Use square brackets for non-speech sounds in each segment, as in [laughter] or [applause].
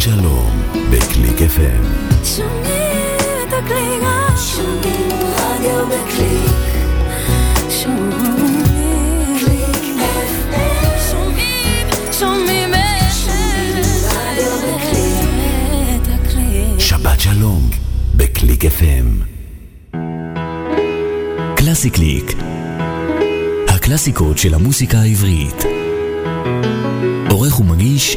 שלום, בקליק FM. שומעים את הקליק, שומעים בקליק. קליק FM. בקליק. שלום, בקליק FM. קלאסי קליק. הקלאסיקות של המוסיקה העברית. עורך ומגיש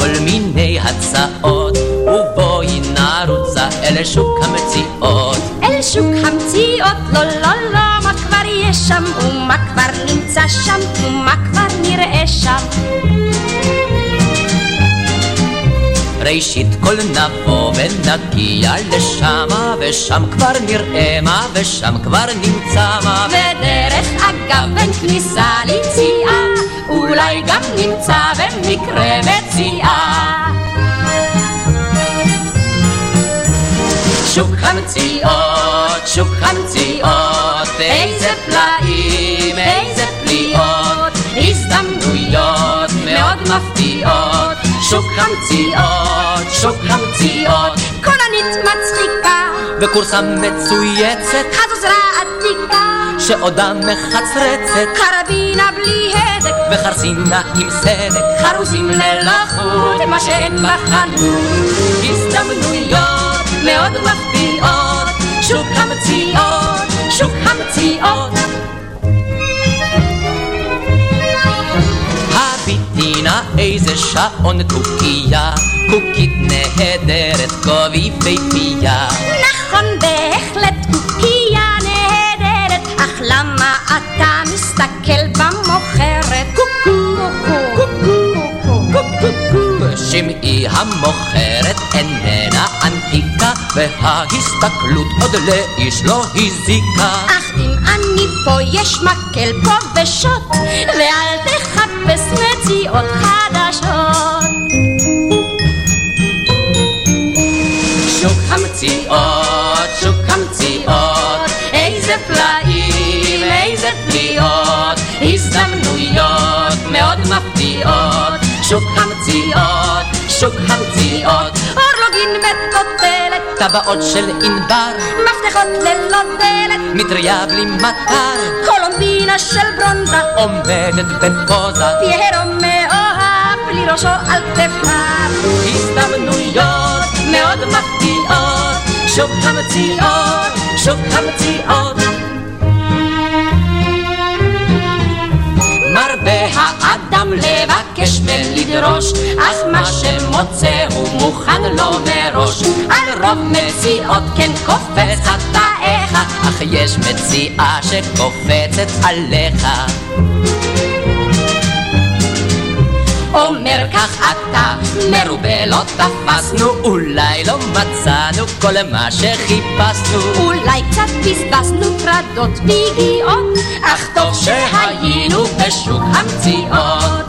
כל מיני הצעות ובואי נרוצה אל שוק המציאות. אל שוק המציאות, לא, לא, לא, מה כבר יש שם, ומה כבר נמצא שם, ומה כבר נראה שם. ראשית כל נבוא ונגיע לשמה ושם כבר נראה מה ושם כבר נמצא מה. ודרך אגב בין כניסה ליציאה, אולי גם נמצא במקרה מציאה. שוק המציאות, שוק המציאות, איזה פלאים, איזה פליאות, הזדמנויות מאוד מפתיעות. שוק המציאות, שוק המציאות, כוננית מצחיקה, וקורסה מצויצת, חזוזרה עתיקה, שעודה מחצרצת, קרבינה בלי הדק, וחרסינה עם סדק, חרוזים ללא חוט, מה שאין בחנות. הזדמנויות מאוד מפתיעות, שוק המציאות, שוק המציאות. הביטי נא איזה שעון קוקייה, קוקית נהדרת, כה יפהפייה. נכון בהחלט קוקייה נהדרת, אך למה אתה מסתכל במוכרת? קוקו, קוקו, קוקו. שמעי המוכרת איננה ענתיקה, וההסתכלות עוד לאיש לא הזיקה. אך אם אני פה יש מקל פה ושוט, ואל תחפש מציאות חדשות. שוק המציאות, שוק המציאות, איזה פלאים, איזה פליאות, הזדמנויות מאוד מפתיעות. שוק המציאות, שוק המציאות, אורלוגין מטוטלת, טבעות של ענבר, מפתחות ללא דלת, מטריה בלי מטר, קולומבינה של ברונזה, עומדת בפוזה, פיירו מאוהב, בלי ראשו על כתפיו. הזדמנויות מאוד מפתיעות, שוק המציאות, שוק המציאות. מרבה האדם לבקש ולדרוש, אך מה שמוצא הוא מוכן לו מראש. על רוב מציאות כן קופץ חטאיך, אך יש מציאה שקופצת עליך. אומר כך אתה, מרובה לא תפסנו, אולי לא מצאנו כל מה שחיפשנו. אולי קצת בזבזנו פרדות ויגיעות, אך טוב שהיינו בשוק המציאות.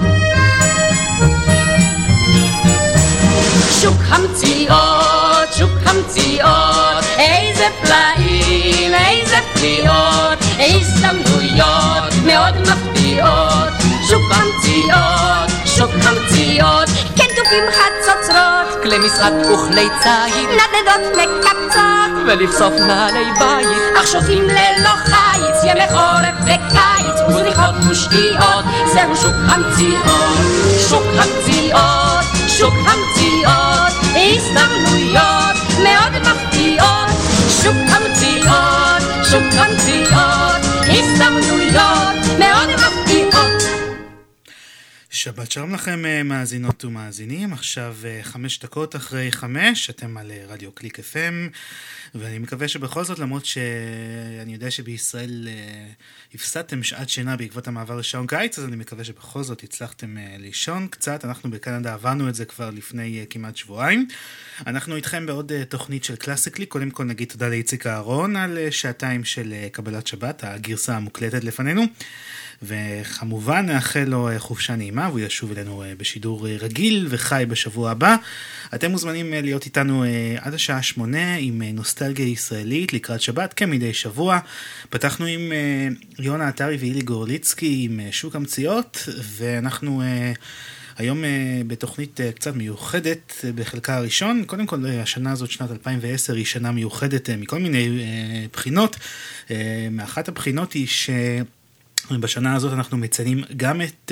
שוק המציאות, שוק המציאות, איזה פלאים, איזה פליאות, הזדמנויות מאוד מפתיעות. שוק המציאות, שוק המציאות, כן תופים חצוצרות, כלי משחק וכלי ציד, נדנדות מקפצות, ולבסוף נעלי בית. אך שותים ללא חיץ, ימי חורף וקיץ, וזריחות ושקיעות, זהו שוק המציאות, שוק המציאות, שוק המציאות, הזדמנויות מאוד מפתיעות. שוק המציאות, שוק המציאות, הזדמנויות מאוד מפתיעות. שבת שלום לכם אה, מאזינות ומאזינים, עכשיו אה, חמש דקות אחרי חמש, אתם על אה, רדיו קליק FM, ואני מקווה שבכל זאת, למרות שאני יודע שבישראל הפסדתם שעת שינה בעקבות המעבר לשעון קיץ, אז אני מקווה שבכל זאת הצלחתם לישון קצת, אנחנו בקנדה עברנו את זה כבר לפני כמעט שבועיים. אנחנו איתכם בעוד תוכנית של קלאסיקלי, קודם כל נגיד תודה לאיציק אהרון על שעתיים של קבלת שבת, הגרסה המוקלטת לפנינו. וכמובן נאחל לו אה, חופשה נעימה והוא ישוב אלינו אה, בשידור אה, רגיל וחי בשבוע הבא. אתם מוזמנים להיות איתנו עד השעה שמונה עם נוסטלגיה ישראלית לקראת שבת כמדי שבוע. פתחנו עם יונה עטרי ואילי גורליצקי עם שוק המציאות ואנחנו... היום בתוכנית קצת מיוחדת בחלקה הראשון. קודם כל, השנה הזאת, שנת 2010, היא שנה מיוחדת מכל מיני בחינות. מאחת הבחינות היא ש... בשנה הזאת אנחנו מציינים גם את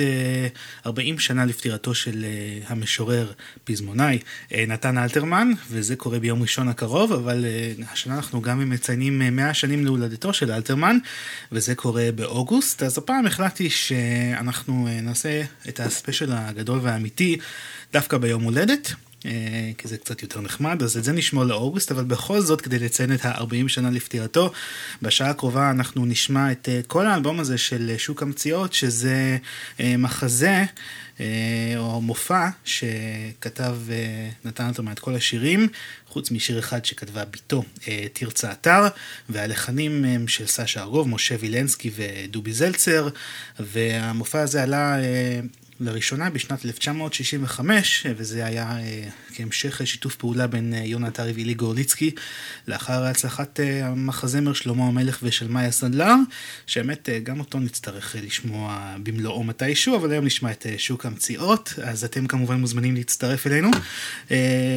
uh, 40 שנה לפטירתו של uh, המשורר פזמונאי uh, נתן אלתרמן, וזה קורה ביום ראשון הקרוב, אבל השנה אנחנו גם מציינים uh, 100 שנים להולדתו של אלתרמן, וזה קורה באוגוסט, אז הפעם החלטתי שאנחנו נעשה את הספיישל הגדול והאמיתי דווקא ביום הולדת. אה, כי זה קצת יותר נחמד, אז את זה נשמור לאוגוסט, אבל בכל זאת, כדי לציין את ה-40 שנה לפטירתו, בשעה הקרובה אנחנו נשמע את אה, כל האלבום הזה של אה, שוק המציאות, שזה מחזה. או מופע שכתב נתן אותו את כל השירים, חוץ משיר אחד שכתבה בתו תרצה אתר, והלחנים הם של סשה ארגוב, משה וילנסקי ודובי זלצר, והמופע הזה עלה לראשונה בשנת 1965, וזה היה אה, כהמשך שיתוף פעולה בין אה, יונה עטרי ואילי גורליצקי, לאחר הצלחת אה, המחזמר שלמה המלך ושל מאיה סנדלר, שהאמת גם אותו נצטרך לשמוע במלואו מתישהו, אבל היום נשמע את שוק המציאות, אז אתם כמובן מוזמנים להצטרף אלינו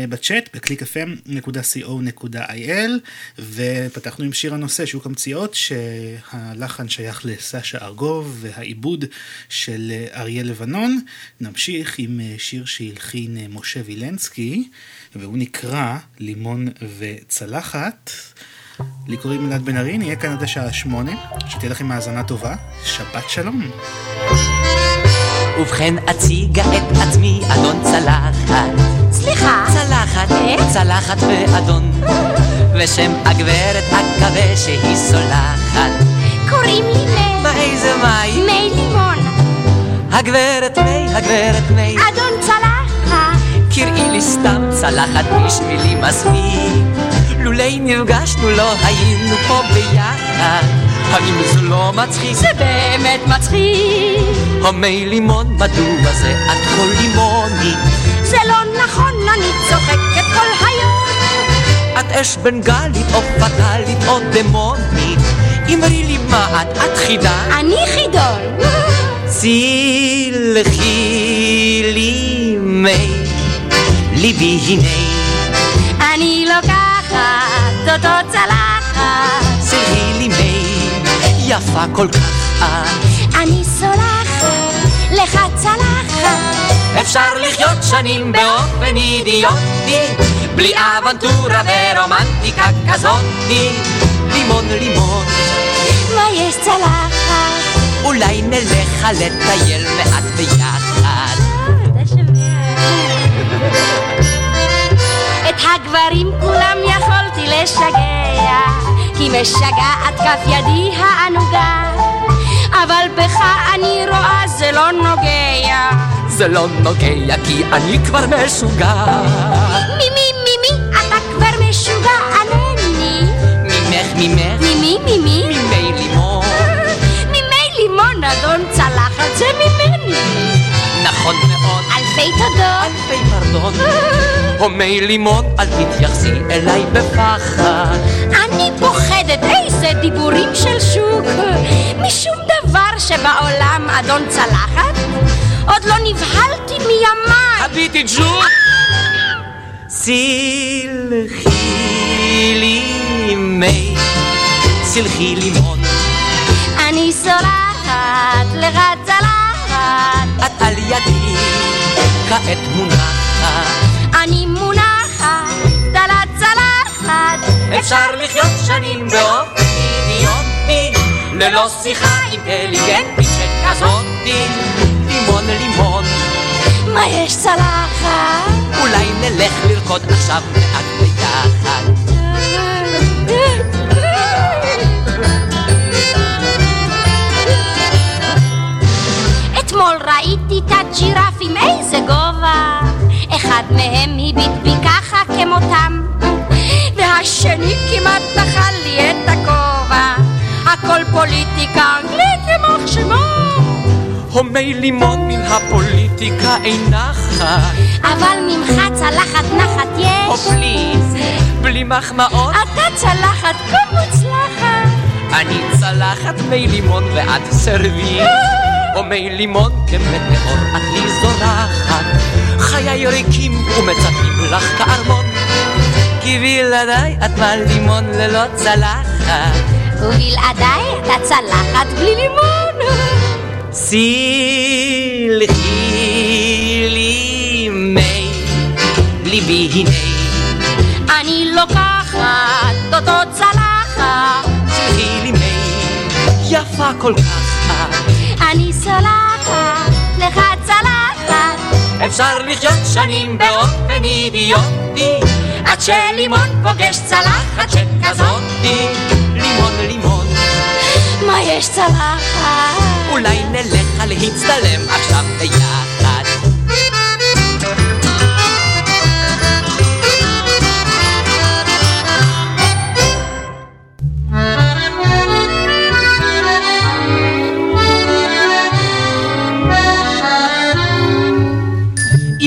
בצ'אט, ב-clickfm.co.il, ופתחנו עם שיר הנושא, שוק המציאות, שהלחן שייך לסשה ארגוב, והעיבוד של אריה לבנון. נמשיך עם אה, שיר שהלחין אה, משה וילנסקי, והוא נקרא לימון וצלחת. לי קוראים אלעד בן ארי, נהיה כאן עד השעה שמונה, שתהיה לכם האזנה טובה, שבת שלום. ובכן אציגה את עצמי אדון צלחת. סליחה. צלחת, צלחת ואדון. ושם הגברת אקווה שהיא סולחת. קוראים לי מי. מה איזה מי? מי לימון. הגברת מי, הגברת מי. אדון צלחת. קראי לי סתם צלחת בשבילי מספיק. לולי נפגשנו לא היינו פה ביחד. האם זה לא מצחיק? זה באמת מצחיק. המי לימון, מדוע זה את כל לימוני? זה לא נכון, אני צוחקת כל היום. את אש בנגלית או פטאלית או דמונית. אמרי לי מה את, את חידה? אני חידון. סלחי לי מי ליבי הנה. אני לוקחת אותו צלחת. סלחי לי מי יפה כל כך אני סולחת לך צלחת. אפשר לחיות שנים באופן אידיוטי בלי אבנטורה ורומנטיקה כזאתי. לימון לימון. מה יש צלחת? אולי נלך לטייל מעט ביחד. את הגברים כולם יכולתי לשגע, כי משגעת כף ידי הענוגה. אבל בך אני רואה זה לא נוגע. זה לא נוגע כי אני כבר משוגע. מי מי מי מי אתה כבר משוגע ענני. ממך ממך. ממי ממי. ממי לימון. [laughs] לימון אדון צלחת זה ממני. נכון מאוד. אלפי תודות. אלפי פרדון. הומי לימון, אל תתייחסי אליי בפחד. אני פוחדת, איזה דיבורים של שוק. משום דבר שבעולם, אדון צלחת, עוד לא נבהלתי מימיי. הביטי ג'וק! סלחי לי מי, סלחי לימון. אני סולחת. לך צלחת. את על ידי, כעת מונחת. אני מונחת, דלת צלחת. אפשר לחיות שנים באופן אידיוטי, ללא שיחה אינטליגנטית שכזאתי. לימון לימון. מה יש צלחת? אולי נלך לרקוד עכשיו מעט ביחד. ראיתי את הג'ירפים, איזה גובה. אחד מהם הביט בי ככה כמותם, והשני כמעט דחה לי את הכובע. הכל פוליטיקה אנגלית יימח שמו. הומי לימון מן הפוליטיקה אין נחת. אבל ממך צלחת נחת או יש. פליז, בלי מחמאות, אתה צלחת כה מוצלחת. אני צלחת מי לימון ואת סרוויס. או מי לימון כמטאור את לי זורחת. חיי ריקים ומצפים לך כארמון. כי בלעדיי את בלימון ללא צלחת. ובלעדיי אתה צלחת בלי לימון. סלחי לי מי ליבי הנה אני לוקחת אותו צלחת. סלחי לי מי יפה כל כך את. אני סולחת לך צלחת. אפשר לחיות שנים באופן אידיוטי עד שלימון פוגש צלחת שכזאתי לימון לימון מה יש צלחת? אולי נלך להצטלם עכשיו ביחד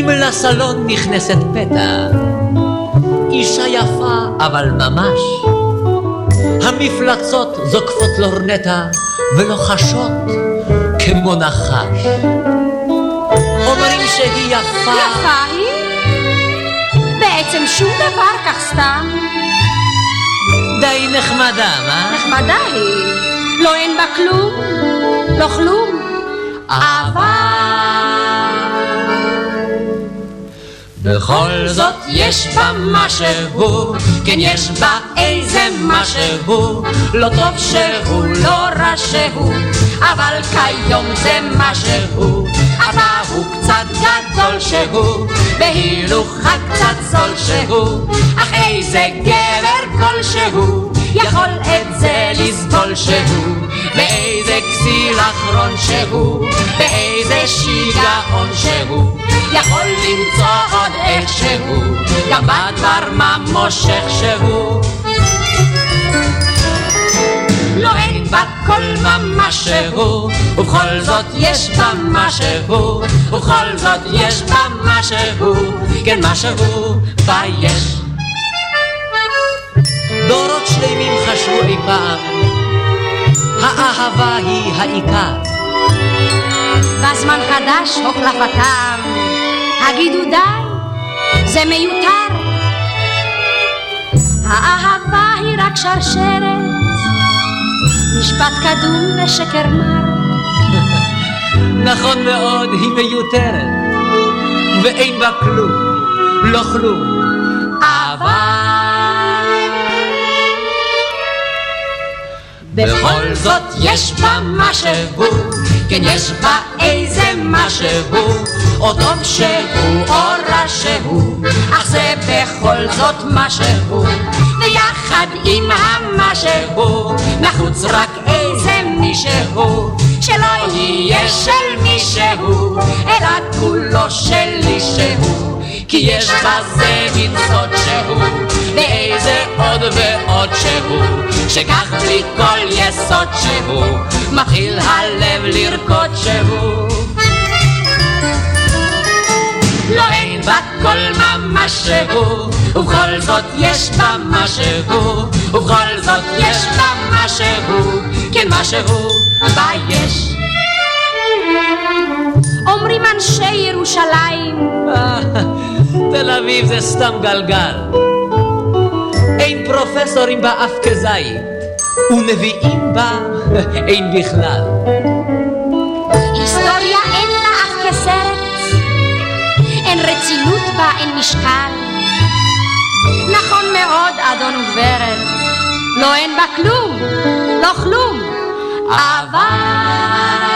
אם לסלון נכנסת פתע, אישה יפה אבל ממש, המפלצות זוקפות לורנטה ולוחשות כמו נחש. אומרים שהיא יפה, יפה היא? בעצם שום דבר כך סתם. די נחמדה, מה? נחמדה היא. לא אין בה כלום, לא כלום. בכל זאת יש בה משהו, כן יש בה איזה משהו, לא טוב שהוא, לא רע שהוא, אבל כיום זה משהו, אבא הוא קצת גדול שהוא, בהילוכה קצת זול שהוא, אך איזה גבר כלשהו, יכול את זה לסבול שהוא, באיזה כסיל אחרון שהוא, באיזה שיגעון שהוא, יכול למצוא עוד איכשהו, גם בדבר מה מושך שהוא. לא אין בה כל ממש שהוא, ובכל זאת יש בה משהו, ובכל זאת יש בה משהו, כן משהו בה יש. דורות שלמים חשבו אי פעם, האהבה היא העיקר. בזמן חדש הוחלפתם. הגידו די, זה מיותר. האהבה היא רק שרשרת, משפט קדום ושקר מר. נכון מאוד, היא מיותרת, ואין בה כלום, לא כלום. בכל זאת יש בה משהו, כן יש בה איזה משהו, או טוב שהוא או רע שהוא, אך זה בכל זאת משהו, ויחד עם המשהו, נחוץ רק איזה מישהו, שלא יהיה של מישהו, אלא כולו שלי שהוא. כי יש בזה מצוות שהוא, ואיזה עוד ועוד שהוא, שכך בלי כל יסוד שהוא, מתחיל הלב לרקוד שהוא. לא אין בה כל ממש שהוא, ובכל זאת יש בה משהו, ובכל זאת יש בה משהו, כן משהו בה יש. אומרים אנשי ירושלים, [laughs] תל אביב זה סתם גלגל. אין פרופסורים בה אף כזית, ונביאים בה [laughs] אין בכלל. היסטוריה אין לה אף כסרט, אין רצינות בה, אין משקל. נכון מאוד, אדון וגברת, לא אין בה כלום, לא כלום, אבל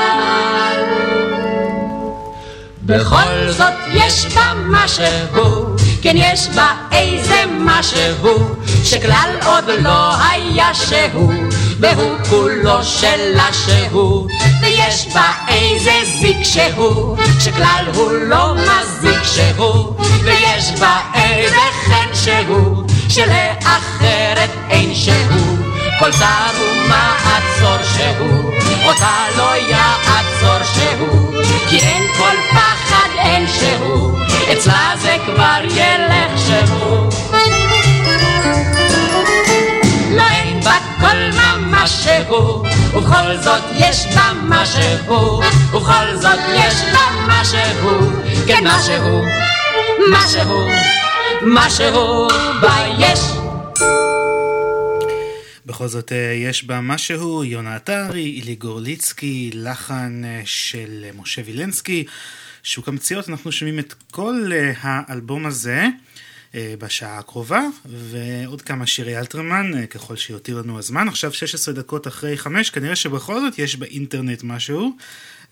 בכל זאת יש בה משהו, כן יש בה איזה משהו, שכלל עוד לא היה שהוא, והוא כולו שלה שהוא, ויש בה איזה זיק שהוא, שכלל הוא לא מזיק שהוא, ויש בה איזה חן שהוא, שלאחרת אין שהוא. כל צר ומעצור שהוא, אותה לא יעצור שהוא, כי אין כל פחד אין שהוא, אצלה זה כבר ילך שהוא. לא אין בה כל ממש שהוא, ובכל זאת יש בה משהו, ובכל זאת יש בה משהו, כן משהו, משהו, משהו בה יש. בכל זאת אה, יש בה משהו, יונה עטרי, אילי גורליצקי, לחן אה, של אה, משה וילנסקי. שוק המציאות, אנחנו שומעים את כל האלבום הזה בשעה הקרובה, ועוד כמה שירי אלתרמן, ככל שיותיר לנו הזמן. עכשיו 16 דקות אחרי 5, כנראה שבכל זאת יש באינטרנט משהו.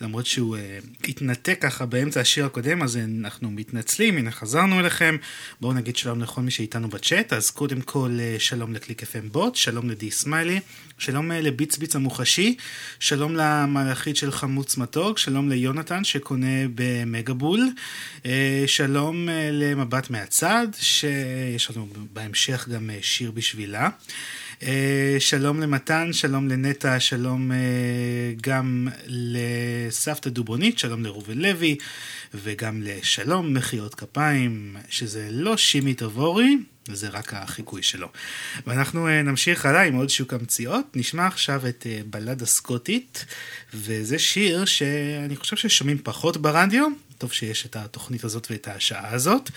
למרות שהוא uh, התנתק ככה באמצע השיר הקודם, אז אנחנו מתנצלים, הנה חזרנו אליכם. בואו נגיד שלום לכל מי שאיתנו בצ'אט, אז קודם כל uh, שלום לקליק FM בוט, שלום לדי סמיילי, שלום uh, לביצביץ המוחשי, שלום למלאכית של חמוץ מתוק, שלום ליונתן שקונה במגבול, uh, שלום uh, למבט מהצד, שיש לנו בהמשך גם uh, שיר בשבילה. אה, שלום למתן, שלום לנטע, שלום אה, גם לסבתא דובונית, שלום לראובן לוי, וגם לשלום מחיאות כפיים, שזה לא שימי תבורי, זה רק החיקוי שלו. ואנחנו אה, נמשיך הלאה עם עוד שוק המציאות. נשמע עכשיו את בלדה סקוטית, וזה שיר שאני חושב ששומעים פחות ברדיו. טוב שיש את התוכנית הזאת ואת השעה הזאת,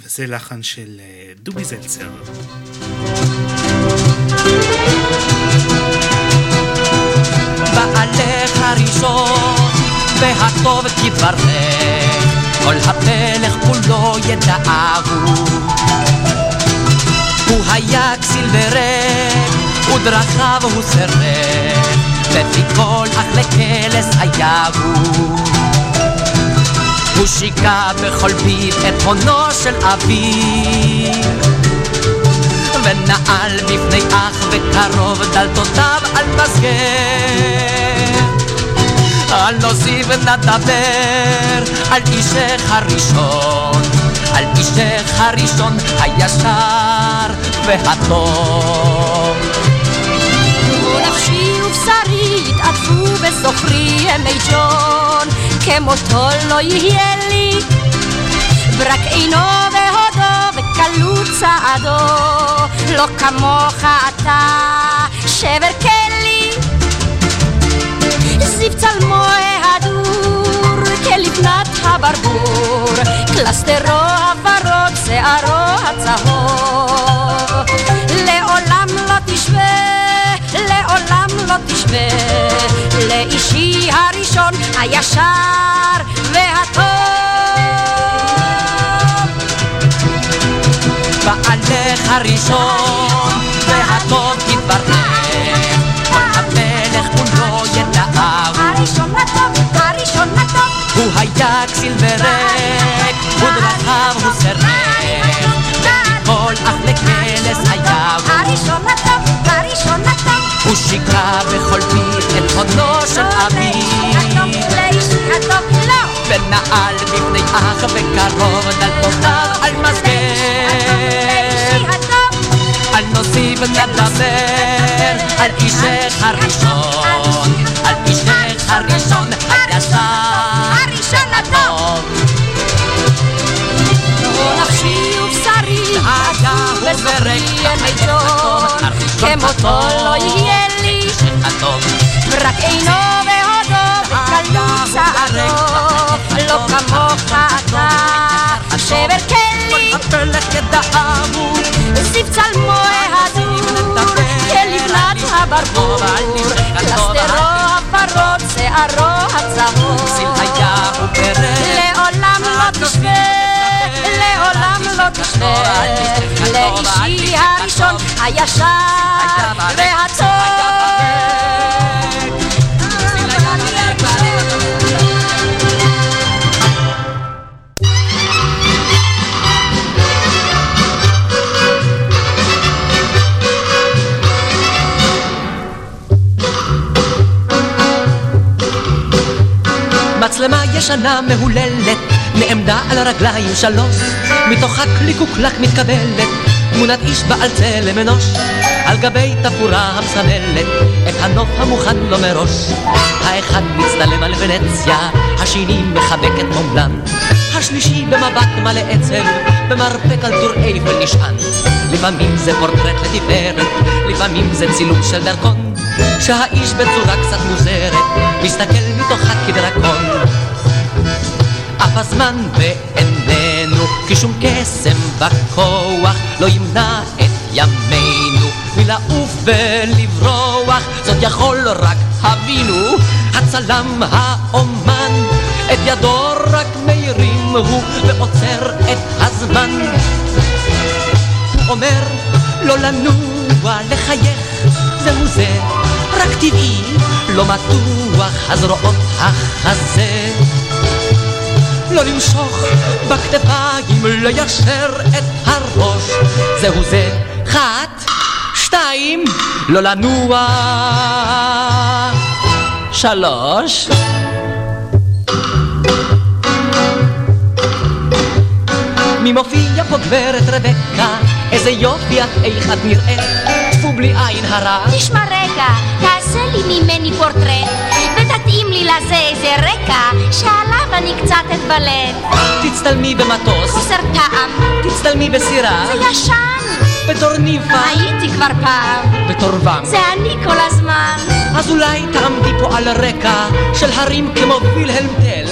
וזה לחן של דובי זלצר. בעלך הראשון והטוב כדברך כל הפלך כולו ידעהו הוא היה כסיל וריק ודרכיו הוא סירק לפי כל אך לקלס היה הוא הוא שיקע בכל פיו את הונו של אביו ונעל בפני אח וקרוב דלתותיו על מסגר על נוסיף נדבר על אישך הראשון על אישך הראשון הישר והטוב. נפשי ובשרי יתעטפו בזוכרי ימי ג'ון כמותו לא יהיה לי. רק עינו והודו וקלות צעדו לא כמוך אתה שבר כלי זיו צלמו ההדור כלבנת הברבור קלסטרו הוורוד שערו הצהוב לעולם לא תשווה לעולם לא תשווה לאישי הראשון הישר והטוב בעלך הראשון והטוב כל המלך כולו ידעיו הראשון הטוב, הראשון הטוב הוא היה כסיל וריק ודרכיו הוא סירק וכל אך לקלס היה הראשון הטוב, הראשון הטוב הוא שיקרא בכל פיו את הונו של אביו לאישי הטוב לא. ונעל בפני אח וקרוב דלתותיו על אל נוסיף נדבר על אישך הראשון על אישך הראשון הישר הראשון הטוב נפשי ובשרי ורק ימי ג'ון כמותו לא יהיה לי. רק עינו והודו וקלות צעדו לא כמוך אתה. שבר כלי הפלך ידעהו זיו צלמו כלבנת הברבור קלסטרו הפרות שערו הצהוב. כסיל היה הוא פרק לעולם לא תשווה לעולם לא תשווה לאישי הראשון הישר והטוב מצלמה ישנה מהוללת, נעמדה על הרגליים שלוש, מתוך הקליקוקלק מתקבלת, תמונת איש בעל צלם אנוש, על גבי תפורה המסמלת, את הנוף המוכן לו מראש. האחד מצטלם על ונציה, השני מחבק את מומלן, השלישי במבט מלא עצב, במרפק על טור אייפל נשען. לפעמים זה פורטרט לתפארת, לפעמים זה צילום של דרכון, שהאיש בצורה קצת מוזרת, מסתכל מתוכה כדרקון. אף הזמן בעינינו, כי שום קסם בכוח לא ימנע את ימינו מלעוף ולברוח, זאת יכול רק הבינו, הצלם האומן, את ידו רק מאירים הוא ועוצר את הזמן. הוא אומר לא לנוע, לחייך, זהו זה, רק טבעי, לא מתוח הזרועות החזה. לא למשוך בכתפיים, ליישר את הראש, זהו זה, אחת, שתיים, לא לנוע, שלוש. מי מופיע פה גברת רבקה? איזה יופי את, איך את נראית? בלי עין הרע. תשמע רגע, תעשה לי ממני פורטרט, ותתאים לי לזה איזה רקע, שעליו אני קצת אתבלט. תצטלמי במטוס, חוסר טעם, תצטלמי בסירה, זה ישן, בתור ניפה, הייתי כבר פעם, בתור ואם. זה אני כל הזמן. אז אולי תעמדי פה על רקע של הרים כמו וילהלם טל.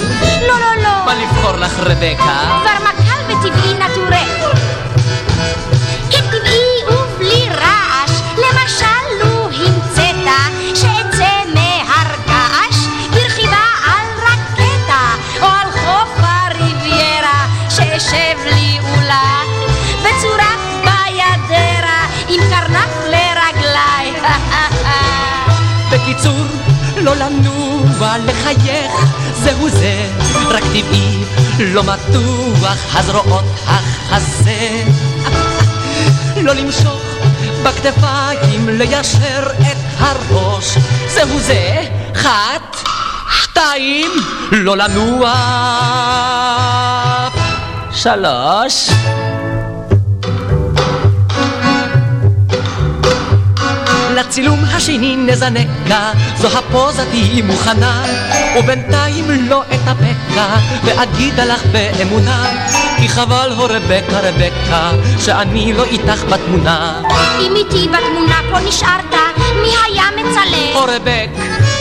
לא, לא, לא, מה לבחור לך רבקה? כבר מקל וטבעי נטורל. בקיצור, לא לנוע, לחייך, זהו זה, רק טבעי, לא מתוח, הזרועות החזה. [laughs] לא למשוך בכתפיים, ליישר את הראש, זהו זה, אחת, שתיים, לא לנוע, שלוש. לצילום השני נזנקה, זו הפוזה תהיי מוכנה, ובינתיים לא אתאפקה, ואגידה לך באמונה, כי חבל הו רבקה רבקה, שאני לא איתך בתמונה. אם איתי בתמונה פה נשארת, מי היה מצלם? הו רבק,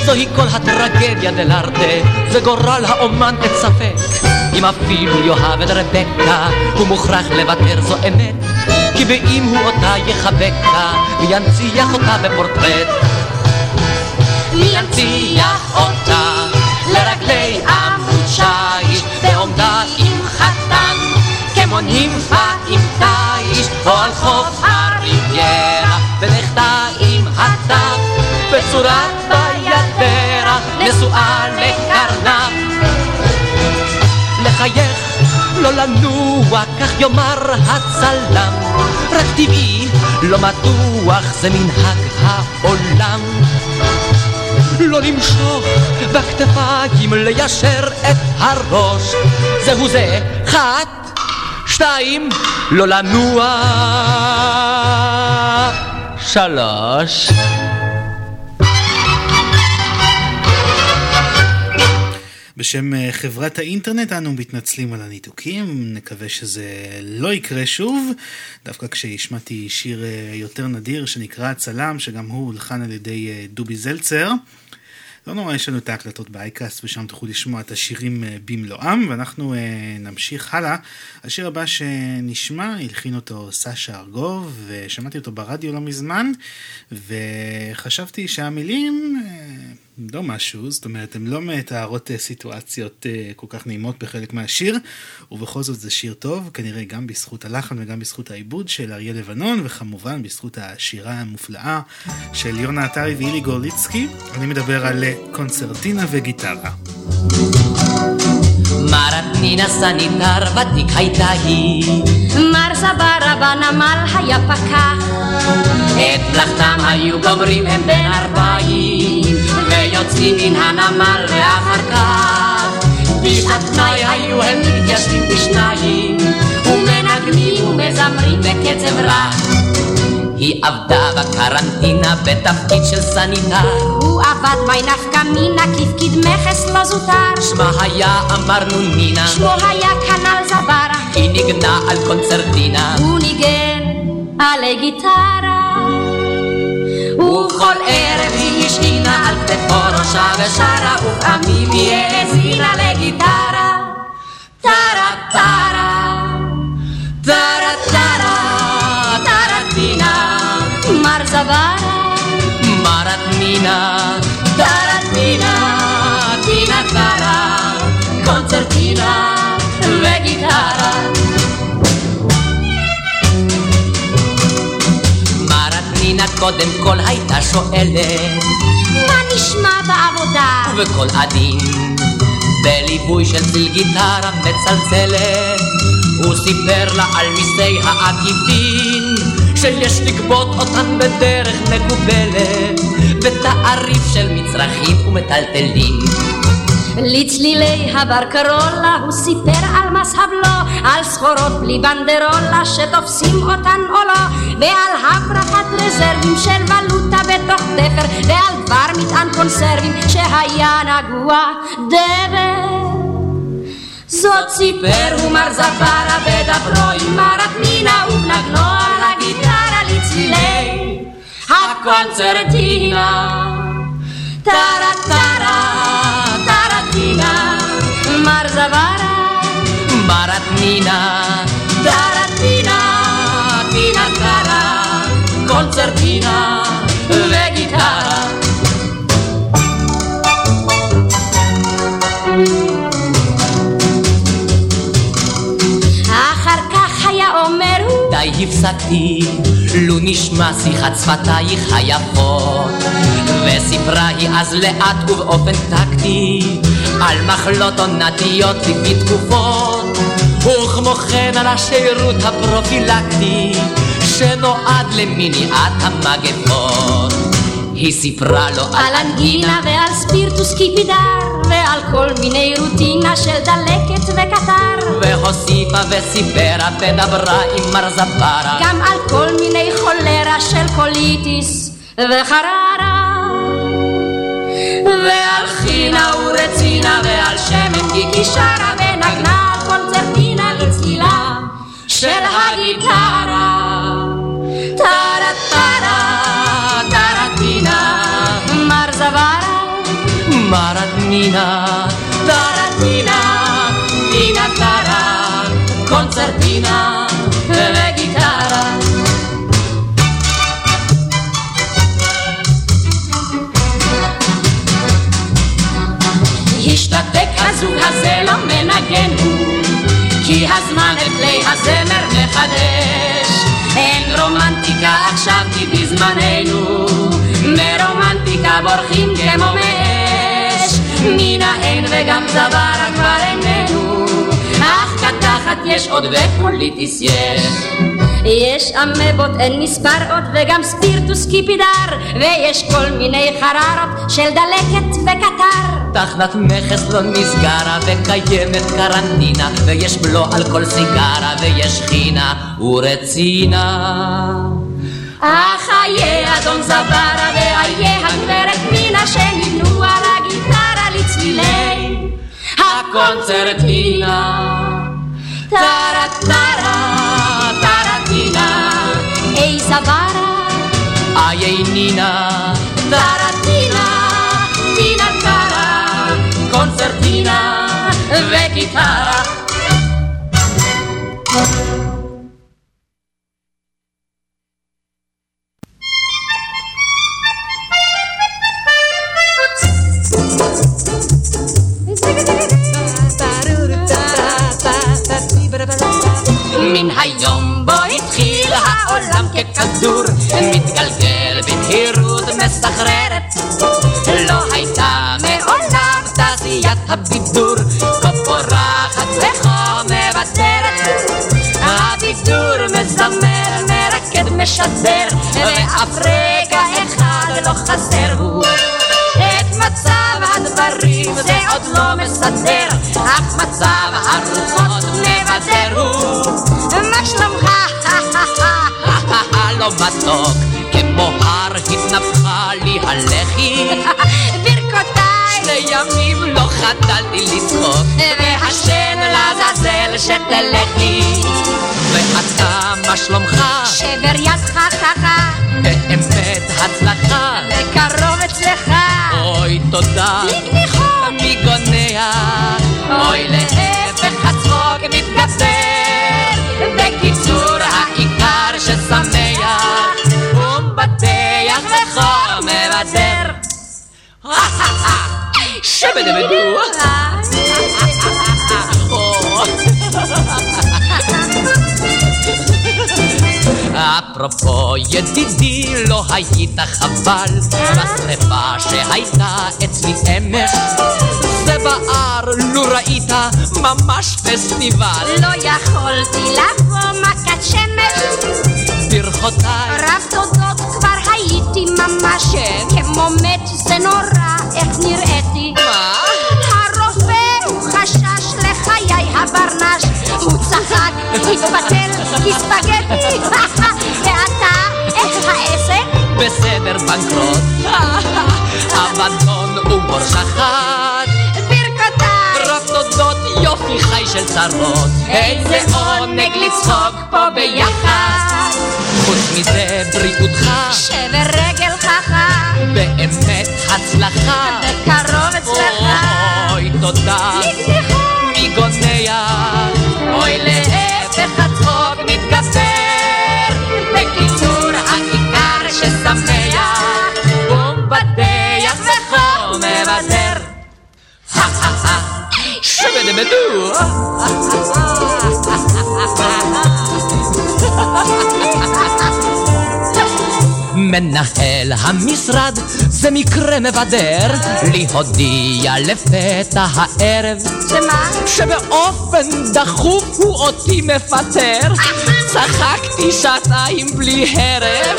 זוהי כל הטרגדיה דלארטה, זה גורל האומן את ספק. אם אפילו יאהב את רבקה, הוא מוכרח לוותר זו אמת. באם הוא אותה יחבקה, וינציח אותה בפורטרט. ינציח אותה לרגלי עמוד שיש, בעומדה עם חתן, כמו נימפה עם תיש, או על חוף הריביירה, ולכתה עם הדף, בצורת בידרה, נשואה לקרנף. לחייך, לא לנוע, כך יאמר הצלם. רק טבעי, לא מתוח, זה מנהג העולם. לא למשוך בכתפיים, ליישר את הראש. זהו זה, אחת, שתיים, לא לנוע. שלוש. בשם אה, חברת האינטרנט אנו מתנצלים על הניתוקים, נקווה שזה לא יקרה שוב. דווקא כשהשמעתי שיר אה, יותר נדיר שנקרא הצלם, שגם הוא הולחן על ידי אה, דובי זלצר. לא נורא, יש לנו את ההקלטות באייקאסט ושם תוכלו לשמוע את השירים במלואם, ואנחנו נמשיך הלאה. השיר הבא שנשמע, הלחין אותו סשה ארגוב, ושמעתי אותו ברדיו לא מזמן, וחשבתי שהמילים... לא משהו, זאת אומרת, הן לא מתארות סיטואציות כל כך נעימות בחלק מהשיר, ובכל זאת זה שיר טוב, כנראה גם בזכות הלחן וגם בזכות העיבוד של אריה לבנון, וכמובן בזכות השירה המופלאה של יונה עטרי ואילי גורליצקי. אני מדבר על קונצרטינה וגיטרה. מרתנינה סניטר ותיק הייתה היא. מר סברה בנמל היה פקח. את מלאכתם היו גומרים הם בין ארבעים, ויוצאים מן הנמל ואחר כך ובשעת פנאי היו הם מתיישבים בשניים, ומנגנים ומזמרים בקצב רע. היא עבדה בקרנטינה בתפקיד של סניטר. הוא עבד בי נפקא מינה כפקיד מכס לא זוטר. שמה היה אמרנו נינה. שמו היה כנ"ל זברה. היא ניגנה על קונצרטינה. הוא ניגן עלי גיטרה. וכל ערב היא השעינה על כתפו ראשה ושרה, ופעמים היא האזינה לגיטרה. טרה טרה, טרה טרה, טרטינה. מר זברה, מרתנינה, טרטינה, טינה טרה, קונצרטינה וגיטרה. קודם כל הייתה שואלת, מה נשמע בעבודה? ובקול עדין, בליווי של צליל גיטרה מצלצלת, הוא סיפר לה על מיסי העקיפין, שיש לגבות אותן בדרך מקובלת, בתעריף של מצרכים ומטלטלים. לצלילי הברקרולה הוא סיפר על מס הבלו, על סחורות בלי בנדרולה שתופסים אותן או לא, ועל הברחת רזרבים של ולוטה בתוך תפר, ועל דבר מטען קונסרבים שהיה נגוע דבר. זאת סיפר הוא מר זברה ודברו עם מרת מינה ובנגנו על הגיטרה לצלילי הקונצרטינה. טרה טרה מרתנינה, טרטינה טינה טרה, קונצרטינה וגיטרה. אחר כך היה אומר הוא די הפסקתי, לו נשמע שיחת שפתייך היפות. וסיפרה היא אז לאט ובאופן טקטי, על מחלות עונתיות לפי תקופות, וכמו כן על השירות הפרופילקטי, שנועד למניעת המגפות. היא סיפרה לו על אנגינה ועל ספירטוס קיפידר ועל כל מיני רוטינה של דלקת וקטר. והוסיפה וסיפרה ודברה עם מר זברה גם על כל מיני חולרה של קוליטיס וחררה. ועל חינה ורצינה ועל שמן גיקי שרה מרתנינה טרטינה טינה טרה קונצרטינה וגיטרה השתתק הזוג הזה לא מנגן הוא כי הזמן את כלי הזמר מחדש אין רומנטיקה עכשיו כי בזמננו מרומנטיקה בורחים כמו מאש מן האין וגם זברה כבר איננו. אך קדחת יש עוד ופוליטיס יש. יש אמבות אין מספר עוד וגם ספירטוס קיפידר. ויש כל מיני חררות של דלקת וקטר. תחנת מכס לא נסגרה וקיימת קרנטינה ויש בלו על כל סיגרה ויש חינה ורצינה. אך איה אדון זברה ואיה הגברת מינה שנבנו על Castilei, a concertina. Taratara, taratina, ei Zavara, ai ei Nina. Taratina, tina cara, concertina, vecchi cara. העולם ככדור מתגלגל במהירות מסחררת. לא הייתה מעולם תעשיית הבידור כה פורחת וכה מוותרת הבידור מזמר מרקד משדר ואף רגע אחד לא חסר הוא. את מצב הדברים זה עוד לא מסדר אך מצב הרוחות מבשר הוא. מתוק, כמו הר התנפחה לי הלחי. [laughs] ברכותיי. שני ימים לא חדלתי לצחוק, והשן לעזאזל שתלכי. ואתה, מה שלומך? שבר ידך חכה. באמת הצלחה. בקרוב אצלך. אוי, תודה. לגניחות. מי גונע? אוי, להפך הצחוק מתגבר. ששמח, ומבטח וחום מבשר. שבדבדו. אפרופו ידידי, לא היית חבל בשרפה שהייתה אצלי אמש. זה בער, לו ראית, ממש פסטיבל. לא יכולתי לבוא מכת שמש. ברכותיי. רב תודות כבר הייתי ממש כן. כמו מת זה נורא איך נראיתי מה? הברנש הוא צחק, התפתל כספגטי [laughs] ואתה, איך העסק? בסדר בנקרוט. [laughs] אבדון ובור שחט. ברכותיי רב תודות יופי חי של צרות. איזה עונג לצחוק פה ביחד. חוץ מזה בריאותך. שבר רגל חכה באמת הצלחה. בקרוב אצלך אוי, תודה. לגניחות. גונע? אוי, להפך הצחוק מתגבר. בקיצור, העיקר ששמח, ומבטח וחום מבשר. שבדבדו. מנהל המשרד זה מקרה מבדר לי הודיע לפתע הערב שמה? שבאופן דחוף הוא אותי מפטר צחקתי שעתיים בלי הרב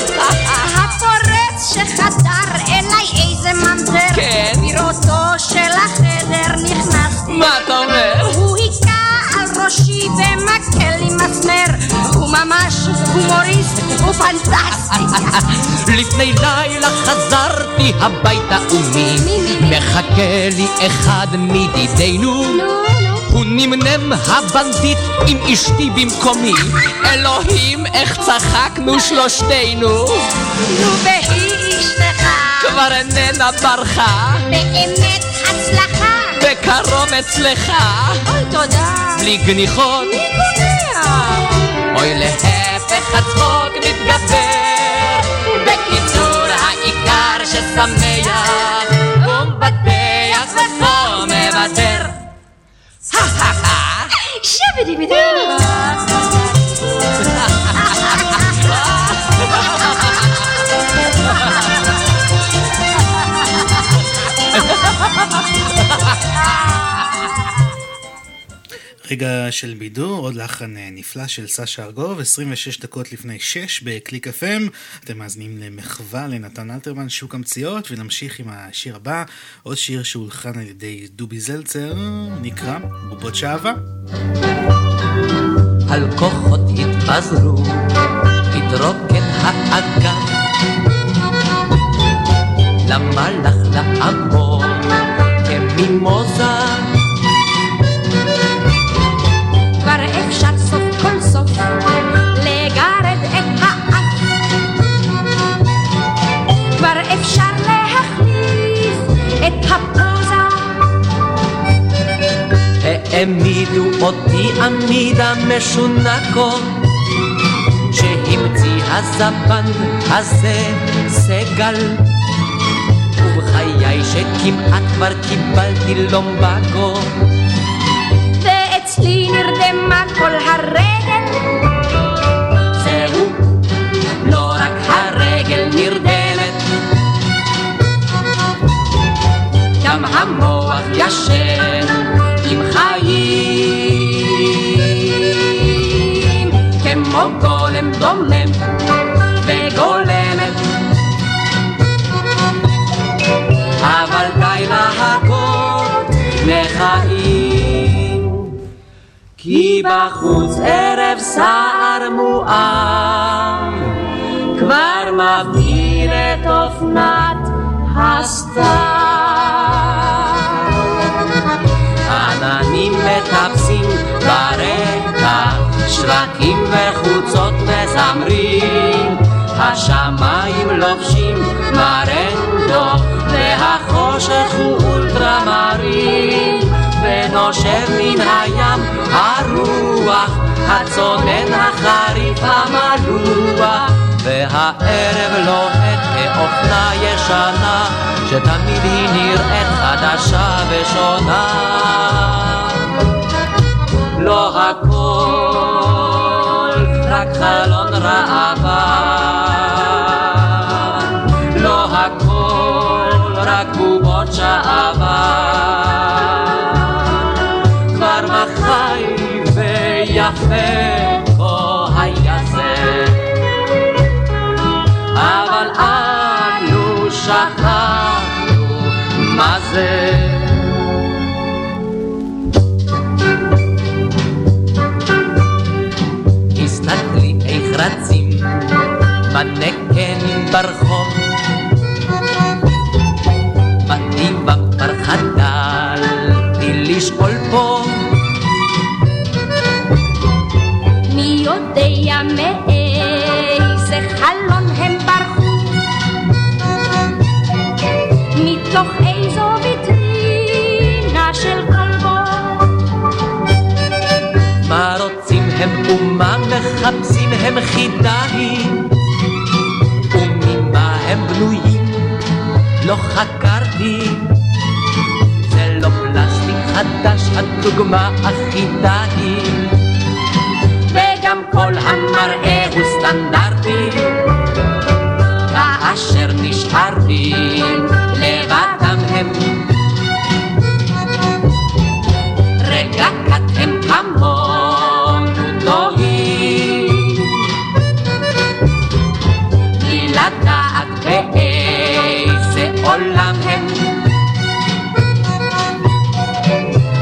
הפורץ שחדר אליי איזה ממזר כן. בראותו של החדר נכנסתי מה אתה אומר? ממש הומוריסט, הוא פנטסטי [laughs] לפני לילה חזרתי הביתה ומי מחכה לי אחד מדידינו נו, נו, הוא נמנם הבנדיט עם אשתי במקומי. אלוהים איך צחקנו שלושתנו. נו והיא אשתך. כבר איננה ברחה. באמת הצלחה. בקרוב אצלך. אוי תודה. בלי גניחות. מי קובע? אוי להפך הצחוק מתגבר בקיצור העיקר ששמח. ומבטח ופה מוותר [laughs] שבידי בידי [laughs] רגע של בידור, עוד לחן אה, נפלא של סשה ארגוב, 26 דקות לפני 6 בקליק FM. אתם מאזינים למחווה לנתן אלתרמן, שוק המציאות, ונמשיך עם השיר הבא, עוד שיר שהולחן על ידי דובי זלצר, נקרא בובות שעווה. על כוחות התפזרו, התרוקן האגם. למלאך לעמוד כמימוזה, העמידו אותי עמידה משונקו, שהמציא הזבן הזה סגל. ובחיי שכמעט כבר קיבלתי לומבקו, ואצלי נרדמה כל הרגל. זהו, לא רק הרגל נרדמת, גם המוח ישן עם חיים, כמו גולם דומם וגולמת. אבל די להכות לחיים. כי בחוץ ערב סער מואר, כבר מבהיר את אופנת הסתר. מטפסים ברקע, שבטים וחוצות מזמרים, השמיים לובשים מרנדו, והחושך הוא אולטרמרים, ונושב מן הים הרוח, הצונן החריף המלוח, והערב לוהט כאופנה ישנה, שתמיד היא נראית חדשה ושונה. לא הכל, רק חלון ראווה. חדלתי לשאול פה מי יודע מאיזה חלון הם ברחו? מתוך איזו ויטרינה של כלבו? מה רוצים הם ומה מחפשים הם חידה היא וממה הם בנויים לא חקרתי פלסטיק חדש הדוגמה אחידה היא וגם כל המראה הוא סטנדרטי. כאשר נשארתי לבדם הם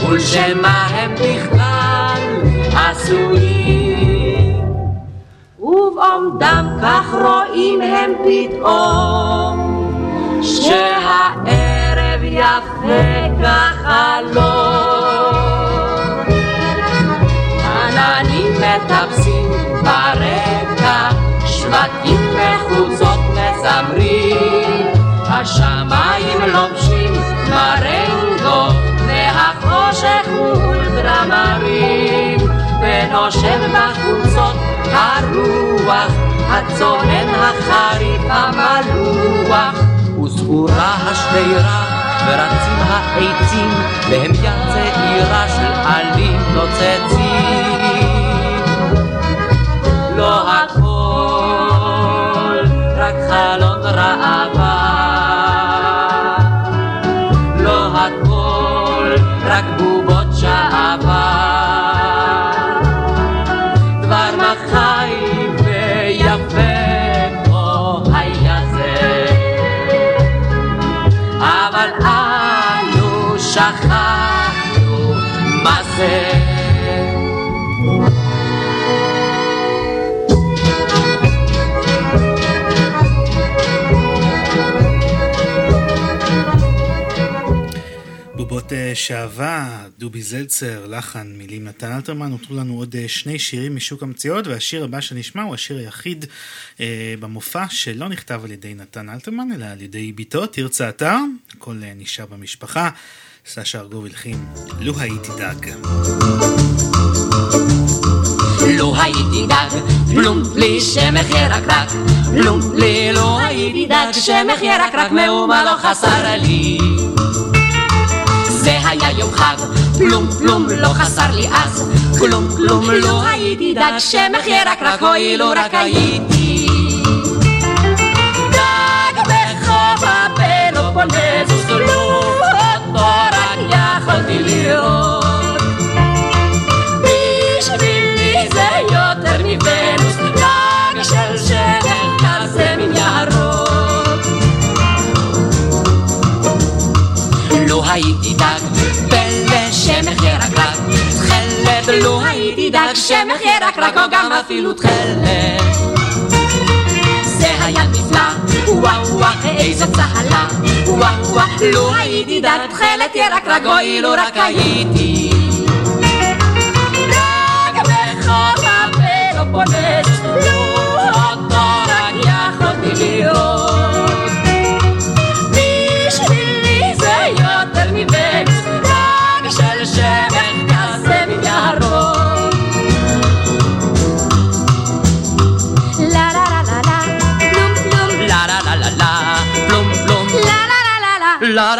ולשמה הם בכלל עשויים. ובעומדם כך רואים הם פתאום שהערב יפה כחלום עננים מטפסים ברקע, שבטים וחוצות מזמרים, השמיים לובשים אולטרמרים, ונושב בחוצות הרוח, הצונן החריף המלוח, וסעורה השדרה, ורצים העצים, והם יד צעירה של עלים נוצצים. לא הכל, רק חלון ראווה. בובות אה, שעווה, דובי זלצר, לחן, מילים נתן אלתרמן, נותרו לנו עוד אה, שני שירים משוק המציאות, והשיר הבא שנשמע הוא השיר היחיד אה, במופע שלא נכתב על ידי נתן אלתרמן, אלא על ידי בתו, תרצה אתר, הכל אה, נשאר במשפחה. סשה ארגוב הלחין, לו הייתי דג. לו הייתי דג, פלום לי שמח ירקרק, פלום לי לו הייתי דג, שמח ירקרק, מאומה לא חסר לי. זה היה יום חג, פלום פלום לא חסר לי אז, כלום כלום לא הייתי דג, שמח ירקרק, הואילו רק הייתי. דג בחוף הפלופונזוס, לו אותו רק יכולתי לראות. לו הייתי דג, פלא שמח ירקרק, תכלת לו הייתי דג שמח ירק רק או גם אפילו תכלת. זה היה נפלא, וואו וואו, איזו צהלה, וואו וואו, לו הייתי דג תכלת ירק רק אילו רק הייתי. רק בכל הפלופונס, לו אותו רק יכולתי להיות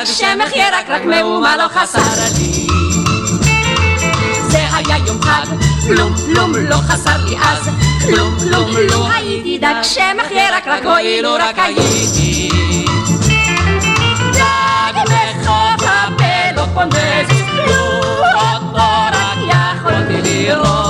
חג שמחיה רק רק לא מאומה לא חסר לי. זה היה יום חג, כלום כלום לא חסר לי אז. כלום כלום לא, לא הייתי דג שמחיה רק רק הואילו לא רק הייתי. דג מחכה ולא כלום לו אותו רק יכולתי לראות.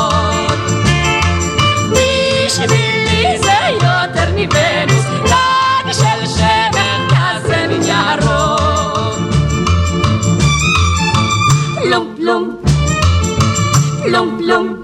lung lung lung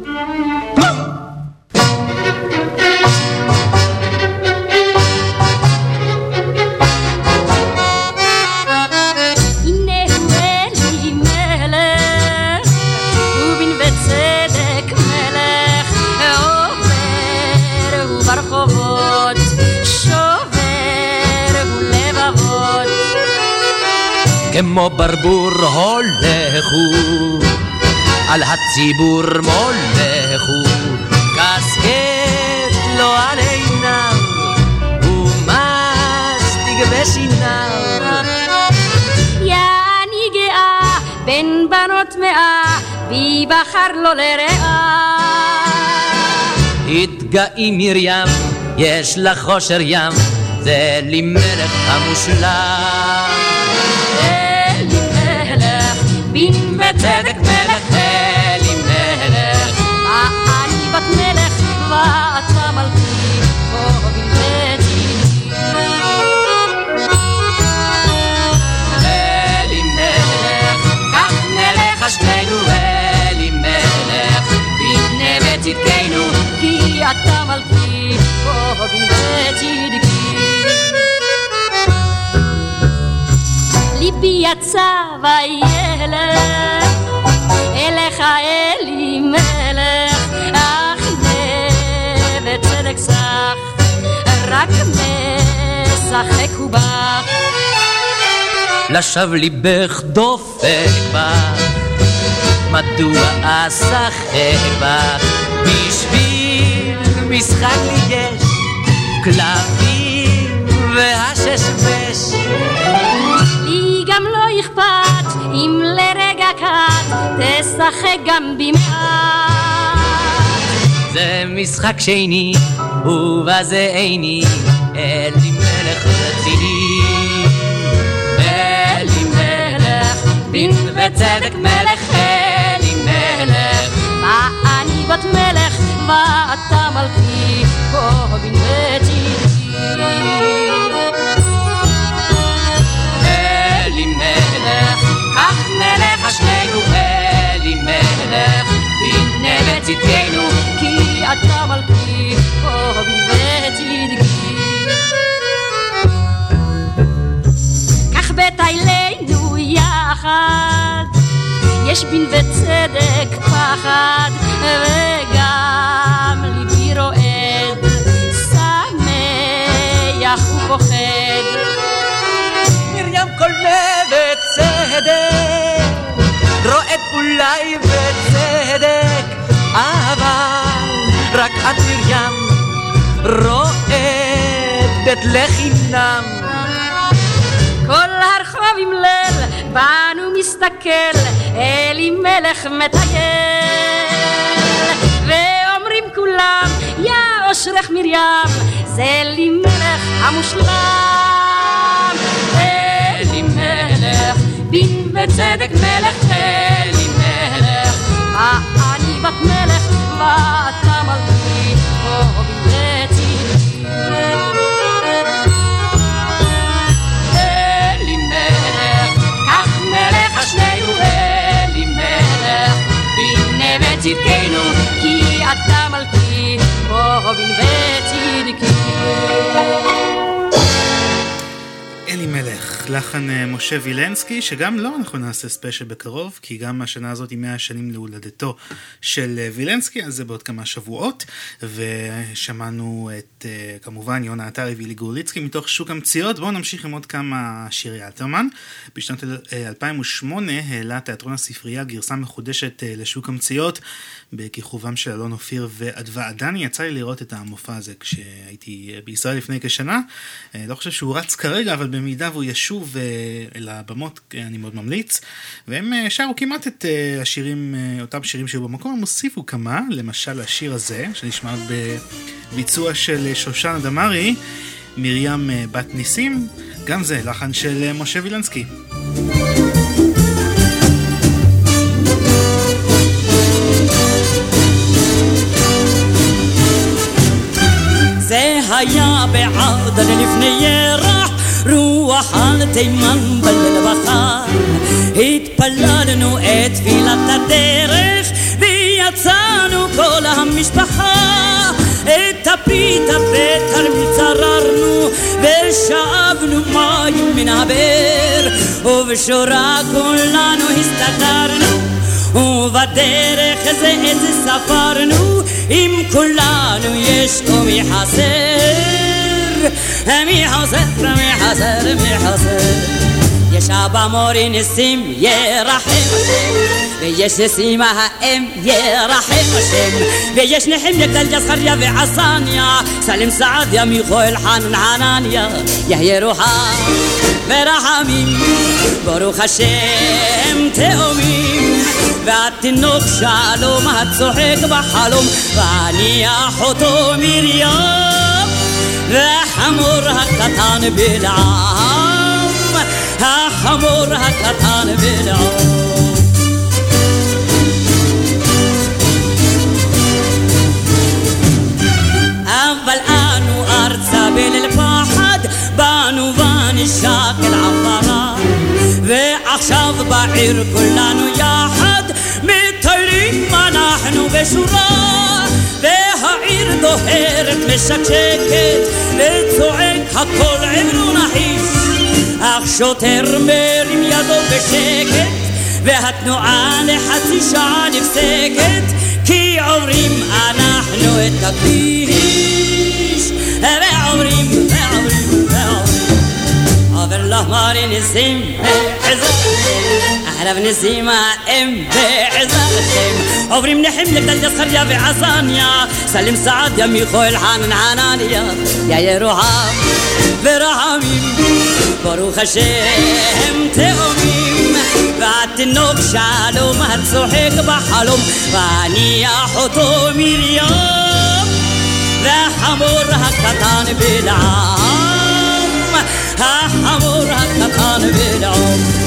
כמו ברבור הולכו, על הציבור מולכו, קסקט לו על עיניו, ומסטיג בשיניו. יעני גאה בין בנות מאה, בי בחר לו לרעה. התגאי מרים, יש לך חושר ים, זה לי מלך המושלם. בין וצדק מלך, אלי מלך, אני בת מלך, ואתה מלכי, וצדק. אלי מלך, כך נלך שנינו אלי מלך, בנה בצדקנו, כי אתה מלכי, פה ליבי יצא וילך, אליך אלי מלך, אך בצדק סך, רק משחק ובך. לשווא ליבך דופק בך, מדוע אשחק בך? בשביל משחק לי יש קלפים והששבש. לי תשחק גם במעט. זה משחק שני, ובזה איני, אלי מלך רציני. אלי מלך, דין וצדק מלך, אלי מלך. מה אני בת מלך ואתה מלכי בין וצדקי. אלי מלך, כך נלך שנינו, אלי מלך, והנה בצדקנו, כי אתה מלכי פה בין וצדקי. כך בתיילנו יחד, יש בין וצדק פחד, רועדת לחינם. כל הרחוב עם ליל, בנו מסתכל, אלימלך מטייל. ואומרים כולם, יא אושרך מרים, זה אלימלך המושלם. אלימלך, דין וצדק מלך אלימלך, אני בת מלך ואתה מלכי, או צדקנו, כי אתה מלכי, רובין וצדקי. אלי מלך, לחן אה, משה וילנסקי, שגם לו לא, אנחנו נעשה ספיישל בקרוב, כי גם השנה הזאת היא 100 שנים להולדתו של אה, וילנסקי, אז זה בעוד כמה שבועות, ושמענו את אה, כמובן יונה עטרי ואילי גורליצקי מתוך שוק המציאות, בואו נמשיך עם עוד כמה שירי אלתרמן. בשנת 2008 העלה תיאטרון הספרייה גרסה מחודשת לשוק המציאות, בכיכובם של אלון אופיר ואדווה עדני. יצא לי לראות את המופע הזה כשהייתי בישראל לפני כשנה. לא חושב שהוא רץ כרגע, אבל במידה והוא ישוב אה, אל הבמות, אה, אני מאוד ממליץ. והם אה, שרו כמעט את השירים, אותם שירים שהיו במקום, הם הוסיפו כמה, למשל השיר הזה, שנשמע בביצוע של שושנה דמארי, מרים בת ניסים, גם זה לחן של משה וילנסקי. זה היה בעדן לפני ירח רוח על תימן בליל בחר. התפללנו את תפילת הדרך, ויצאנו כל המשפחה. את הפיתה בתרמיל צררנו, ושאבנו מים מן הבאר, ובשורה כולנו הסתתרנו. ובדרך זה איזה ספרנו, אם כולנו יש ומי חסר. מי חסר, מי חסר, מי חסר. יש אבא מורי ניסים ירחם ויש ניסים האם ירחם השם. ויש נחמיה גדליה זכריה ועסניה. סלים סעדיה מיכואל חנן חנניה יהיה רוחם ורחמים. ברוך השם תאומים. והתינוק שלום הצוחק בחלום. ואניח אותו מרים. והחמור הקטן בלעם, החמור הקטן בלעם. אבל אנו ארצה בליל פחד, באנו ונשק אל עפרה, ועכשיו בעיר כולנו יחד, מטיילים אנחנו בשורה. והעיר דוהרת משקשקת וצועק הכל עברו נחיש אך שוטר מרים ידו בשקט והתנועה לחצי שעה נפסקת כי עוברים אנחנו את הכביש עובר לחמרי ניסים עליו ניסים האם בעזרתכם עוברים נחם לגדל זכריה ועזניה סלים סעדיה מיכואל חנן חנניה יא ירוחם ורחמים ברוך השם תאומים והתינוק שלום הצוחק בחלום ואניח אותו מרים והחמור הקטן בלעם החמור הקטן בלעם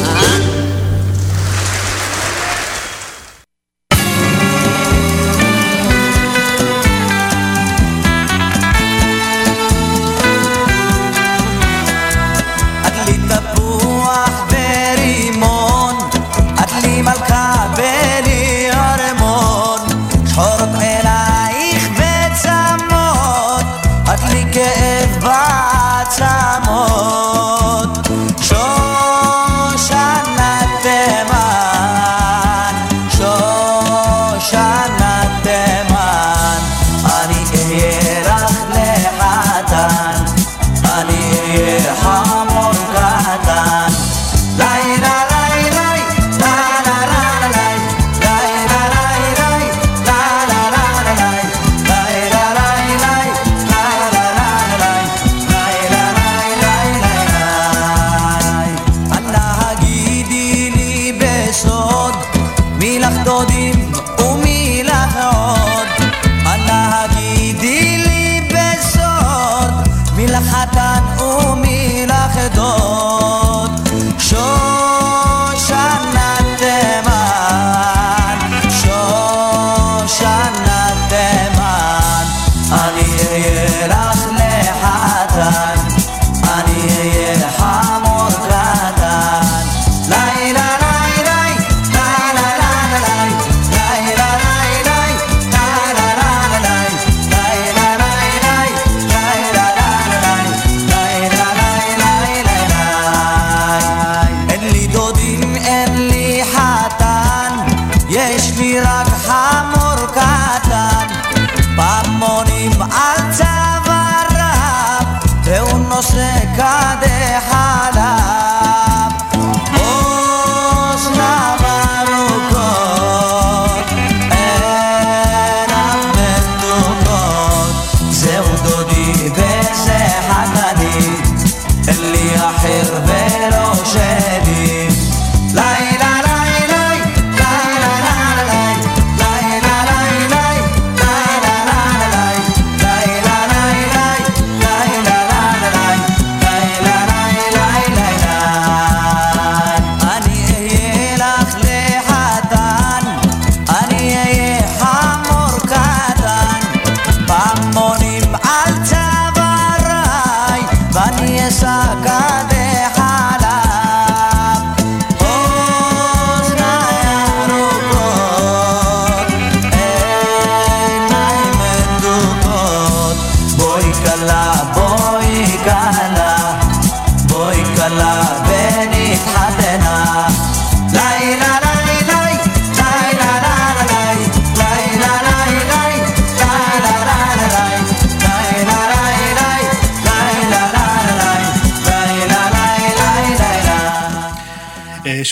Brody.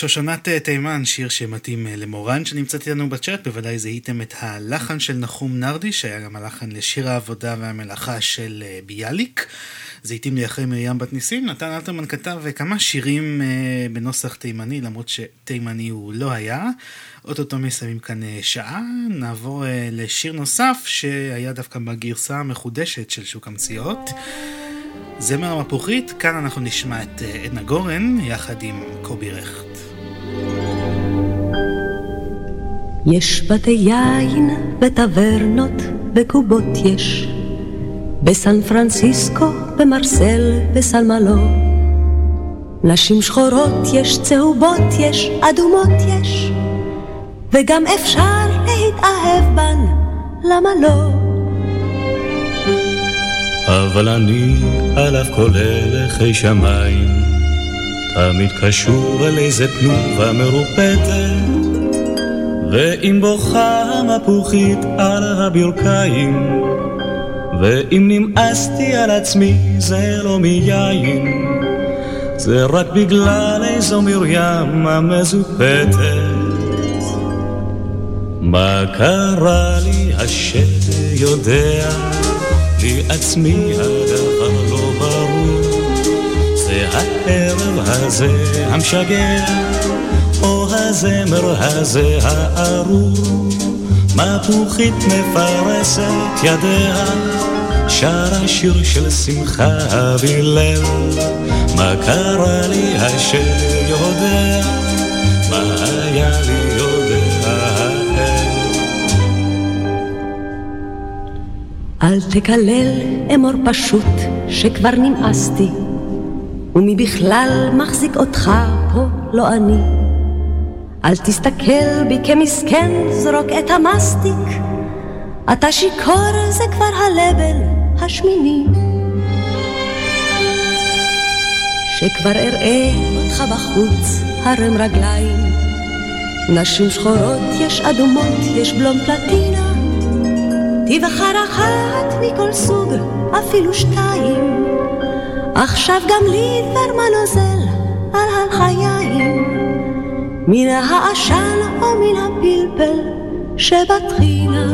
שושנת אה, תימן, שיר שמתאים אה, למורן שנמצאת איתנו בצ'אט, בוודאי זיהיתם את הלחן של נחום נרדי, שהיה גם הלחן לשיר העבודה והמלאכה של אה, ביאליק. זיתים לי אחרי מרים בת ניסים, נתן אלתרמן כתב כמה שירים בנוסח תימני, למרות שתימני הוא לא היה. אוטוטו מסיימים כאן שעה, נעבור לשיר נוסף שהיה דווקא בגרסה המחודשת של שוק המציאות. זמר המפוחית, כאן אנחנו נשמע את עדנה גורן יחד עם קובי רכט. יש בתי יין וטברנות וקובות יש, בסן פרנסיסקו, במרסל, בסלמלו. נשים שחורות יש, צהובות יש, אדומות יש, וגם אפשר להתאהב בן, למה לא? אבל אני על אף כל הלכי שמיים, תמיד קשור אל איזה תנובה מרופטת. ואם בוכה המפוחית על הברכיים, ואם נמאסתי על עצמי זה לא מיין, זה רק בגלל איזו מרים המזופתת. מה קרה לי השד יודע, לי עצמי הדבר הערב הזה המשגע. או הזמר הזה הארור, מפוחית מפרסת ידיה, שרה שיר של שמחה בלב, מה קרה לי אשר יודע, מה היה לי יודע. אל תקלל אמור פשוט שכבר נמאסתי, ומי בכלל מחזיק אותך פה לא אני. אל תסתכל בי כמסכן, זרוק את המסטיק. אתה שיכור, זה כבר הלבל השמיני. שכבר אראה אותך בחוץ, הרם רגליים. נשים שחורות, יש אדומות, יש בלום פלטינה. תבחר אחת מכל סוג, אפילו שתיים. עכשיו גם לי דבר מה על הלחיים. מן העשן או מן הפלפל שבטחינה.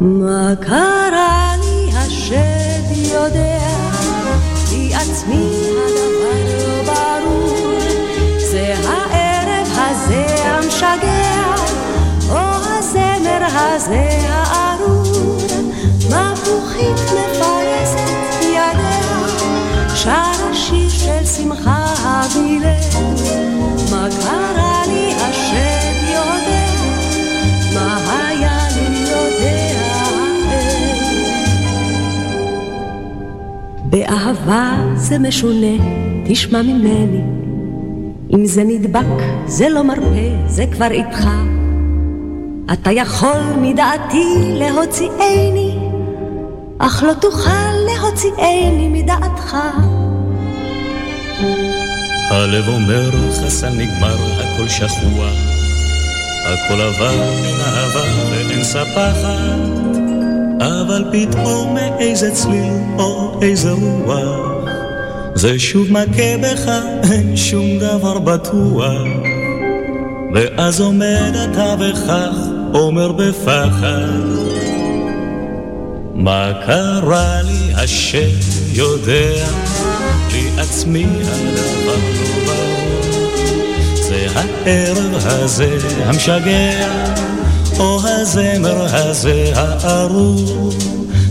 מה קרה לי השד יודע, לי עצמי הדבר לא ברור, זה הערב הזה המשגע, או הזמר הזה הארור, מפוחית שמחה המילה, מה קרה לי השם יודע, מה היה לי יודע. באהבה זה משונה, תשמע ממני, אם זה נדבק, זה לא מרפה, זה כבר איתך. אתה יכול מדעתי להוציאני, אך לא תוכל להוציאני מדעתך. הלב אומר חסן נגמר, הכל שכוח, הכל עבר מן העבר ואין ספחת, אבל פתאום מאיזה צליל או איזה רוח, זה שוב מכה בך, אין שום דבר בטוח. ואז עומד אתה וכך אומר בפחד, מה קרה לי השם יודע, לי עצמי הדבר לא ברור. זה הערב הזה המשגע, או הזמר הזה הארור.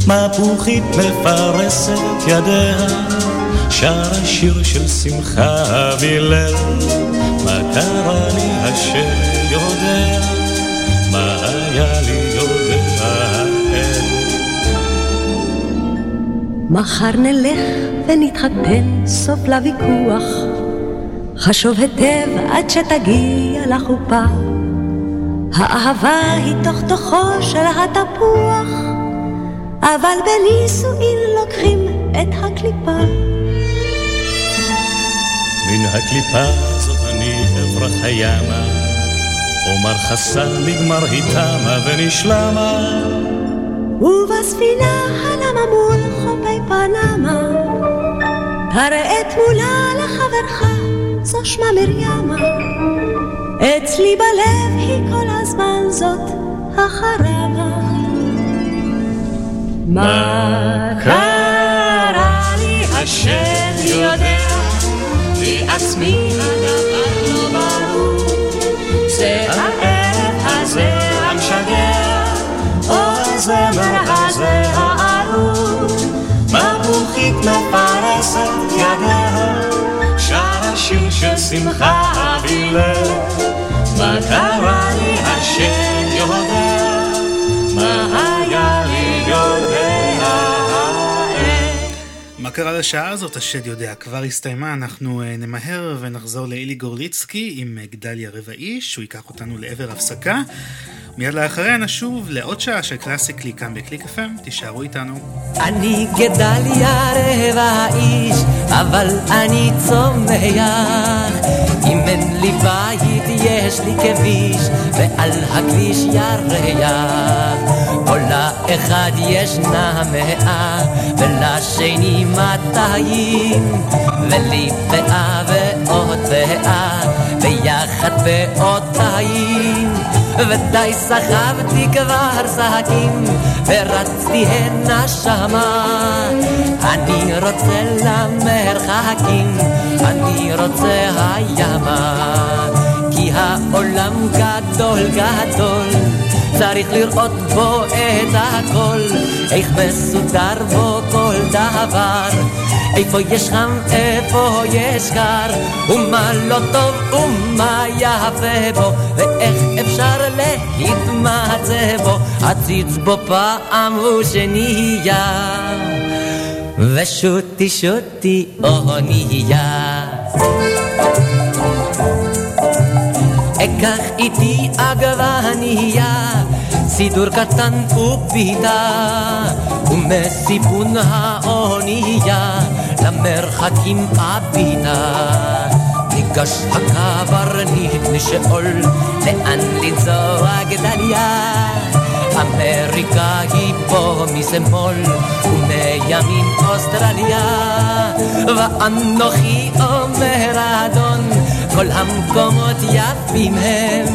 מפוחית מפרסת ידיה, שר שיר של שמחה והלל. מה קרה לי השם יודע, מה היה לי יודע מחר נלך ונתחתן, סוף לוויכוח. חשוב היטב עד שתגיע לחופה. האהבה היא תוך תוכו של התפוח, אבל בנישואין לוקחים את הקליפה. מן הקליפה הזאת אני אברח הימה, אומר חסן נגמר היא תמה ונשלמה. ובספינה חופי פנמה, תראה תמונה לחברך, זו שמה מרימה. אצלי בלב היא כל הזמן זאת החרמה. מה קרה לי השם יודע, לי עצמי הדבר לא ברור, זה הערב הזה המשגע, או הזמר הזה הארור, מבוכית מפרסת ידיה, שר שיר של שמחה והלל. מה קרה לי השם יודע, מה היה לי יודע. מה קרה לשעה הזאת, השד יודע, כבר הסתיימה, אנחנו uh, נמהר ונחזור לאילי גורליצקי עם uh, גדליה רבעי, שהוא ייקח אותנו לעבר הפסקה. מיד לאחריה נשוב לעוד שעה של קלאסיק לי כאן בקליק FM, תישארו איתנו. אני גדליה רבע איש, אבל אני צומח. אם אין לי בית יש לי כביש, ועל הכביש ירח. כל לאחד ישנה מאה, ולשני מאתיים, ולי פאה ועוד פאה, ויחד באותיים. ודי סחבתי כבר שקים, ורצתי הנה שמה. אני רוצה למרחקים, אני רוצה הימה. כי העולם גדול גדול, צריך לראות בו את הכל, איך מסודר בו כל דבר. איפה יש חם, איפה יש קר, ומה לא טוב ומה יפה בו, ואיך אפשר להתמצא בו, עציץ בו פעם ושנייה. ושוטי שוטי אונייה. אקח איתי עגבנייה, סידור קטן ופיתה, ומסיפון האונייה למרחקים הביתה. ניגש הקברניט לשאול לאן לנסוע גדליה. אמריקה היא פה משמאל ומימין אוסטרליה ואנוכי אומר אדון כל המקומות יפים הם.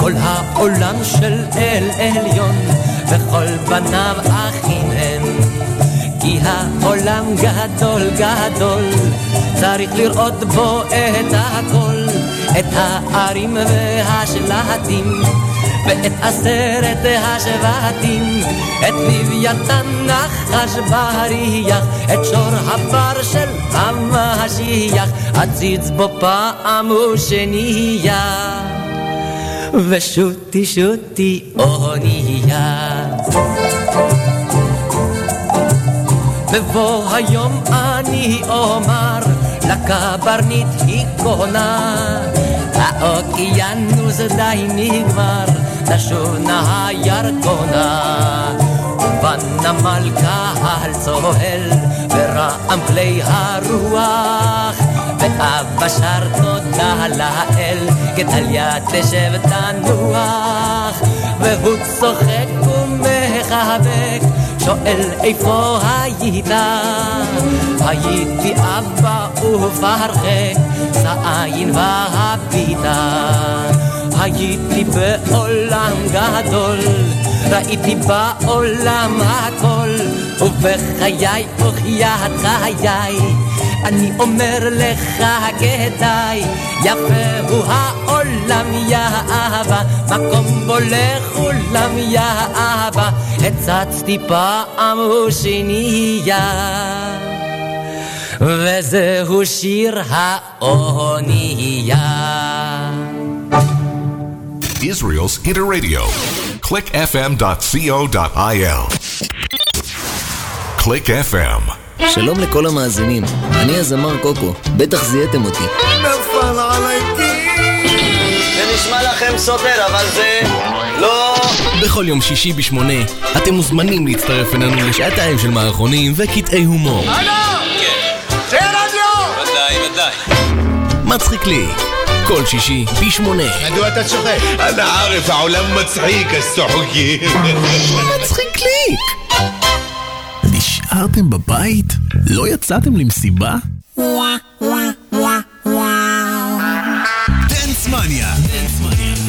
כל העולם של אל עליון וכל בניו אחים הם. כי העולם גדול גדול צריך לראות בו את הכל את הערים והשלטים ואת עשרת השבטים, את לוויתן נחש בריח, את שור הבר של המשיח, עציץ בו פעם ושנייה. ושוטי שוטי אונייה. בבוא היום אני אומר לקברניט היא קונה האוקיינוס די נגמר תשוב נא הירקונה ובנמל קהל צוהל ורעם כלי הרוח ואבא שר תודה לאל גדליה תשב תנוח והוא צוחק ומחבק שואל איפה היית? הייתי אבא ובהרחק זעין והביטה הייתי בעולם גדול ראיתי בעולם הכל ובחיי וחיית חיי אני אומר לך כדאי, יפה הוא העולם יא אהבה, מקום בו לכולם יא אהבה, הצצתי פעם ושנייה. וזהו שיר האונייה. Israel's Interradio. clickfm.co.il. Click FM. שלום לכל המאזינים, אני הזמר קוקו, בטח זיהיתם אותי. נפל עליי זה נשמע לכם סותר, אבל זה לא... בכל יום שישי בשמונה, אתם מוזמנים להצטרף אלינו לשעתיים של מערכונים וקטעי הומור. הלו! כן. זה רדיו! ודאי, ודאי. מצחיק לי. כל שישי, פי שמונה. מדוע אתה צוחק? אנא ערף, העולם מצחיק, אז צוחקים. מצחיק ליק! נשארתם בבית? לא יצאתם למסיבה? דנסמניה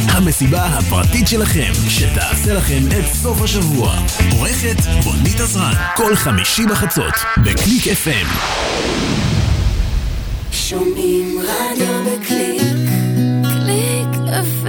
המסיבה הפרטית שלכם, שתעשה לכם את סוף השבוע. עורכת בונית עזרן, כל חמישי בחצות, בקליק FM. שומעים רדיו afraid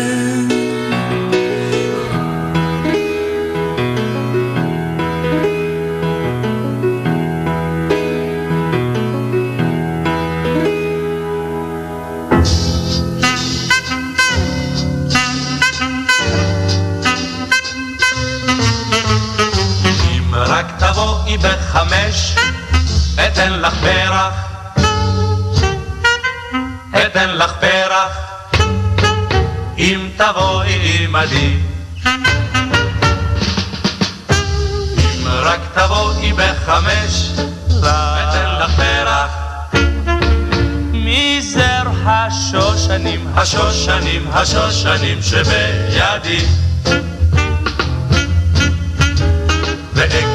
אתן לך פרח, אם תבואי עמדי. אם רק תבואי בחמש, אתן לך פרח, מזר השושנים, השושנים, השושנים שבידי.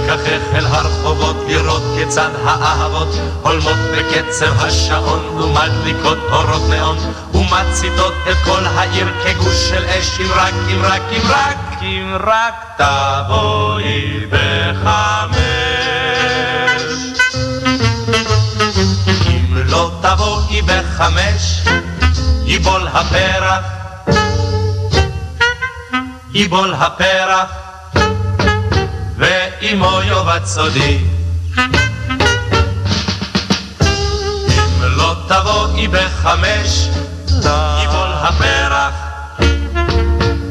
ואקחך אל הרחובות לראות כיצד האהבות הולמות בקצב השעון ומדליקות אורות נאון ומציתות את כל העיר כגוש של אש אם רק, אם רק, אם רק, אם רק תבואי בחמש. אם לא תבואי בחמש ייבול הפרח ייבול הפרח ואימו יאבד סודי. אם לא תבואי בחמש, יבול הפרח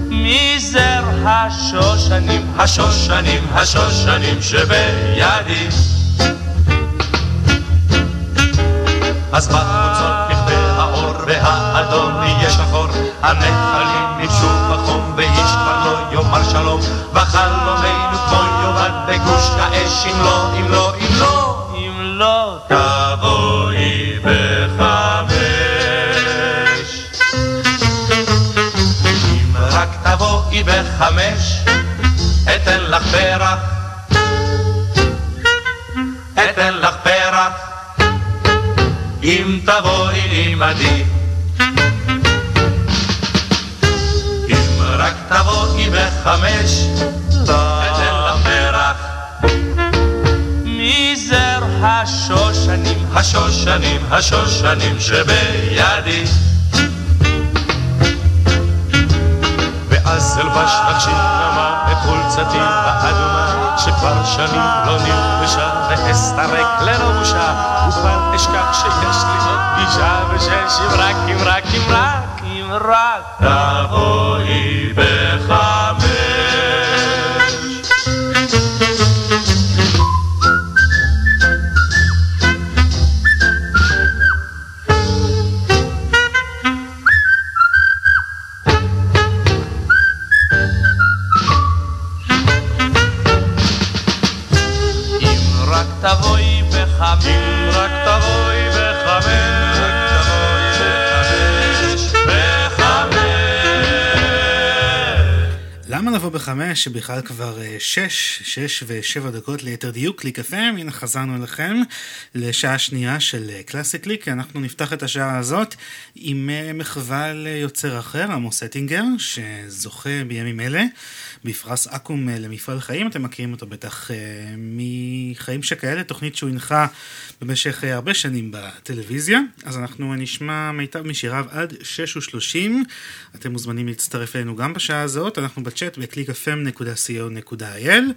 מזר השושנים, השושנים, השושנים שבידי. אז בחוצות נכבה האור והאדום יהיה שחור, הנחלים ניגשו בחום ואיש כבר לא יאמר שלום, וחלומנו כמו בגוש האש אם לא, אם לא, אם לא, אם לא תבואי בחמש. אם רק תבואי בחמש, אתן לך פרח, אתן לך פרח, אם תבואי עמדי. אם רק תבואי בחמש, השושנים, השושנים, השושנים שבידי. ואז אלבש לך נמה את חולצתי האדומה, שכבר שנים לא נלבשה, ואסתרק ללא בושה, וכבר אשכח שיש לי עוד פגישה, ושש אם רק, אם רק, אם רק, אם רק תבואי לבוא בחמש, שבכלל כבר אה, שש, שש ושבע דקות ליתר דיוק, קליק FM, הנה חזרנו אליכם לשעה שנייה של אה, קלאסי קליק, אנחנו נפתח את השעה הזאת עם אה, מחווה ליוצר אחר, עמוס אטינגר, שזוכה בימים אלה בפרס אקו"ם למפעל חיים, אתם מכירים אותו בטח מחיים שכאלה, תוכנית שהוא הנחה במשך הרבה שנים בטלוויזיה, אז אנחנו נשמע מיטב משיריו עד שש ושלושים, אתם מוזמנים להצטרף אלינו גם בשעה הזאת, אנחנו בצ'אט ב-clickfm.co.il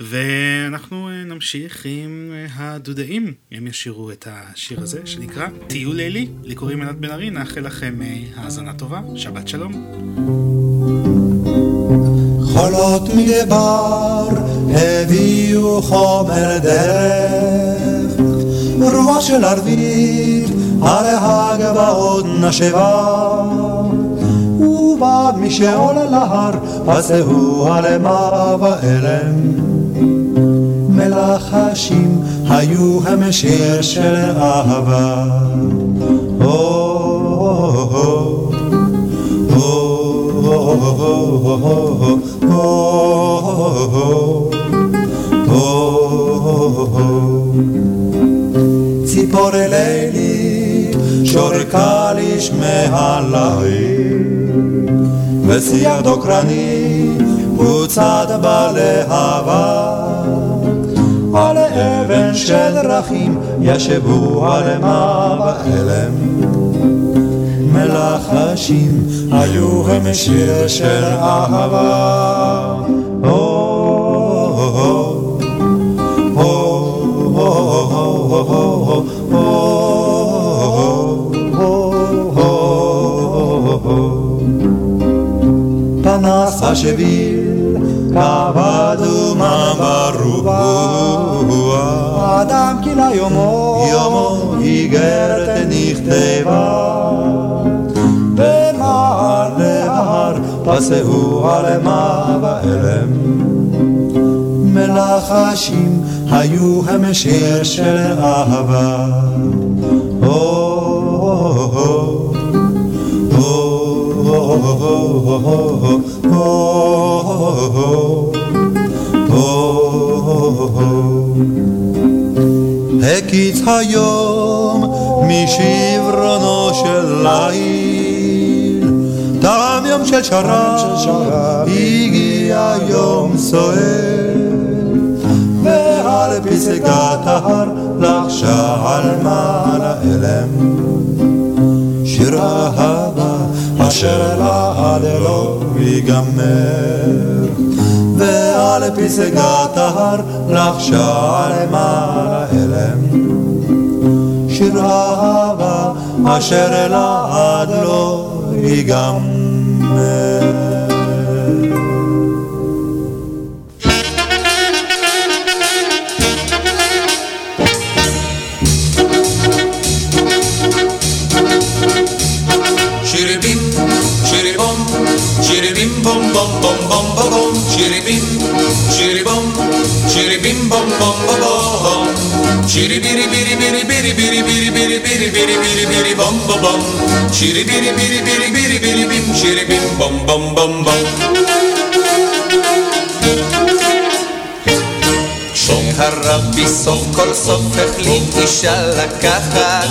ואנחנו אה, נמשיך עם אה, הדודאים, הם ישירו את השיר הזה שנקרא טיול לילי, לי קוראים אלעד בן ארי, נאחל לכם אה, האזנה טובה, שבת שלום. חולות מדבר הביאו חומר דרך, רוח של ערבית על הגבעות נשבה, ובעד מי שעולה להר פסהו עלמה ואלם. מלחשים היו הם שיר של אהבה. ציפור לילי שורקה לשמי הליל ושיח דוקרני הוצד בלהבה על אבן של דרכים ישבו עלמה באלם מלחשים היו הם שיר של אהבה. השביל, קו אדומה ברוח, אדם כי ליומו, יומו איגרת נכתבה. ונער להר פסהו עלמה באלם. מלחשים היו הם שיר של אהבה. הקיץ היום משברונו של ליל, טעם יום של שרב, הגיע יום סוער, ועל פסגת ההר לחשה על מעלה אלם. שיר אהבה אשר לעד לא ייגמר, ועל פסגת ההר לחשה על מעלה אלם. שיר אהבה אשר לעד לא ייגמר. Bom bom bom bom bom, chiri bim, chiri bom, bom bom bom. Chiri biri biri biri biri biri biri biri biri biri biri biri bom bom bom. Chiri biri biri biri biri biri bim, chiri bim bom bom bom bom. הרבי סוף כל סוף החליט אישה לקחת.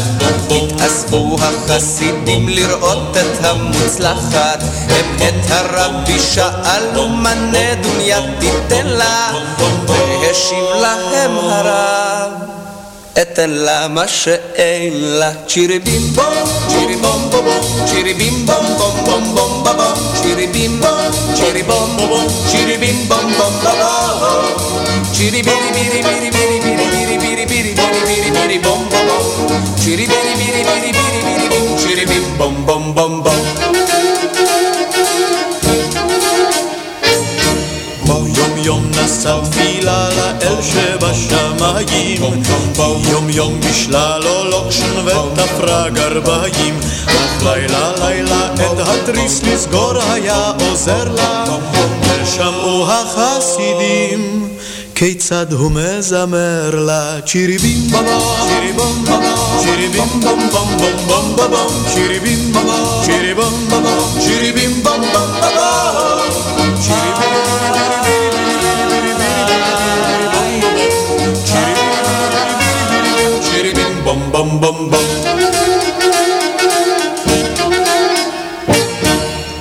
התאספו החסידים לראות את המוצלחת. הם את הרבי שאלו מנה דוניה תיתן לה? והשיב להם הרב אתן לה מה שאין לה צ'ירי בים בום צ'ירי בום בום בום צ'ירי בים בום בום בום בום בום צ'ירי בים בום צ'ירי בום בום צ'ירי בים בום בום בום צ'ירי בירי בירי בירי בירי בירי בירי בירי בירי בירי בירי בירי בום בום בום צ'ירי בירי בירי בירי בירי בירי בים צ'ירי בום בום בום בום נשא תפילה לאל שבשמיים. יום יום בשלה לו לוקשן ותפרה גרביים. אך לילה לילה את התריס לסגור היה עוזר לה. ושמעו החסידים כיצד הוא מזמר לה. צ'ירי בים בבא צ'ירי בום בבא צ'ירי בים בום בום בום בום בום. צ'ירי בים בבא צ'ירי בום בבא צ'ירי בים בום בום בבא צ'ירי בים בום בום בום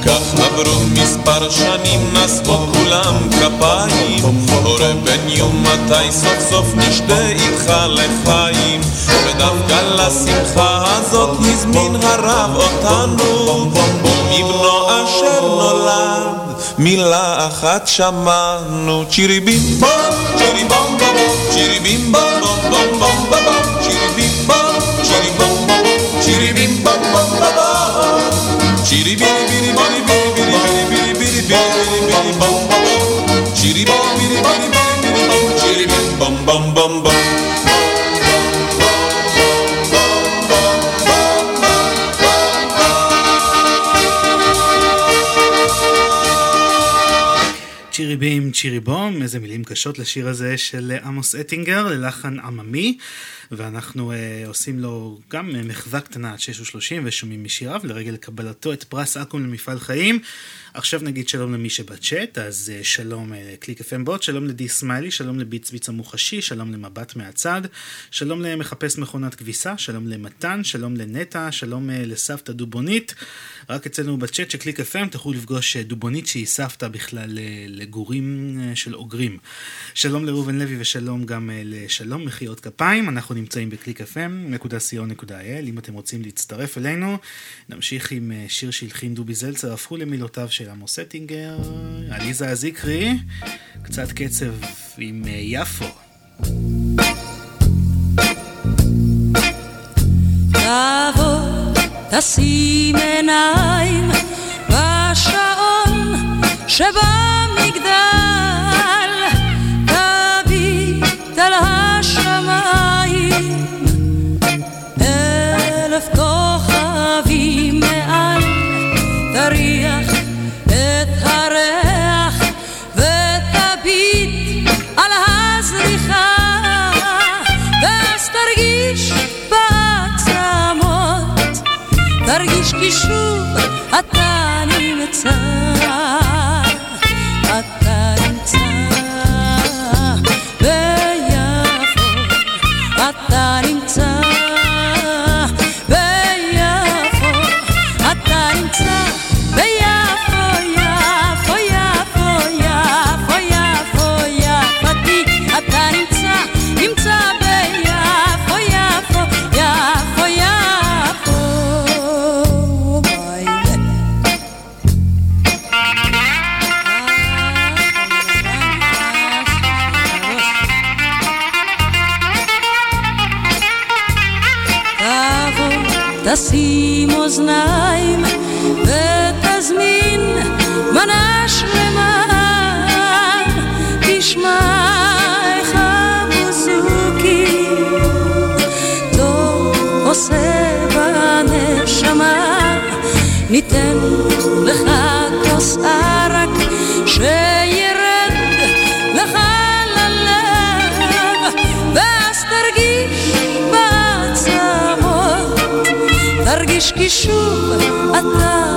כך עברו מספר שנים, נשאו כולם כפיים. הורה בן יום, מתי סוף סוף נשתה איתך לחיים? ודווקא לשמחה הזאת הזמין הרב אותנו, ומבנו אשר נולד, מילה אחת שמענו. צ'ירי בים בום, צ'ירי בום בום בום, צ'ירי בים בום בום בום בום בום, צ'ירי בים בום, צ'ירי בום בום, צ'ירי בים בום בום בום. Chiri biri biri biri צ'ירי בום, איזה מילים קשות לשיר הזה של עמוס אטינגר, ללחן עממי, ואנחנו אה, עושים לו גם אה, מחווה קטנה עד 6 ו-30 ושומעים משיריו לרגל קבלתו את פרס אקו"ם למפעל חיים. עכשיו נגיד שלום למי שבצ'אט, אז אה, שלום אה, קליק FM בוט, שלום לדי סמיילי, שלום לביצה ביצה מוחשי, שלום למבט מהצד, שלום למחפש מכונת כביסה, שלום למתן, שלום לנטע, שלום אה, לסבתא דובונית. רק אצלנו בצ'אט של קליק FM תוכלו לפגוש דובונית שהיא סבתא בכלל לגורים של אוגרים. שלום לראובן לוי ושלום גם לשלום מחיאות כפיים, אנחנו נמצאים בקליק FM.co.il, אם אתם רוצים להצטרף אלינו, נמשיך עם שיר שהלחין דובי זלצר, הפכו למילותיו של עמוס אטינגר, עליזה הזיקרי, קצת קצב עם uh, יפו. תבוא, כי שוב אתה נמצא, תשים אוזניים ותזמין מנה שלמה, תשמע איך הבוזוקי טוב עושה בנשמה, ניתן לך כוס ערק שירד תרגיש כי שוב אתה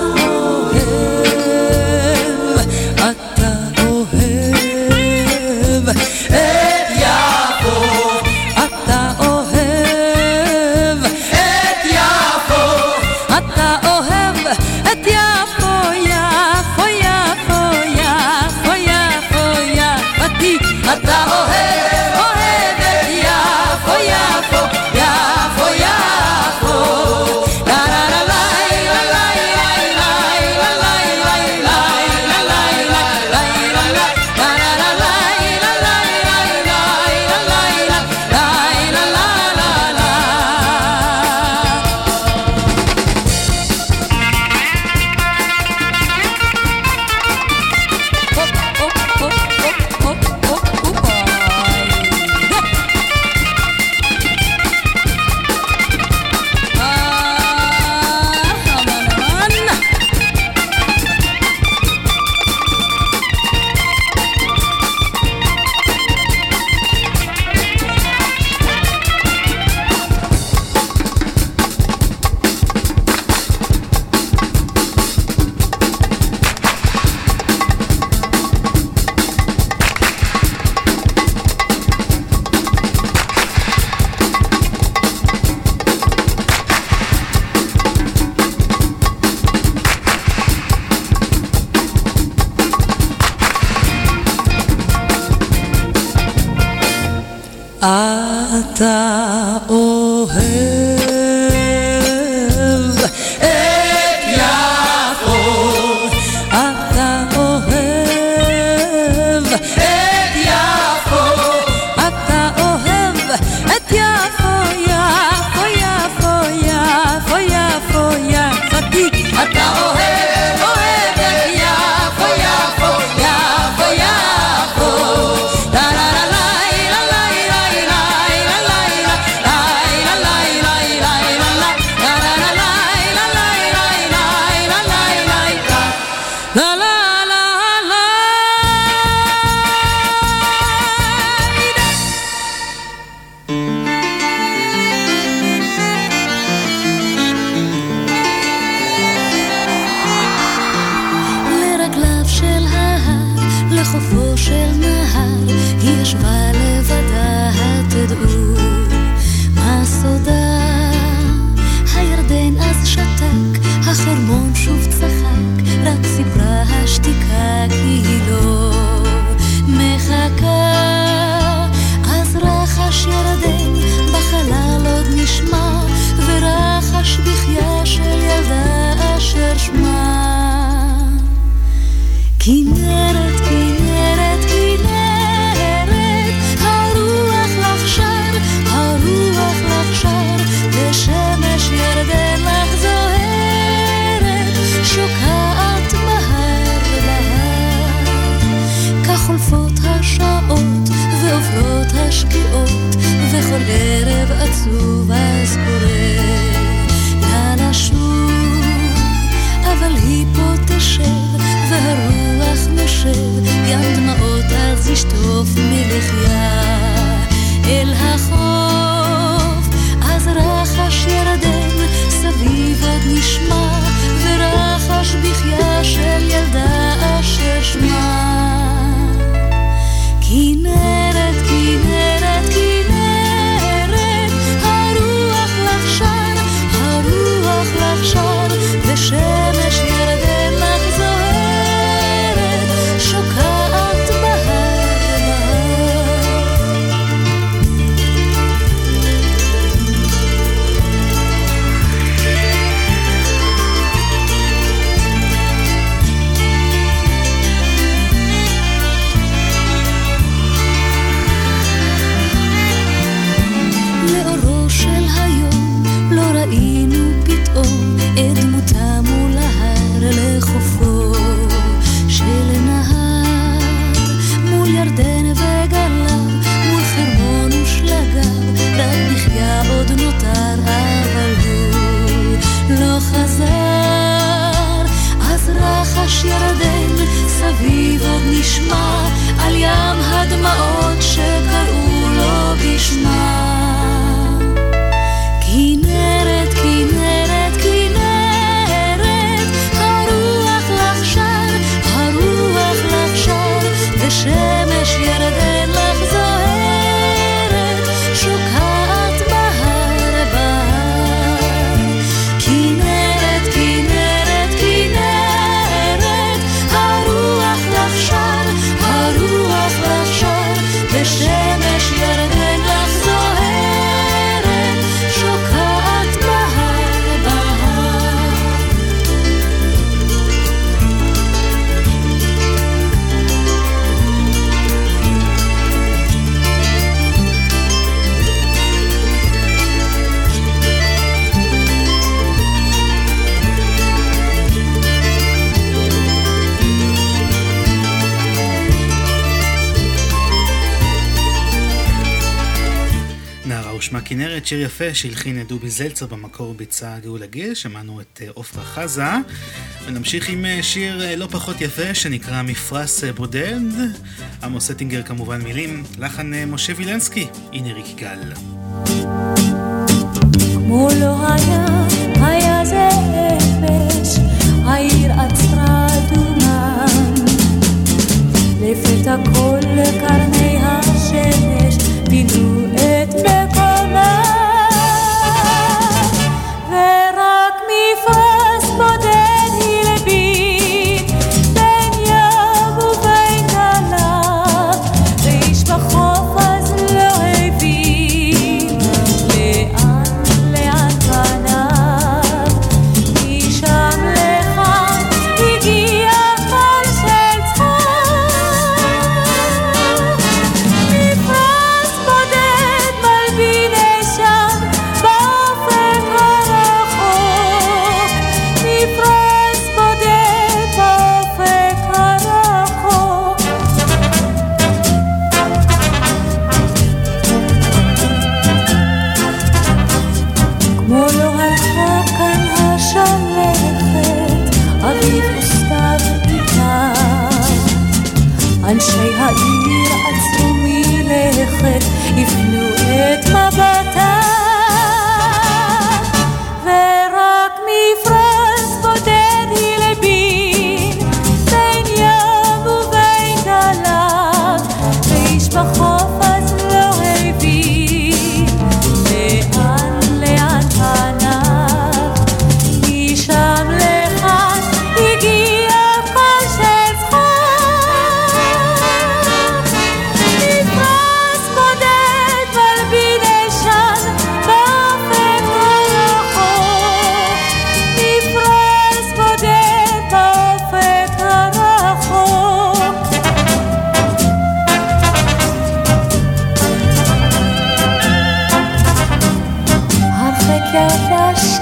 יפה שהלחין את דובי זלצר במקור ביצע גאולה גיל, שמענו את אה, עופרה חזה. ונמשיך עם אה, שיר אה, לא פחות יפה שנקרא מפרס בודד. עמוס אטינגר כמובן מילים, לחן משה וילנסקי, הנה ריק גל. כמו לא העיר עצרה דומם. לפתע כל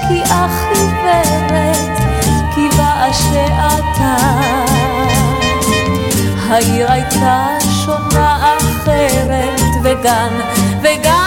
כי אך עיוורת, קיווה שעתה. העיר הייתה שונה אחרת, וגם, וגם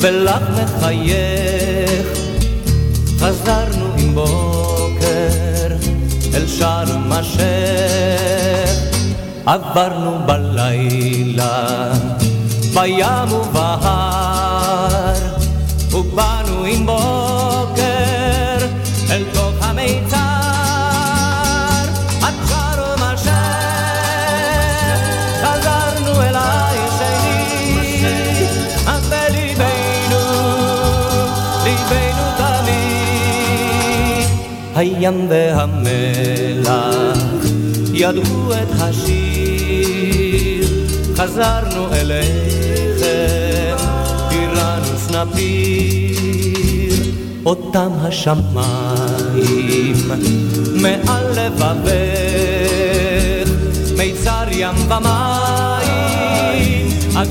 ולך מחייך. חזרנו עם בוקר אל שער א-שייח, עברנו בלילה בים ובהר, ובאנו עם בוקר הים והמלח ידעו את השיר, חזרנו אליכם, פירנוס נפיר, אותם השמיים מעל לבבך, מיצר ים ומים, את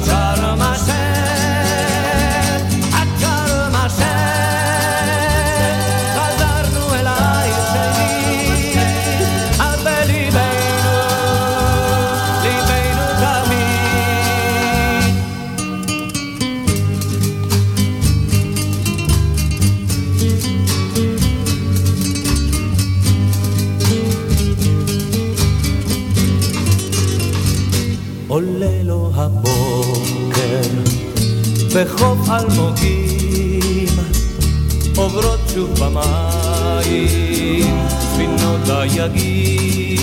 בחוף אלמוגים עוברות שוב במים ספינות דייגים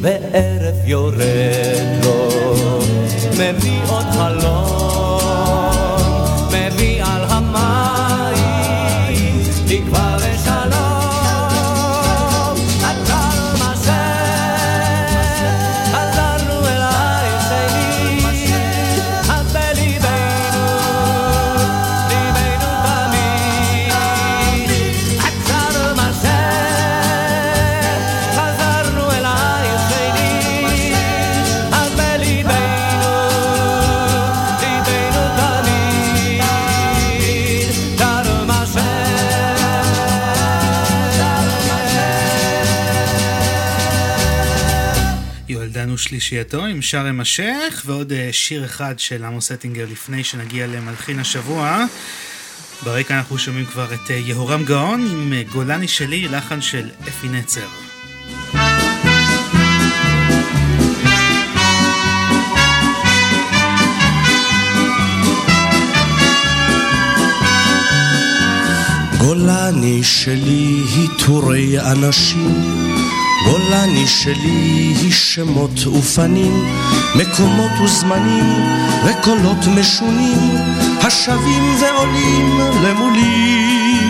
וערב יורד לו מביא עוד חלום דן ושלישייתו עם שארם א-שייח ועוד אה, שיר אחד של עמוס אטינגר לפני שנגיע למלחין השבוע. ברקע אנחנו שומעים כבר את אה, יהורם גאון עם אה, גולני שלי, לחן של אפי נצר. גולני שלי היא טורי אנשים, גולני שלי היא שמות ופנים, מקומות וזמנים וקולות משונים, השבים ועולים למולי.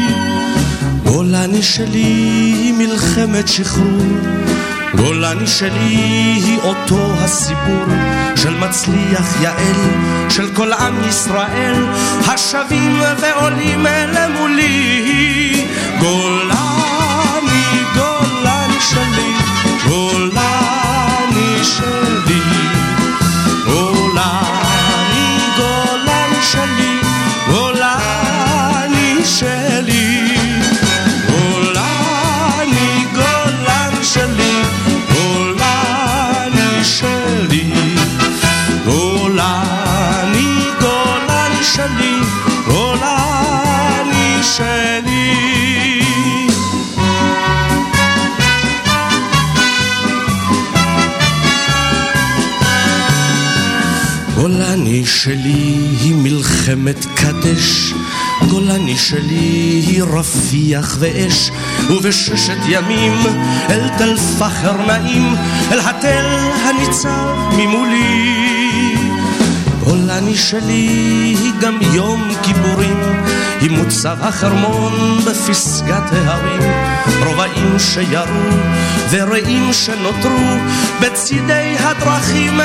גולני שלי היא מלחמת שחרור, גולני שלי היא אותו הסיפור של מצליח יעל, של כל עם ישראל, השבים ועולים למולי. גולני, שלי היא מלחמת קדש, גולני שלי היא רפיח ואש, ובששת ימים אל תל פחר נעים, אל התל הניצב ממולי. גולני שלי היא גם יום כיפורים, היא מוצב החרמון בפסגת ההרים, רובעים שירו ורעים שנותרו בצידי הדרכים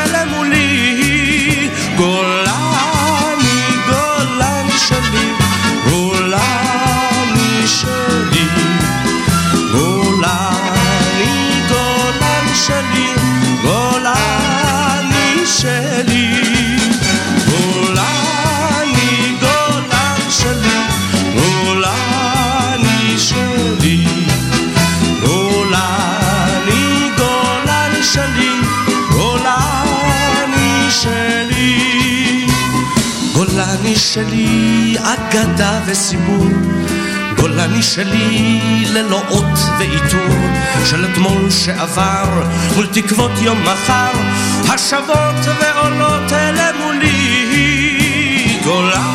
למולי. גולני, אגדה וסיפור, גולני שלי ללא אות ועיטור של אתמול שעבר מול תקוות יום מחר השבות ועולות למולי גולני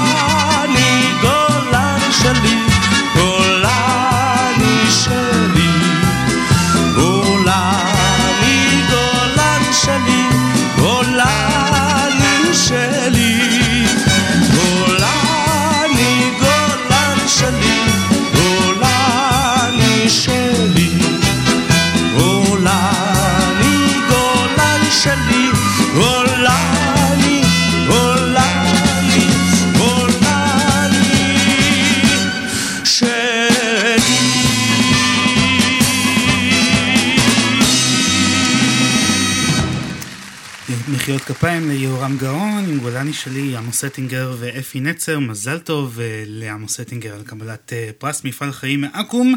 ליהורם גאון, עם גולני שלי, עמוס אטינגר ואפי נצר, מזל טוב אה, לעמוס אטינגר על קבלת אה, פרס מפעל חיים מאקו"ם.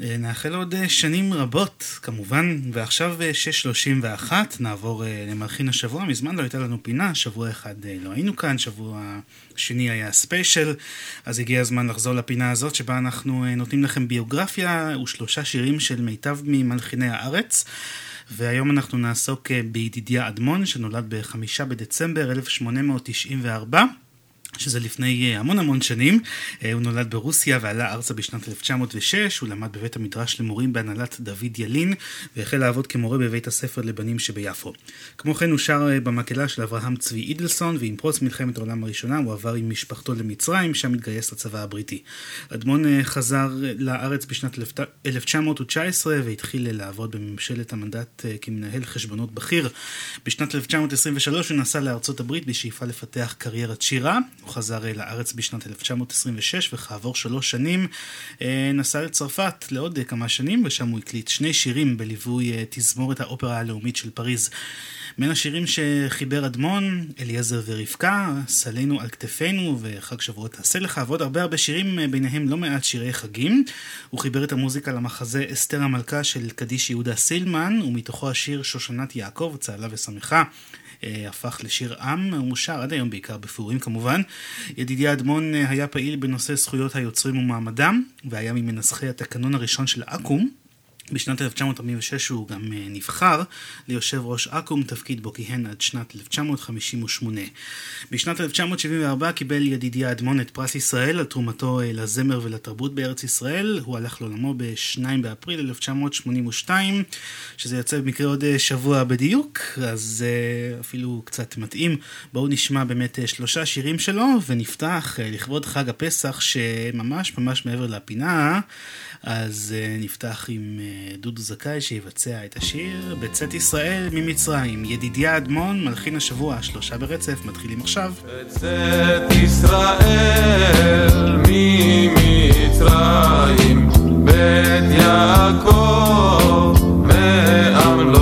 אה, נאחל עוד שנים רבות, כמובן, ועכשיו אה, 6.31, נעבור למלחין השבוע, מזמן לא הייתה לנו פינה, שבוע אחד לא היינו כאן, שבוע שני היה ספיישל, אז הגיע הזמן לחזור לפינה הזאת, שבה אנחנו נותנים לכם ביוגרפיה ושלושה שירים של מיטב ממלחיני הארץ. והיום אנחנו נעסוק אה, בידידיה אדמון, שנולד בחמישה בדצמבר 1894. שזה לפני אה, המון המון שנים. אה, הוא נולד ברוסיה ועלה ארצה בשנת 1906, הוא למד בבית המדרש למורים בהנהלת דוד ילין, והחל לעבוד כמורה בבית הספר לבנים שביפו. כמו כן הוא שר אה, במקהלה של אברהם צבי אידלסון, ועם פרוץ מלחמת העולם הראשונה הוא עבר עם משפחתו למצרים, שם התגייס לצבא הבריטי. אדמון חזר לארץ בשנת 1919 והתחיל לעבוד בממשלת המנדט כמנהל חשבונות בכיר. בשנת 1923 הוא נסע לארצות הברית בשאיפה לפתח קריירת שירה. הוא חזר אה, לארץ בשנת 1926 וכעבור שלוש שנים אה, נסע לצרפת לעוד אה, כמה שנים ושם הוא הקליט שני שירים בליווי תזמורת האופרה הלאומית של פריז. בין השירים שחיבר אדמון, אליעזר ורבקה, סלינו על כתפינו וחג שבועות תעשה לך, ועוד הרבה הרבה שירים, ביניהם לא מעט שירי חגים. הוא חיבר את המוזיקה למחזה אסתר המלכה של קדיש יהודה סילמן, ומתוכו השיר שושנת יעקב, צהלה ושמחה. הפך לשיר עם, הוא מושר עד היום בעיקר בפורים כמובן. ידידיה אדמון אה, היה פעיל בנושא זכויות היוצרים ומעמדם, והיה ממנסחי התקנון הראשון של אקו"ם. בשנת 1946 הוא גם אה, נבחר ליושב ראש אקו"ם, תפקיד בו כיהן עד שנת 1958. בשנת 1974 קיבל ידידיה אדמון את פרס ישראל על תרומתו אה, לזמר ולתרבות בארץ ישראל. הוא הלך לעולמו ב-2 באפריל 1982, שזה יוצא במקרה עוד אה, שבוע בדיוק, אז אפילו קצת מתאים. בואו נשמע באמת שלושה שירים שלו, ונפתח לכבוד חג הפסח, שממש ממש מעבר לפינה. אז uh, נפתח עם uh, דודו זכאי שיבצע את השיר בצאת ישראל ממצרים. ידידיה אדמון, מלחין השבוע, שלושה ברצף, מתחילים עכשיו. בצאת ישראל ממצרים, בית יעקב מעם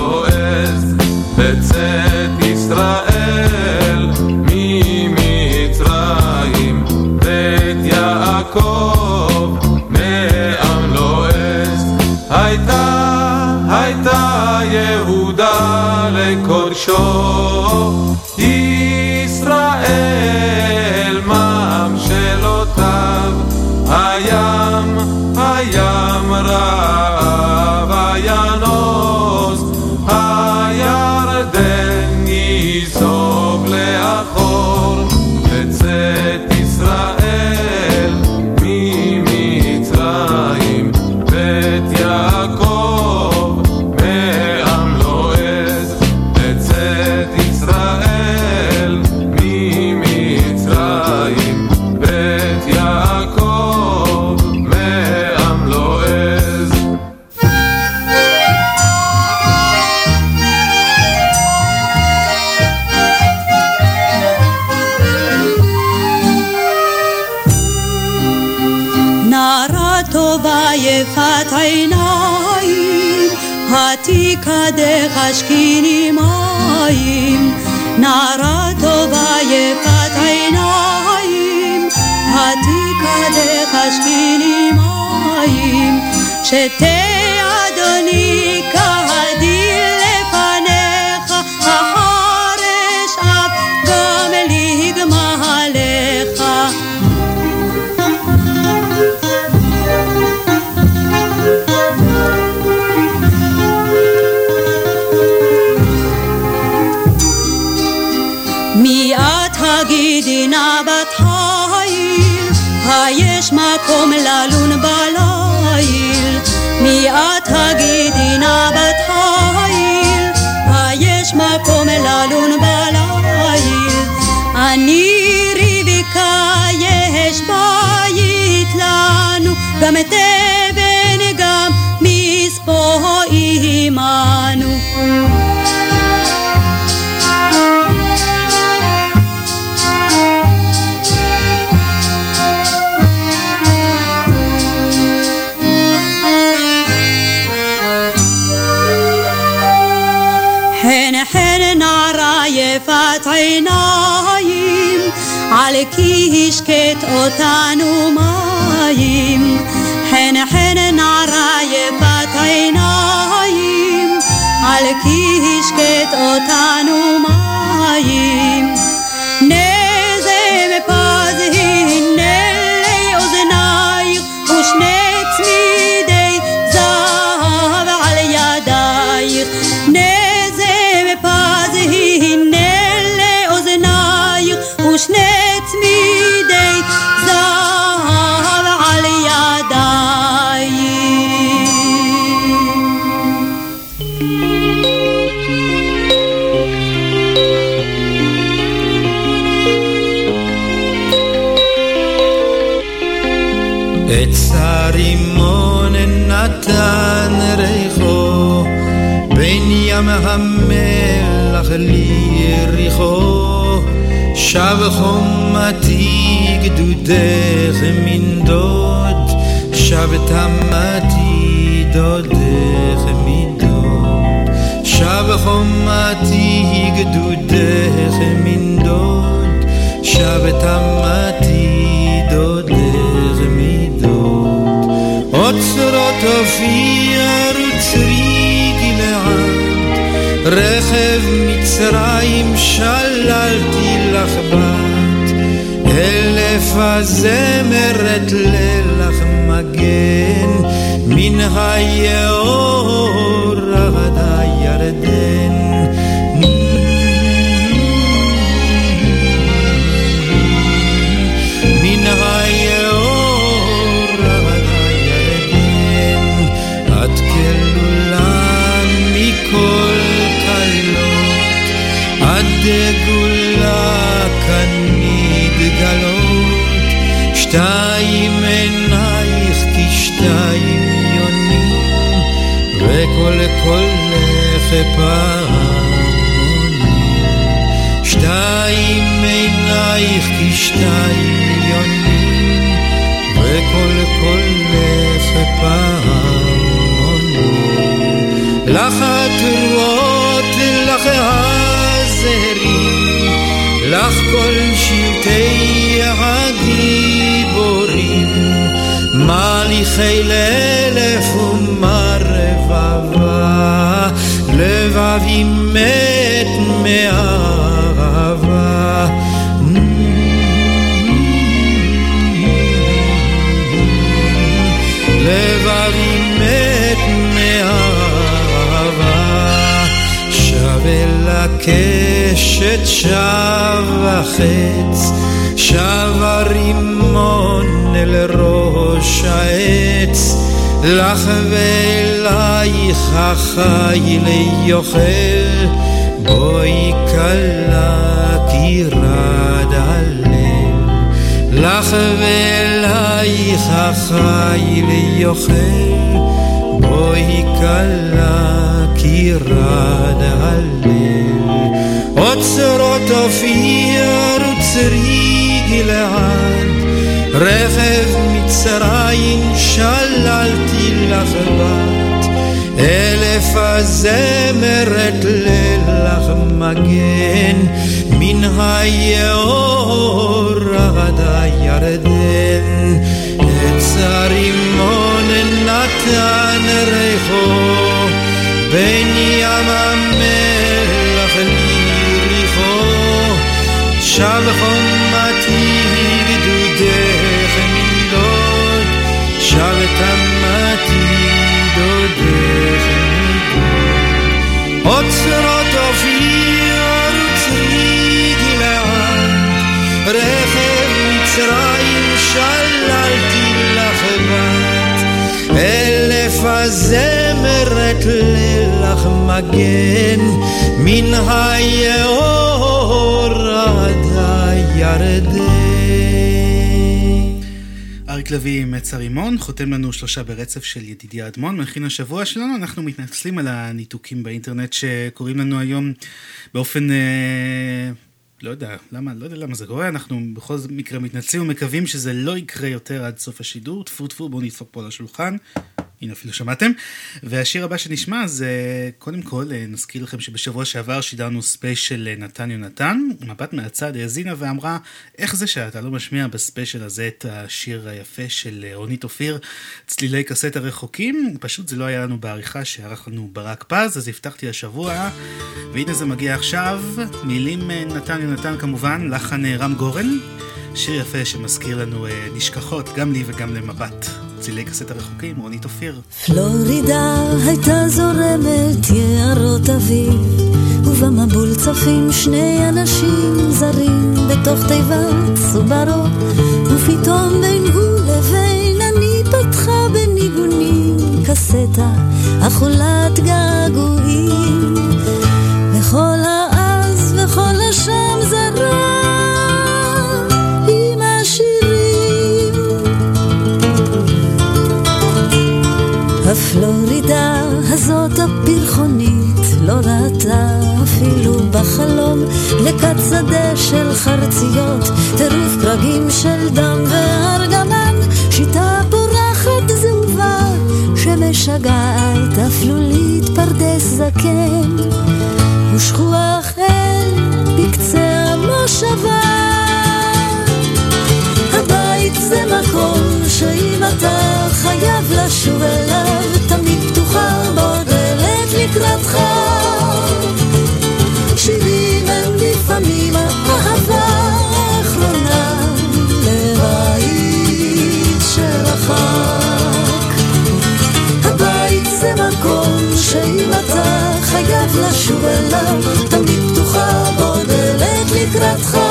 Senhor. נערה טובה יפת עיניים, התיקדך השקיני מים. שתה היש מקום ללון בליל. מי את הגידי נא בת חיל, היש מקום ללון בליל. אני רבקה יש בית לנו, גם את אבן גם מספו עמנו. אותנו מים. חן חן נערה יפת עיניים, על כי השקט אותנו המלח ליריחו שב חומתי גדודך מנדוד שב תמתי דודך מדוד שב חומתי גדודך מנדוד שב תמתי דודך מדוד אוצרות אופיר וצרי גלעד רכב מצרים שללתי לך בת אלף הזמרת לילך מגן מן היאור וכל קולך פעמונים. שתיים עינייך כשתיים יונים וכל קולך פעמונים. לך התרועות לך הזרים לך כל שבטי הגיבורים. מליכי לאלף ומה רבבה לבבי מת מאהבה לבבי מת מאהבה שב אל הקשת שב החץ שב הרימון אל ראש העץ לך ואלייך החיל יוכל בואי כלה כי רד הלב לך ואלייך החיל יוכל בואי כלה כי רד הלב אוצרות אופיר וצרי גלעד רכב מצרים שללתי לך בת אלף הזמרת לילך מגן מן היאור עד הירדן. עץ הרימון נתן ריחו בין ים המלח ליריחו שב הזמרת לילך מגן מן היאור עד הירדן. אריק לביא עם עץ הרימון, חותם לנו שלושה ברצף של ידידיה אדמון, מכין השבוע שלנו, אנחנו מתנצלים על הניתוקים באינטרנט שקורים לנו היום באופן... אה, לא יודע, למה, לא יודע למה זה קורה, אנחנו בכל מקרה מתנצלים ומקווים שזה לא יקרה יותר עד סוף השידור, טפו טפו בואו נדפוק פה על השולחן. הנה אפילו שמעתם. והשיר הבא שנשמע זה קודם כל אה, נזכיר לכם שבשבוע שעבר שידרנו ספיישל אה, נתן יונתן, מבט מהצד האזינה ואמרה איך זה שאתה לא משמיע בספיישל הזה את השיר היפה של אה, רונית אופיר, צלילי קסם הרחוקים, פשוט זה לא היה לנו בעריכה שערך לנו ברק פז, אז הבטחתי השבוע, והנה זה מגיע עכשיו, מילים נתן יונתן כמובן, לחן רם גורן. שיר יפה שמזכיר לנו אה, נשכחות, גם לי וגם למבט. צילי כסת הרחוקים, רונית אופיר. פלורידה הייתה זורמת יערות אביב, ובמבול צפים שני אנשים זרים בתוך תיבת סוברו, ופתאום בין הוא לבין אני פתחה בניגונים קסטה אכולת געגועים. וכל העז וכל השם זרה הפלורידה הזאת הפרחונית לא ראתה אפילו בחלום לכת שדה של חרציות, טירוף פרגים של דם וארגמן, שיטה פורחת זהובה שמשגעת אפלולית פרדס זקן, ושכוח אל בקצה המושבה. זה מקום שאם אתה חייב לשוב אליו, תמיד פתוחה בו דלת לקראתך. שירים הם לפעמים האהבה האחרונה לבית שרחק. הבית זה מקום שאם אתה חייב לשוב אליו, תמיד פתוחה בו דלת לקראתך.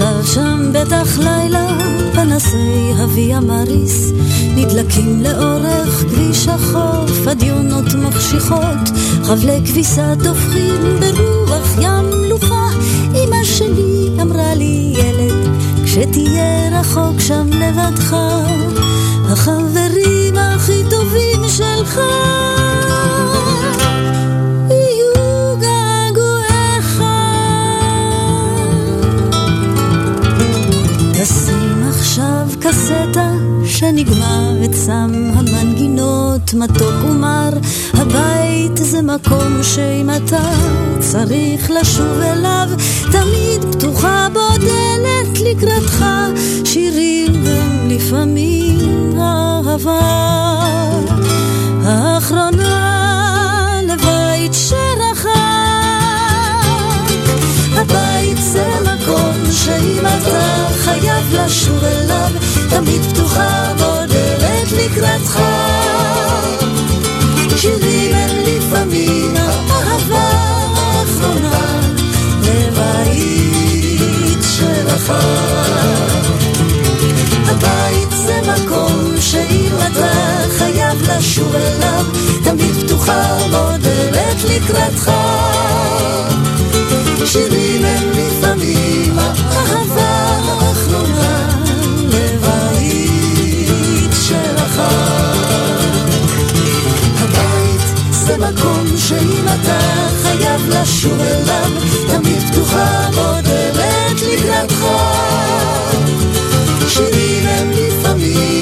עכשיו שם בטח לילה, פנסי הוויה מריס, נדלקים לאורך כביש החוף, הדיונות מחשיכות, חבלי כביסה דופחים ברוח ים מלוכה. אמא שלי אמרה לי, ילד, כשתהיה רחוק שם לבדך, החברים הכי טובים שלך קסטה שנגמר סם המנגינות מתוק ומר. הבית זה מקום שאם אתה צריך לשוב אליו תמיד פתוחה בו דלת לקראתך שירים גם לפעמים אהבה. האחרונה אתה חייב לשוב אליו, תמיד פתוחה בו דלת לקראתך. שירים הם לפעמים האהבה האחרונה לבית שרחק. הבית זה מקום שאם אתה חייב לשוב אליו, תמיד פתוחה בו דלת לקראתך. שירים הם זה מקום שאם אתה חייב לשוב אליו, תמיד פתוחה בו דלת לקראתך. שירים הם לפעמים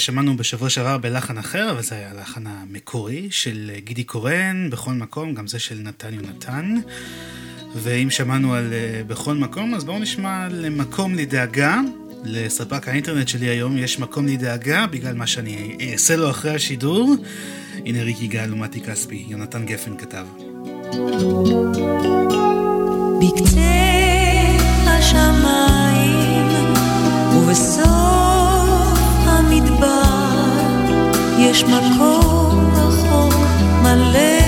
שמענו בשבוע שעבר בלחן אחר, אבל זה היה הלחן המקורי של גידי קורן, בכל מקום, גם זה של נתן יונתן. ואם שמענו על אה, בכל מקום, אז בואו נשמע למקום לדאגה. לספק האינטרנט שלי היום יש מקום לדאגה, בגלל מה שאני אעשה לו אחרי השידור. הנה ריק יגאל ומתי כספי, יונתן גפן כתב. בקצה השמיים ובסוף יש מקום רחוק מלא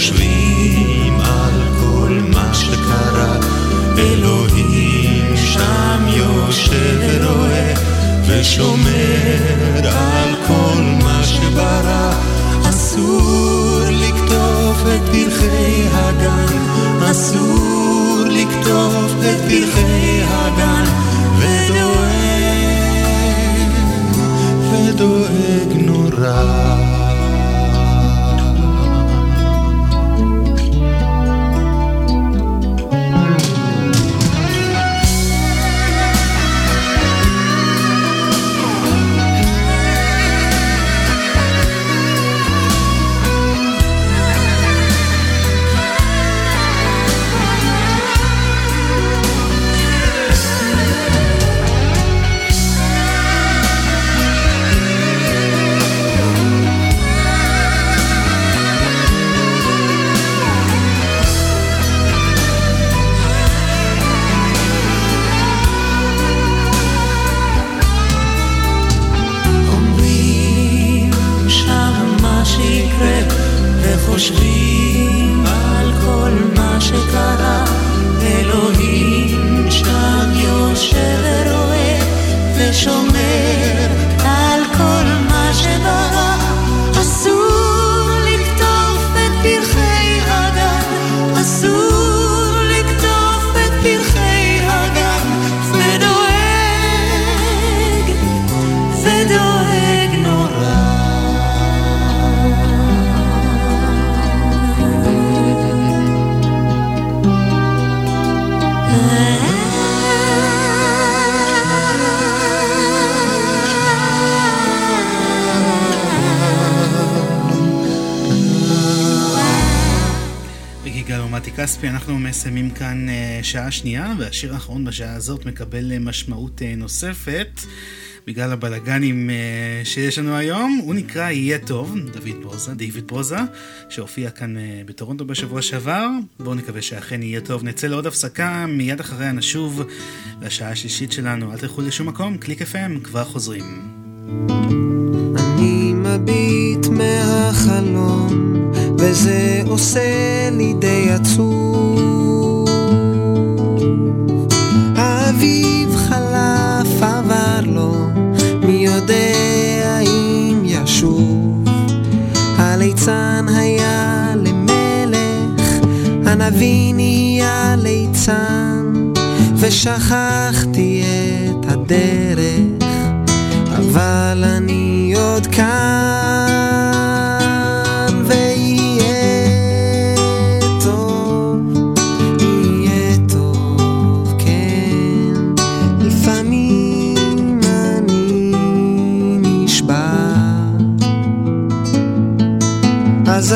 וחושבים על כל מה שקרה, אלוהים שם יושב ורואה, ושומר על כל מה שברא. אסור לקטוף את פרחי הגן, אסור לקטוף את פרחי הגן, ודואג, ודואג נורא. בשעה הזאת מקבל אה, משמעות אה, נוספת. בגלל הבלגנים אה, שיש לנו היום, הוא נקרא יהיה טוב, דוד ברוזה, דיוויד ברוזה, שהופיע כאן בטורונטו בשבוע שעבר. בואו נקווה שאכן יהיה טוב. נצא לעוד הפסקה, מיד אחריה נשוב לשעה השלישית שלנו. אל תלכו לשום מקום, קליק FM, כבר חוזרים. מביט מהחלום, וזה עושה לי די עצוב. האביב חלף עבר לו, מי יודע אם ישוב. הליצן היה למלך, הנביא נהיה ליצן, ושכחתי את הדרך. אבל אני עוד כאן, אז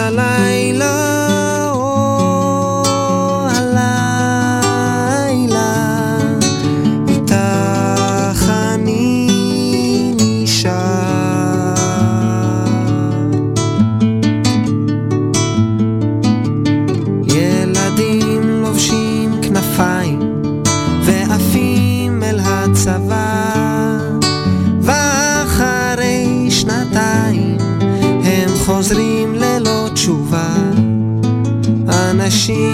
אנשים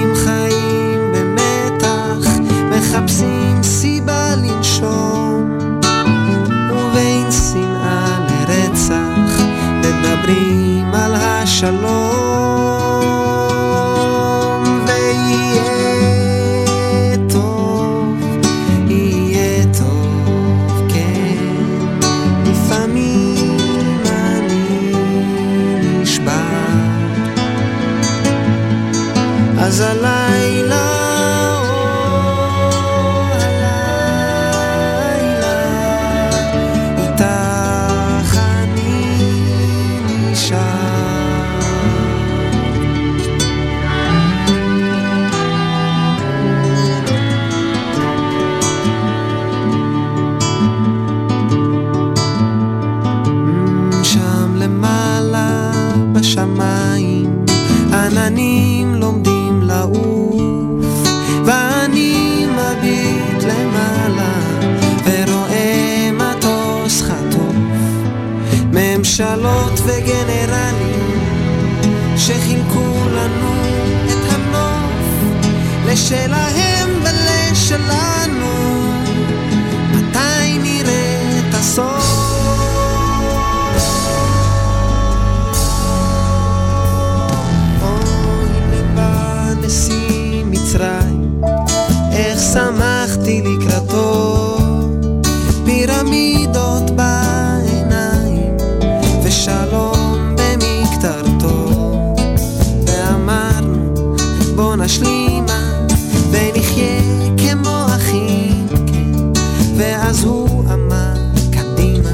תצאו אמה קדימה,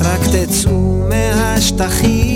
רק תצאו מהשטחים.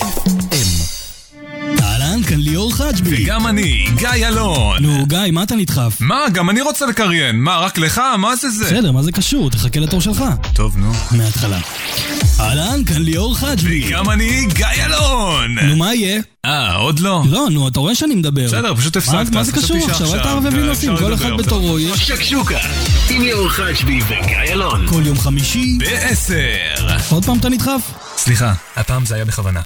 חג'בי. וגם אני, גיא אלון. נו, גיא, מה אתה נדחף? מה, גם אני רוצה לקריין. מה, רק לך? מה זה זה? בסדר, מה זה קשור? תחכה לתור שלך. טוב, נו. מההתחלה. אהלן, כאן ליאור חג'בי. וגם אני, גיא אלון. נו, מה יהיה? אה, עוד לא? לא, נו, אתה רואה שאני מדבר. בסדר, פשוט הפסקת. מה- זה קשור עכשיו? אל תערבב לי נושאים, כל אחד בתורו. יש. שקשוקה, עם ליאור חג'בי וגיא אלון. כל יום חמישי. בעשר. עוד פעם אתה נדחף? סליחה, הפעם זה היה בכוונה.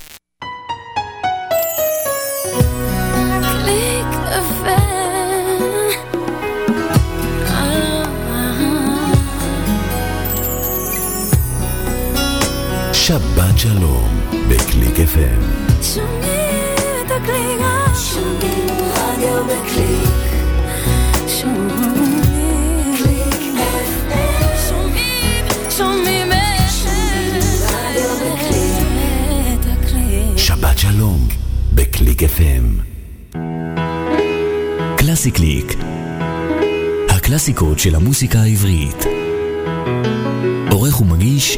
שלום, בקליק FM. שומעים את הקליק, שומעים רדיו בקליק. שומעים קליק FM. שומעים, שומעים רדיו בקליק. שבת שלום, בקליק FM. קלאסי קליק. הקלאסיקות של המוסיקה העברית. עורך ומגיש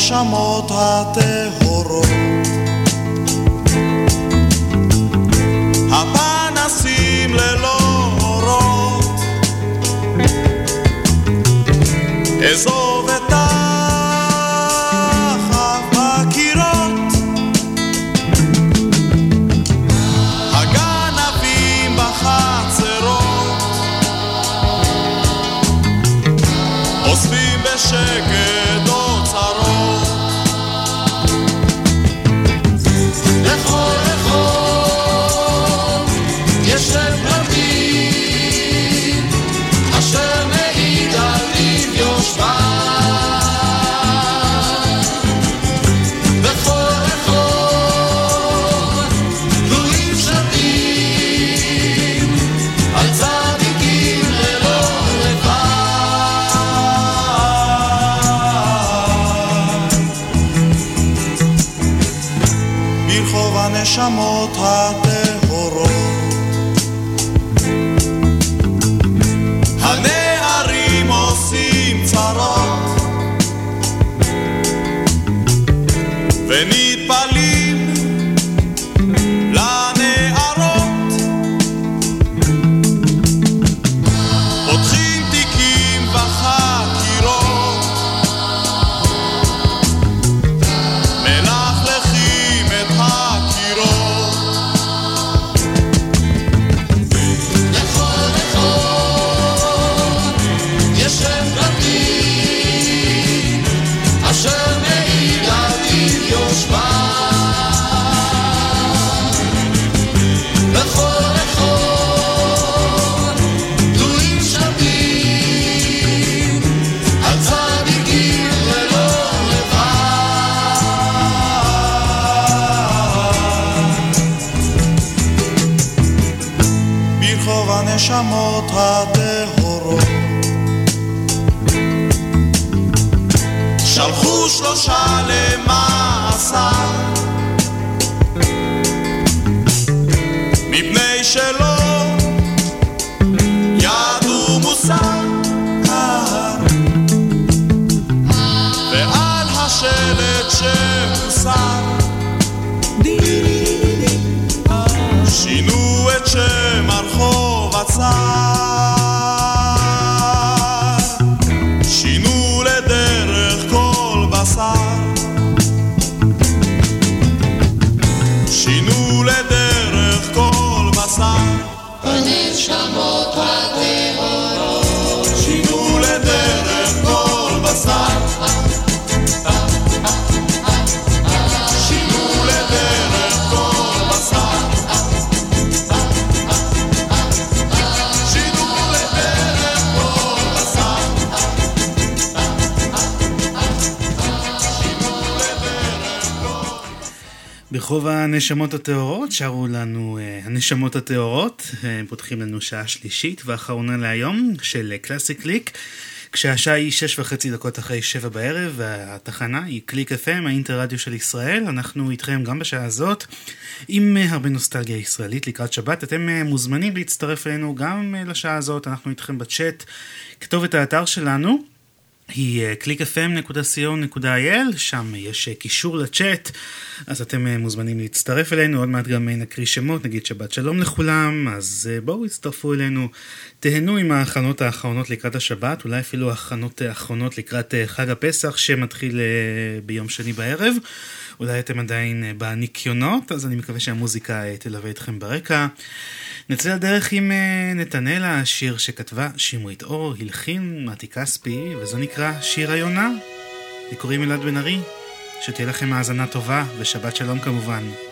הנשמות הטהורות. הפנסים ללא אורות, אזוב את החב בקירות, הגנבים בחצרות, אוספים בשקט הנשמות הטהורות. הנשמות הטהורות שרו לנו uh, הנשמות הטהורות, uh, פותחים לנו שעה שלישית ואחרונה להיום של קלאסי קליק, כשהשעה היא שש וחצי דקות אחרי שבע בערב והתחנה היא קליק FM, האינטרדיו של ישראל, אנחנו איתכם גם בשעה הזאת עם uh, הרבה נוסטלגיה ישראלית לקראת שבת, אתם uh, מוזמנים להצטרף אלינו גם uh, לשעה הזאת, אנחנו איתכם בצ'אט, כתובת האתר שלנו היא אה, clickfm.co.il, שם יש אה, קישור לצ'אט, אז אתם אה, מוזמנים להצטרף אלינו, עוד מעט גם נקריא שמות, נגיד שבת שלום לכולם, אז בואו הצטרפו אלינו, תהנו עם ההכנות האחרונות לקראת השבת, אולי אפילו הכנות האחרונות לקראת חג הפסח שמתחיל ביום שני בערב. אולי אתם עדיין בניקיונות, אז אני מקווה שהמוזיקה תלווה אתכם ברקע. נצא לדרך עם נתנאלה, שיר שכתבה שמרית אור, הלחין מתי כספי, וזה נקרא שיר היונה. לי קוראים אלעד בן ארי, שתהיה לכם האזנה טובה, ושבת שלום כמובן.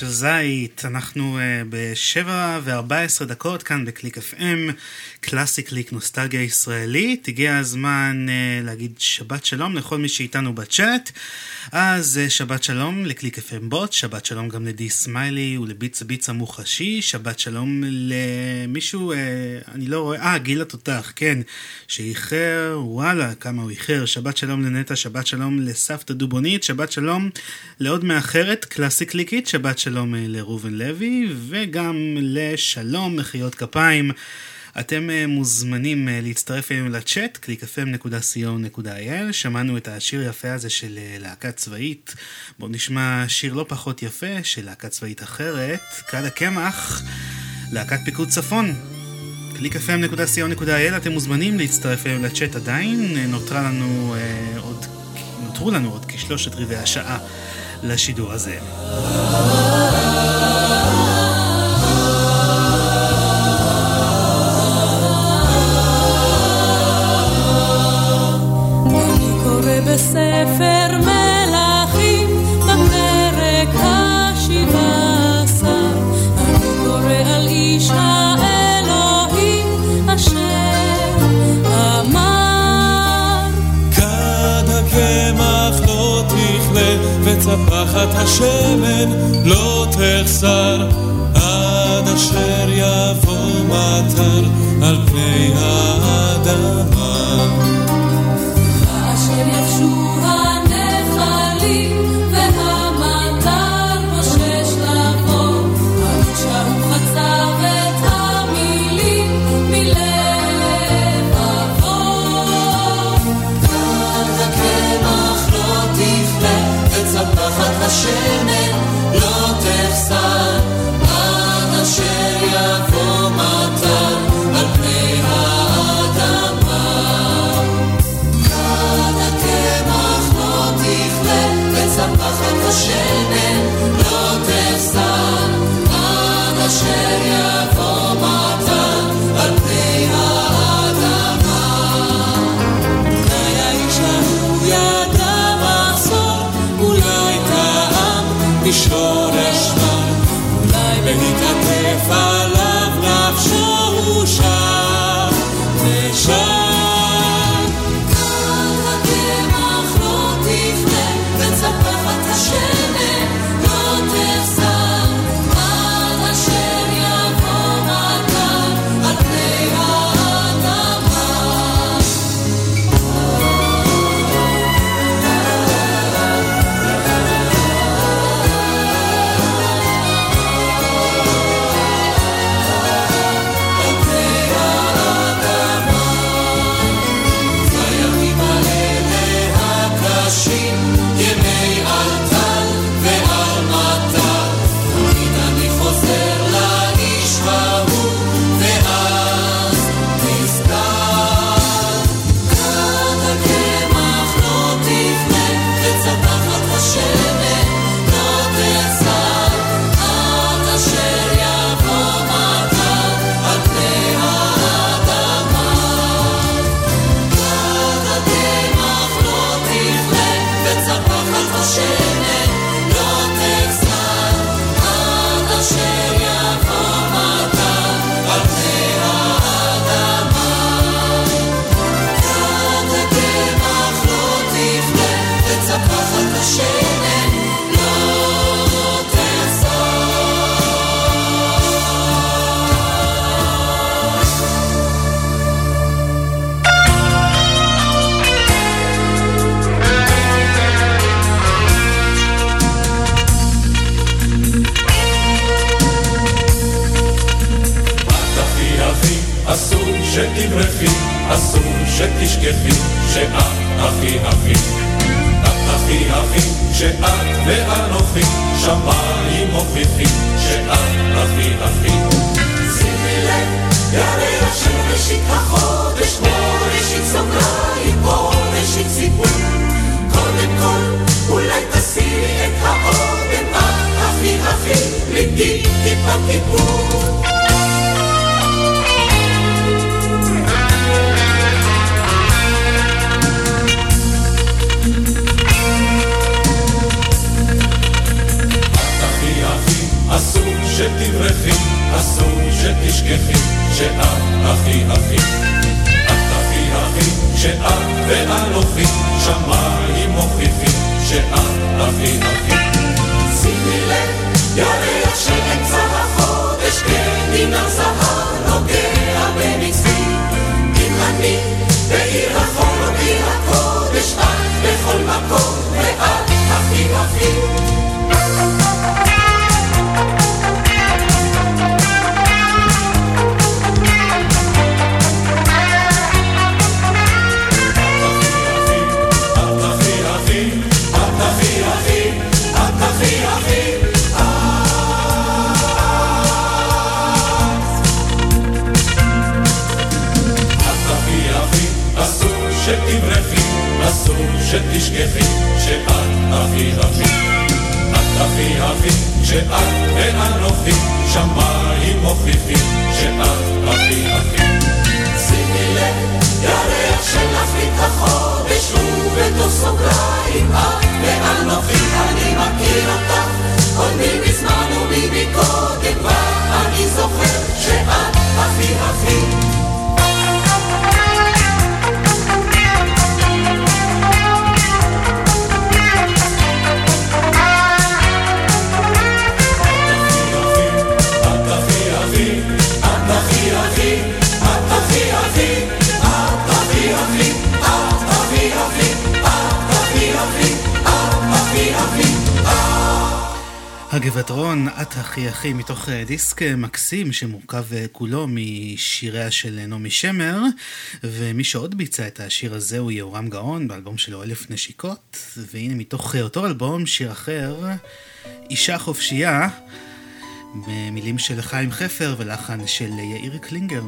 של זית, אנחנו אה, בשבע וארבע עשרה דקות כאן בקליק FM, קלאסי קליק נוסטלגיה ישראלית, הגיע הזמן אה, להגיד שבת שלום לכל מי שאיתנו בצ'אט, אז אה, שבת שלום לקליק FM בוט, שבת שלום גם לדי סמיילי ולביצה ביצה מוחשי, שבת שלום למישהו, אה, אני לא רואה, אה גיל התותח, כן, שאיחר, וואלה כמה הוא איחר, שבת שלום לנטע, שבת שלום לסבתא דובונית, שבת שלום לעוד מאחרת, קלאסי קליקית, שבת שלום אה, לראובן לוי, וגם לשלום, מחיאות כפיים. אתם אה, מוזמנים אה, להצטרף אלינו לצ'אט, www.clickfm.co.il, שמענו את השיר היפה הזה של להקה צבאית. בואו נשמע שיר לא פחות יפה של להקה צבאית אחרת, כד הקמח, להקת פיקוד צפון. www.clickfm.co.il, אתם מוזמנים להצטרף אלינו לצ'אט עדיין, נותרה לנו אה, עוד, נותרו לנו עוד כשלושת רבעי השעה. לשידור הזה. בספר מלכים בפרק השבעה עשר. אני על איש האלוהים אשר אמר. כד הקמח לא תכלה וצפחת השמן לא תחסר. עד אשר יבוא מטר על פני האדמה. אסור שתשכחי, שאת אחי אחי. את אחי אחי, שאת ואנוכי, שמיים מוכיחים, שאת אחי אחי. שימי לב, ירח של ראשית החודש, כמו ראשית סוגריים, כמו ראשית סיפור. קודם כל, אולי תסירי את האודם, את הכי הכי, ליבי תברכי, אסור שתשכחי, שאת הכי הכי. את הכי הכי, שאת ואנוכי, שמיים מוכיחים, שאת הכי הכי. שימי לב, ירח אמצע החודש, כן, כדינה הזהב נוגע במצבי. אם אני בעיר החול או בעיר הקודש, את בכל מקום, ואת הכי הכי. שתשכחי שאת אחי אחי. את אחי אחי, שאת ואנוכי, שמיים מוכיחים שאת אחי אחי. שימי לב, ירח שלך החודש, ובתוך סוגריים את ואנוכי, הכי הכי, מתוך אה, דיסק אה, מקסים שמורכב אה, כולו משיריה של נעמי שמר, ומי שעוד ביצע את השיר הזה הוא יהורם גאון באלבום שלו אלף נשיקות, והנה מתוך אותו אלבום שיר אחר, אישה חופשייה, במילים של חיים חפר ולחן של יאיר קלינגר.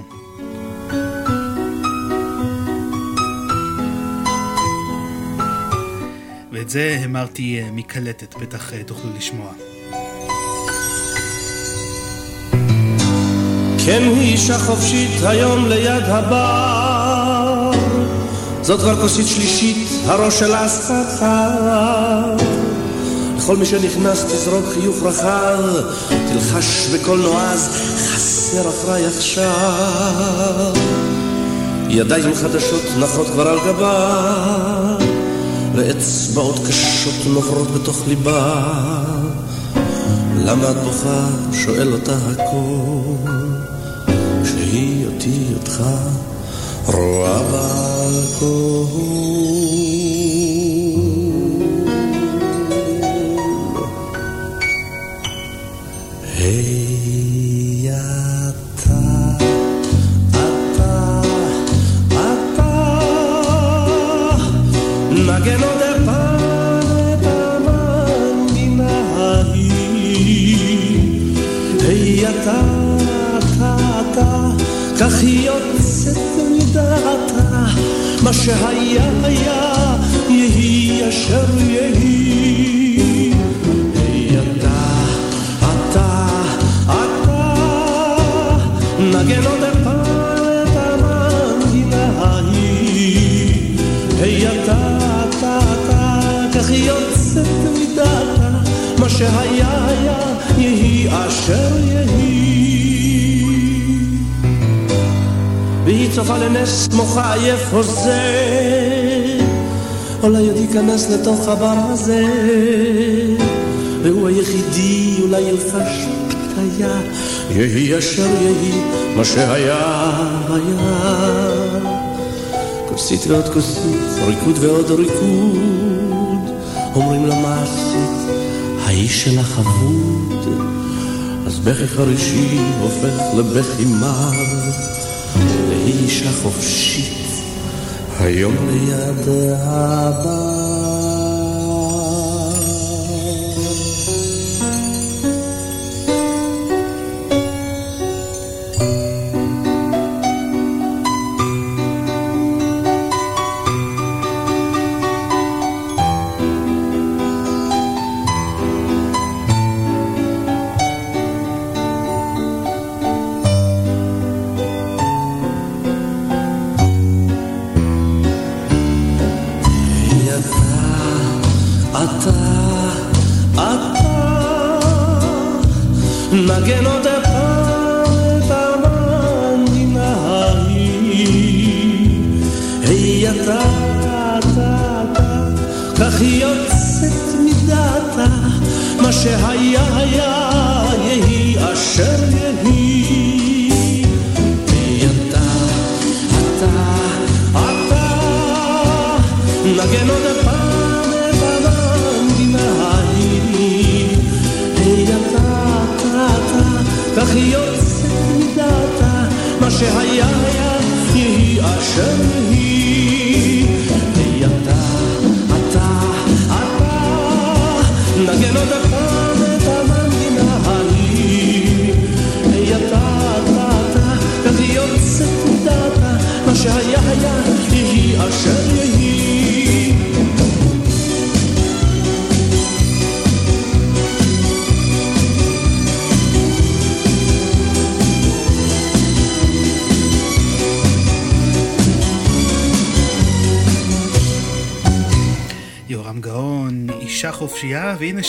ואת זה המרתי מקלטת, בטח תוכלו לשמוע. כן היא אישה חופשית היום ליד הבר. זאת כבר כוסית שלישית, הראש שלה סחר לכל מי שנכנס תזרוק חיוך רחב תלחש בקול נועז חסר אחראי עכשיו. ידיים חדשות נחות כבר על גבה ואצבעות קשות נוברות בתוך ליבה. למה את בוכה? שואל אותה הכל אותי אותך רואה בהכל כך היא יוצאת מדעתה מה שהיה היה יהי אשר יהי. היי אתה, אתה, אתה נגן עוד פעם את המנגינה ההיא היי אתה, אתה, אתה כך היא יוצאת מדעתה מה שהיה היה יהי אשר יהי צופה לנס מוחה עייף הוזה אולי עוד ייכנס לתוך הבר הזה. והוא היחידי אולי ילחש פתיה יהי אשר יהי מה שהיה היה. כוסית ועוד כוסית ריקוד ועוד ריקוד. אומרים לה מעשית האיש שלך אבוד אז בכי חרישי הופך לבכי מר והיא אישה חופשית. היום ליד הבר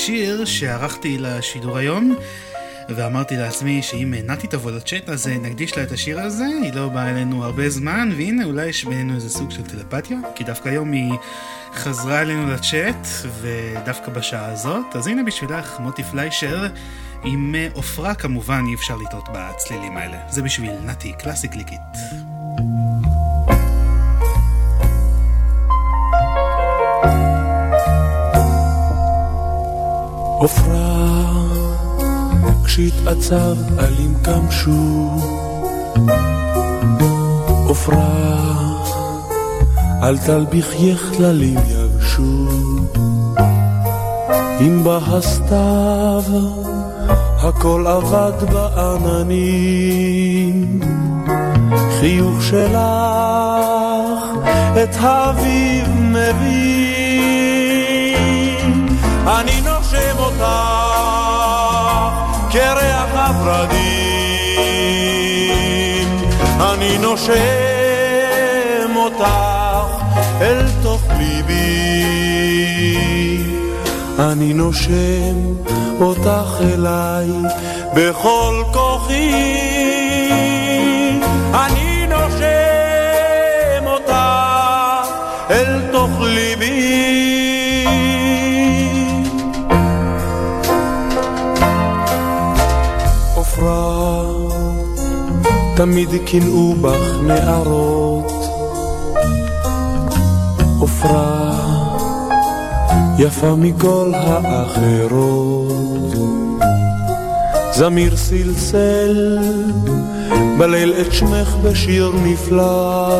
חופשייה, והנה שיר שערכתי לשידור היום. ואמרתי לעצמי שאם נתי תבוא לצ'אט אז נקדיש לה את השיר הזה, היא לא באה אלינו הרבה זמן, והנה אולי יש בינינו איזה סוג של טלפתיה, כי דווקא היום היא חזרה אלינו לצ'אט, ודווקא בשעה הזאת, אז הנה בשבילך מוטי פליישר, עם עופרה כמובן אי אפשר לטעות בצלילים האלה, זה בשביל נתי, קלאסי קליקית. כשהתעצב עלים קמשו. עופרה, אל תלביך כללים יבשו. אם בא הסתיו, הכל אבד בעננים. חיוך שלך את האביב מביא. אני כריח הורדים. אני נושם אותך אל תוך ליבי. אני נושם אותך אליי בכל כוחי. תמיד קינאו בך נערות. עופרה, יפה מכל האחרות. זמיר סלסל בליל את שמך בשיר נפלא.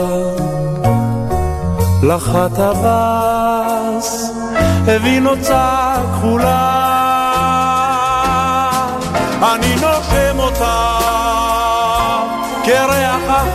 לך הטווס הביא נוצה כחולה. אני נושם אותה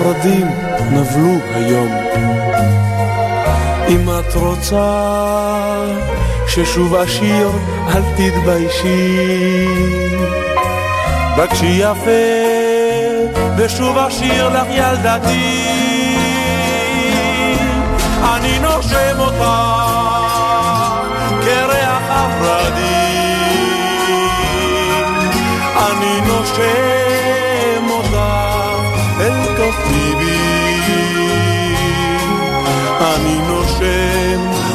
כל הורדים נבלו היום. אם את רוצה ששוב אשיר, אל תתביישי. בקשי יפה, ושוב אשיר לך ילדתי. אני נושם אותה כריח הורדים. אני נושם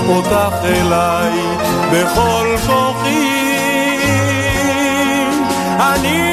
אותך אליי בכל כוחי. אני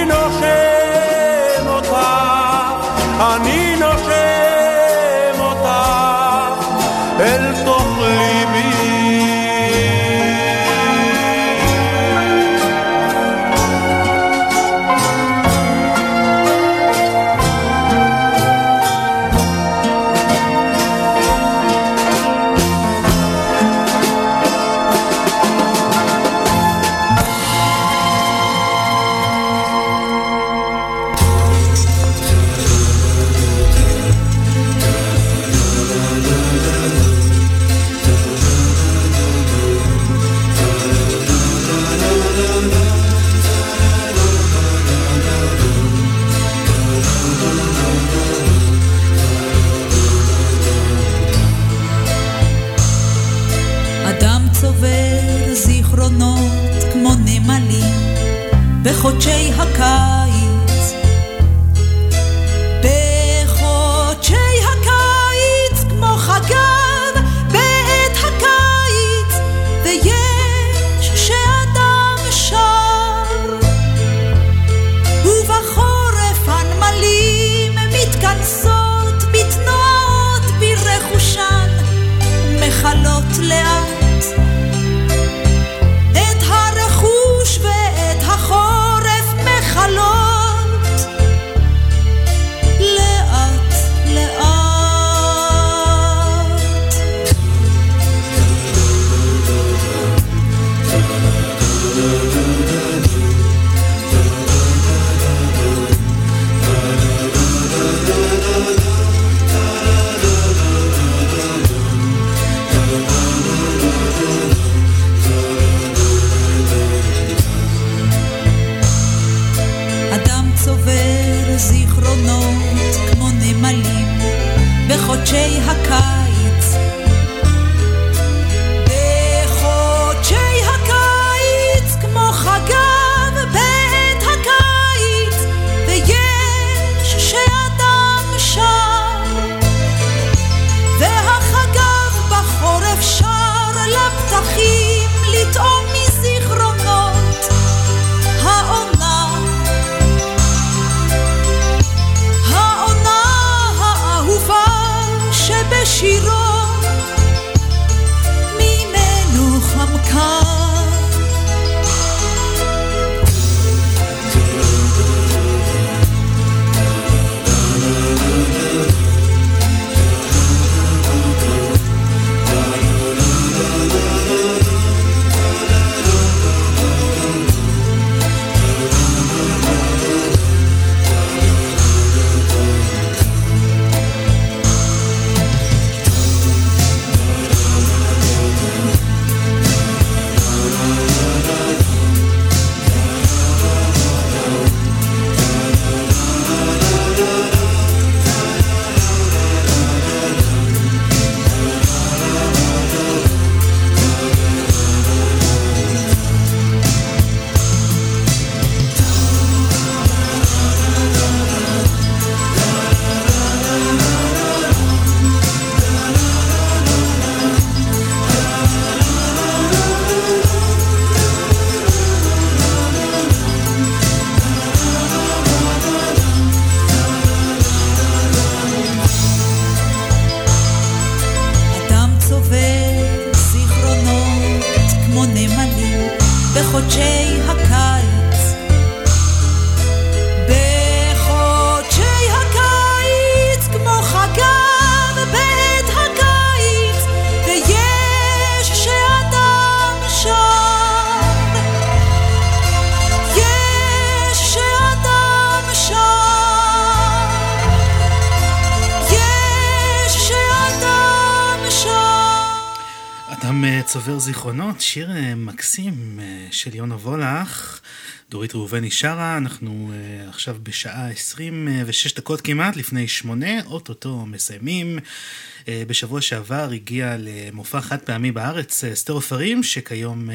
דורית ראובני שרה, אנחנו uh, עכשיו בשעה 26 אה, דקות כמעט, לפני שמונה, אוטוטו מסיימים. Uh, בשבוע שעבר הגיע למופע חד פעמי בארץ, אסתר uh, עופרים, שכיום uh,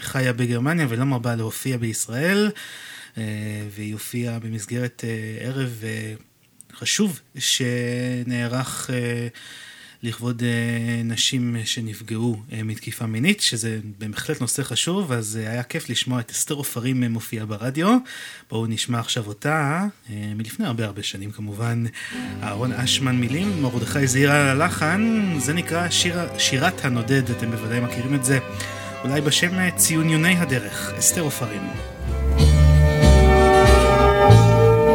חיה בגרמניה ולא מרבה להופיע בישראל, uh, והיא הופיעה במסגרת uh, ערב uh, חשוב שנערך... Uh, לכבוד אה, נשים שנפגעו אה, מתקיפה מינית, שזה בהחלט נושא חשוב, אז אה, היה כיף לשמוע את אסתר עופרים אה, מופיעה ברדיו. בואו נשמע עכשיו אותה, אה, מלפני הרבה הרבה שנים כמובן, אהרון אשמן מילים, מרדכי זעירה על הלחן, זה נקרא שיר, שירת הנודד, אתם בוודאי מכירים את זה, אולי בשם אה, ציוניוני הדרך, אסתר עופרים.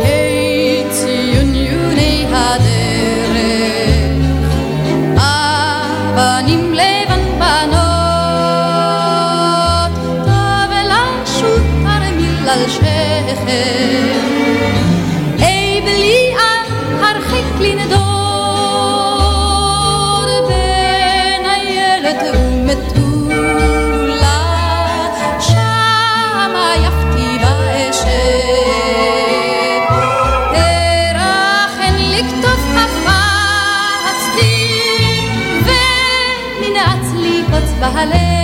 היי ציוניוני הדרך, אבנים לבן בנות, טוב לשוט תרמיל על שכם, היי בליעל הרחק לנדוד, בין איילת ומטולה, בהלב.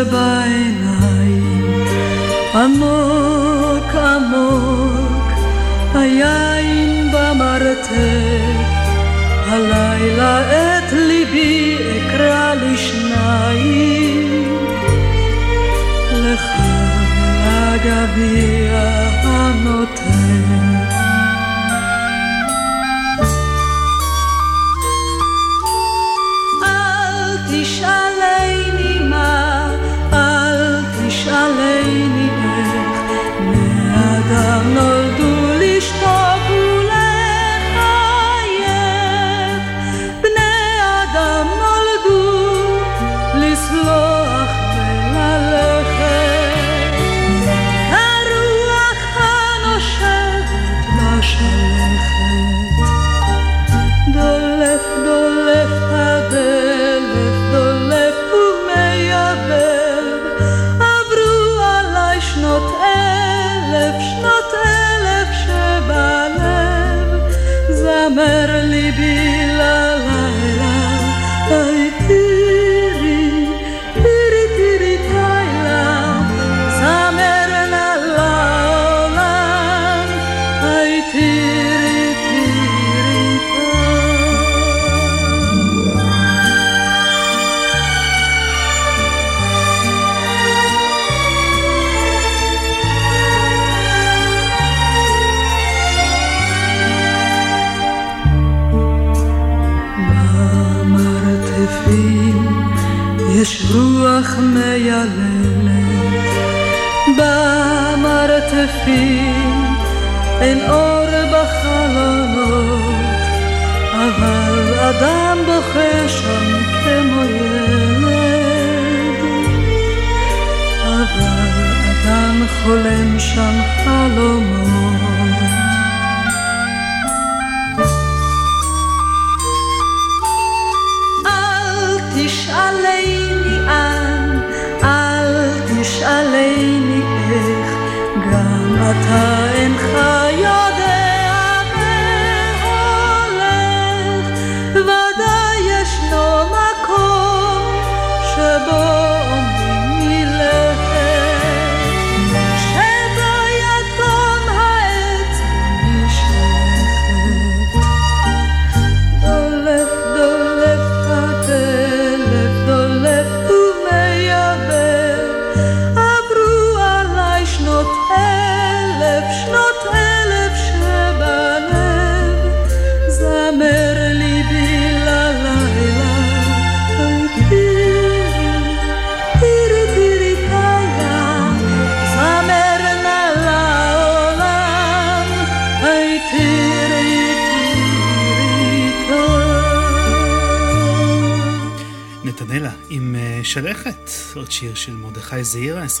העצב בעיניים, עמוק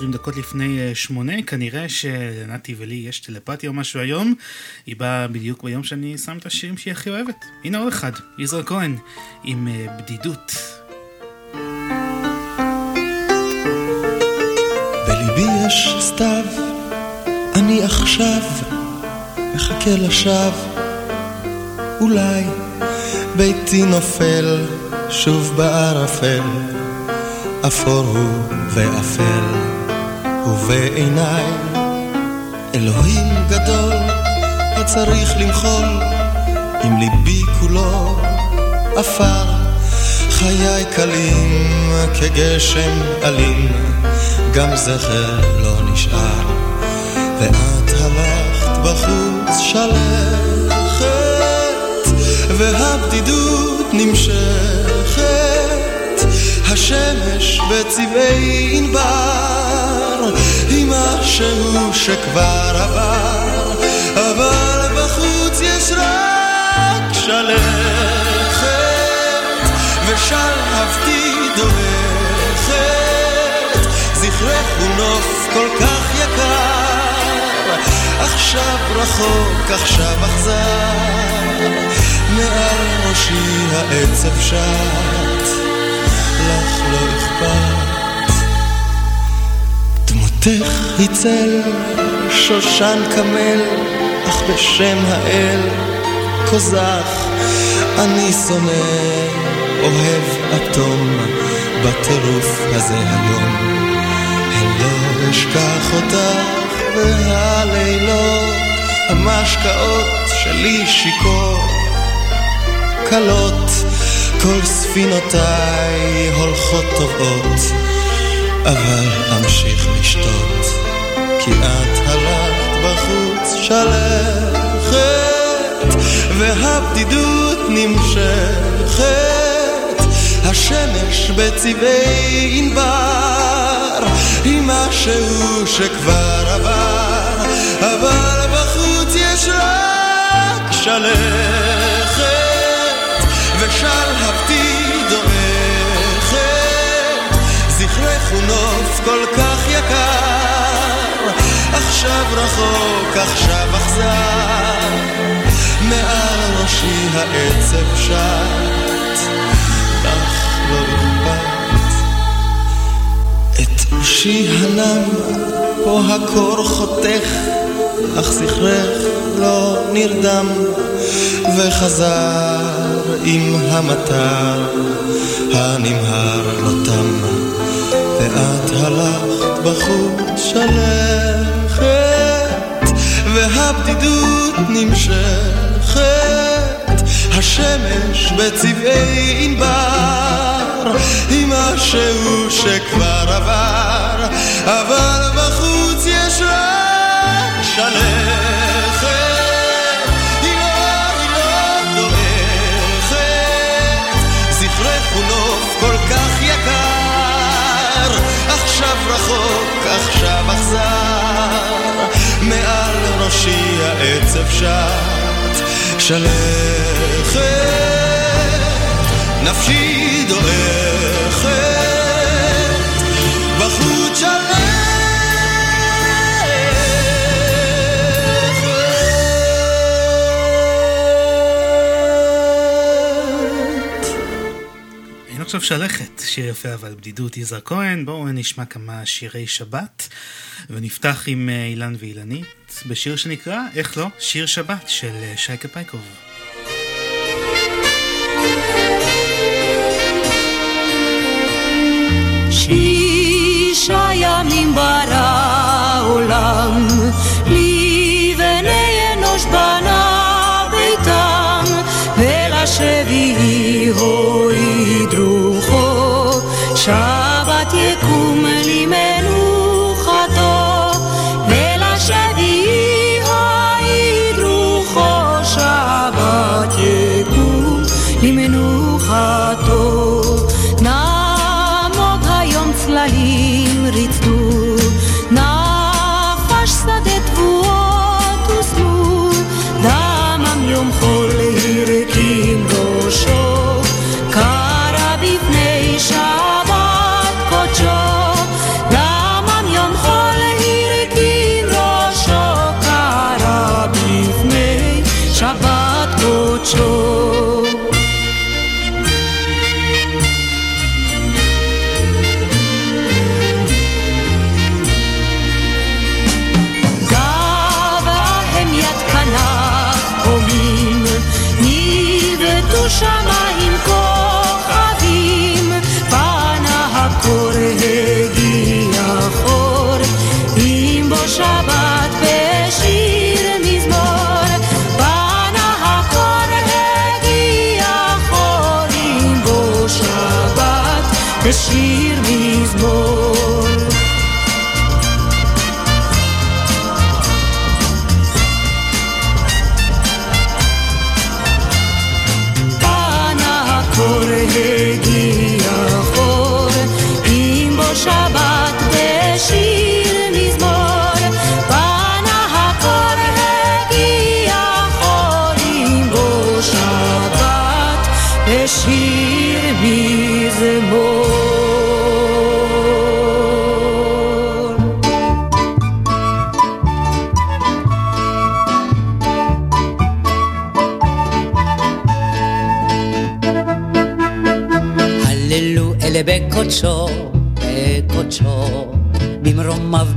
20 דקות לפני אה, שמונה, כנראה שלנתי ולי יש טלפתיה או משהו היום, היא באה בדיוק ביום שאני שם את השירים שהיא הכי אוהבת. הנה עוד אחד, יזרע כהן, עם אה, בדידות. בליבי יש סתיו, אני עכשיו מחכה לשווא. אולי ביתי נופל שוב בערפל, אפור הוא ואפל, ובעיניי אלוהים גדול הצריך למחול, עם ליבי כולו עפר, חיי קלים כגשם אלים, גם זכר לא נשאר, ואת הלכת בחוץ שלכת, והבדידות נמשכת, השמש בצבעי ענבר, היא משהו שכבר עבר, אבל בחוץ יש רק שלכת, ושלהבתי דורכת, זכרך הוא נוף כל כך יקר, עכשיו רחוק, עכשיו אכזר, מעל ראשי העצב שט, לך לא אכפת. היא צל, שושן קמל, אך בשם האל, קוזח, אני שונא, אוהב אטום, בטירוף הזה היום. הן לא אשכח אותך, והלילות, המשקאות שלי שיכור, קלות, כל ספינותיי הולכות טובות, אבל אמשיך לשתות, כי את הלכת בחוץ שלכת, והבדידות נמשכת, השמש בצבעי ענבר, היא משהו שכבר עבר, אבל בחוץ יש רק שלכת, ושלהבתי זכרך הוא נוף כל כך יקר, עכשיו רחוק, עכשיו אכזר, מעל ראשי העצב שט, לך לא אכפת. את ראשי הנם, פה הקור חותך, אך זכרך לא נרדם, וחזר עם המטר הנמהר לא תם, ואת הלכת בחוץ שלכת, והבדידות נמשכת, השמש בצבעי ענבר, היא משהו שכבר עבר, אבל בחוץ יש רק שלכת. עכשיו רחוק, עכשיו אכזר, מעל ראשי העצב שט, שלכת, נפשי דועכת, בחוץ עכשיו שלכת, שיר יפה אבל בדידות יזהר כהן, בואו נשמע כמה שירי שבת, ונפתח עם אה, אילן ואילנית, בשיר שנקרא, איך לא, שיר שבת של אה, שייקה פייקוב. שישה ימים ברא עולם, לבני אנוש בנה ביתם, ולשביעי הוריד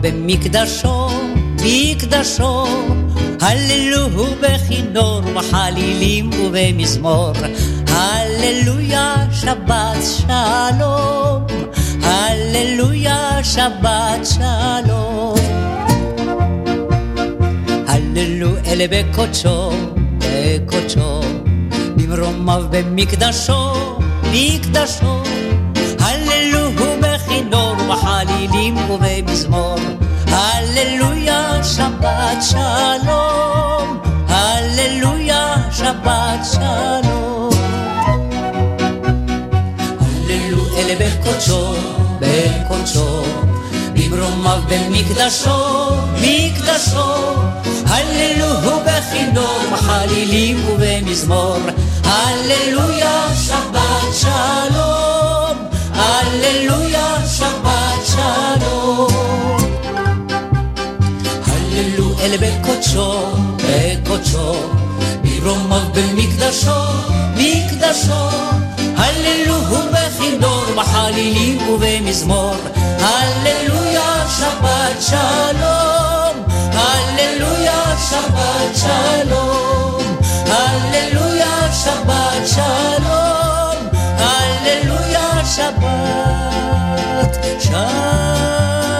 במקדשו, מקדשו. הללו בכינור ובחלילים ובמזמור. הללויה שבת שלום, הללויה שבת שלום. הללו אלה בקודשו, בקודשו, במרומיו במקדשו, מקדשו. הללו בכינור ובחלילים ובמזמור. הללויה שבת שלום, הללויה שבת שלום. הללו אלה בקודשו, בקודשו, במרומיו במקדשו, מקדשו. הללו בכינור, בחלילים ובמזמור. הללויה שבת שלום, הללויה שבת שלום. אל בקודשו, בקודשו, ברומיו במקדשו, מקדשו. הללו בכינור, בחלילים ובמזמור. הללויה שבת שלום, הללויה שבת שלום, הללויה שבת שלום, הללויה שבת שלום.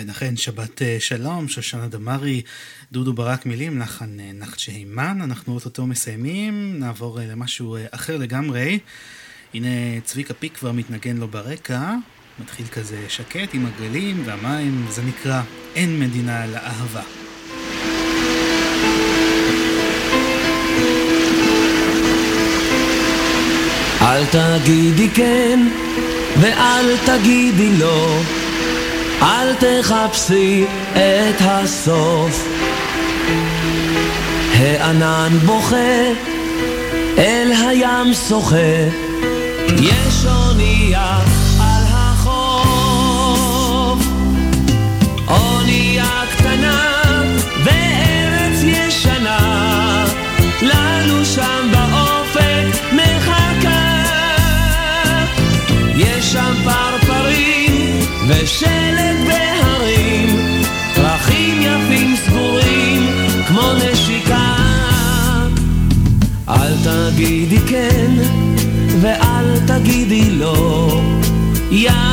אכן אכן, שבת אה, שלום, שושנה דמארי, דודו ברק מילים, לחן אה, נחצ'ה הימן, אנחנו אוטוטו מסיימים, נעבור אה, למשהו אחר לגמרי. הנה צביקה פיק כבר מתנגן לו ברקע, מתחיל כזה שקט עם הגלים והמים, זה נקרא אין מדינה לאהבה. אל תגידי כן ואל תגידי לא, אל תחפשי את הסוף. הענן בוכה, אל הים שוחה, יש אונייה על החוף, אונייה קטנה. בשבילו. יא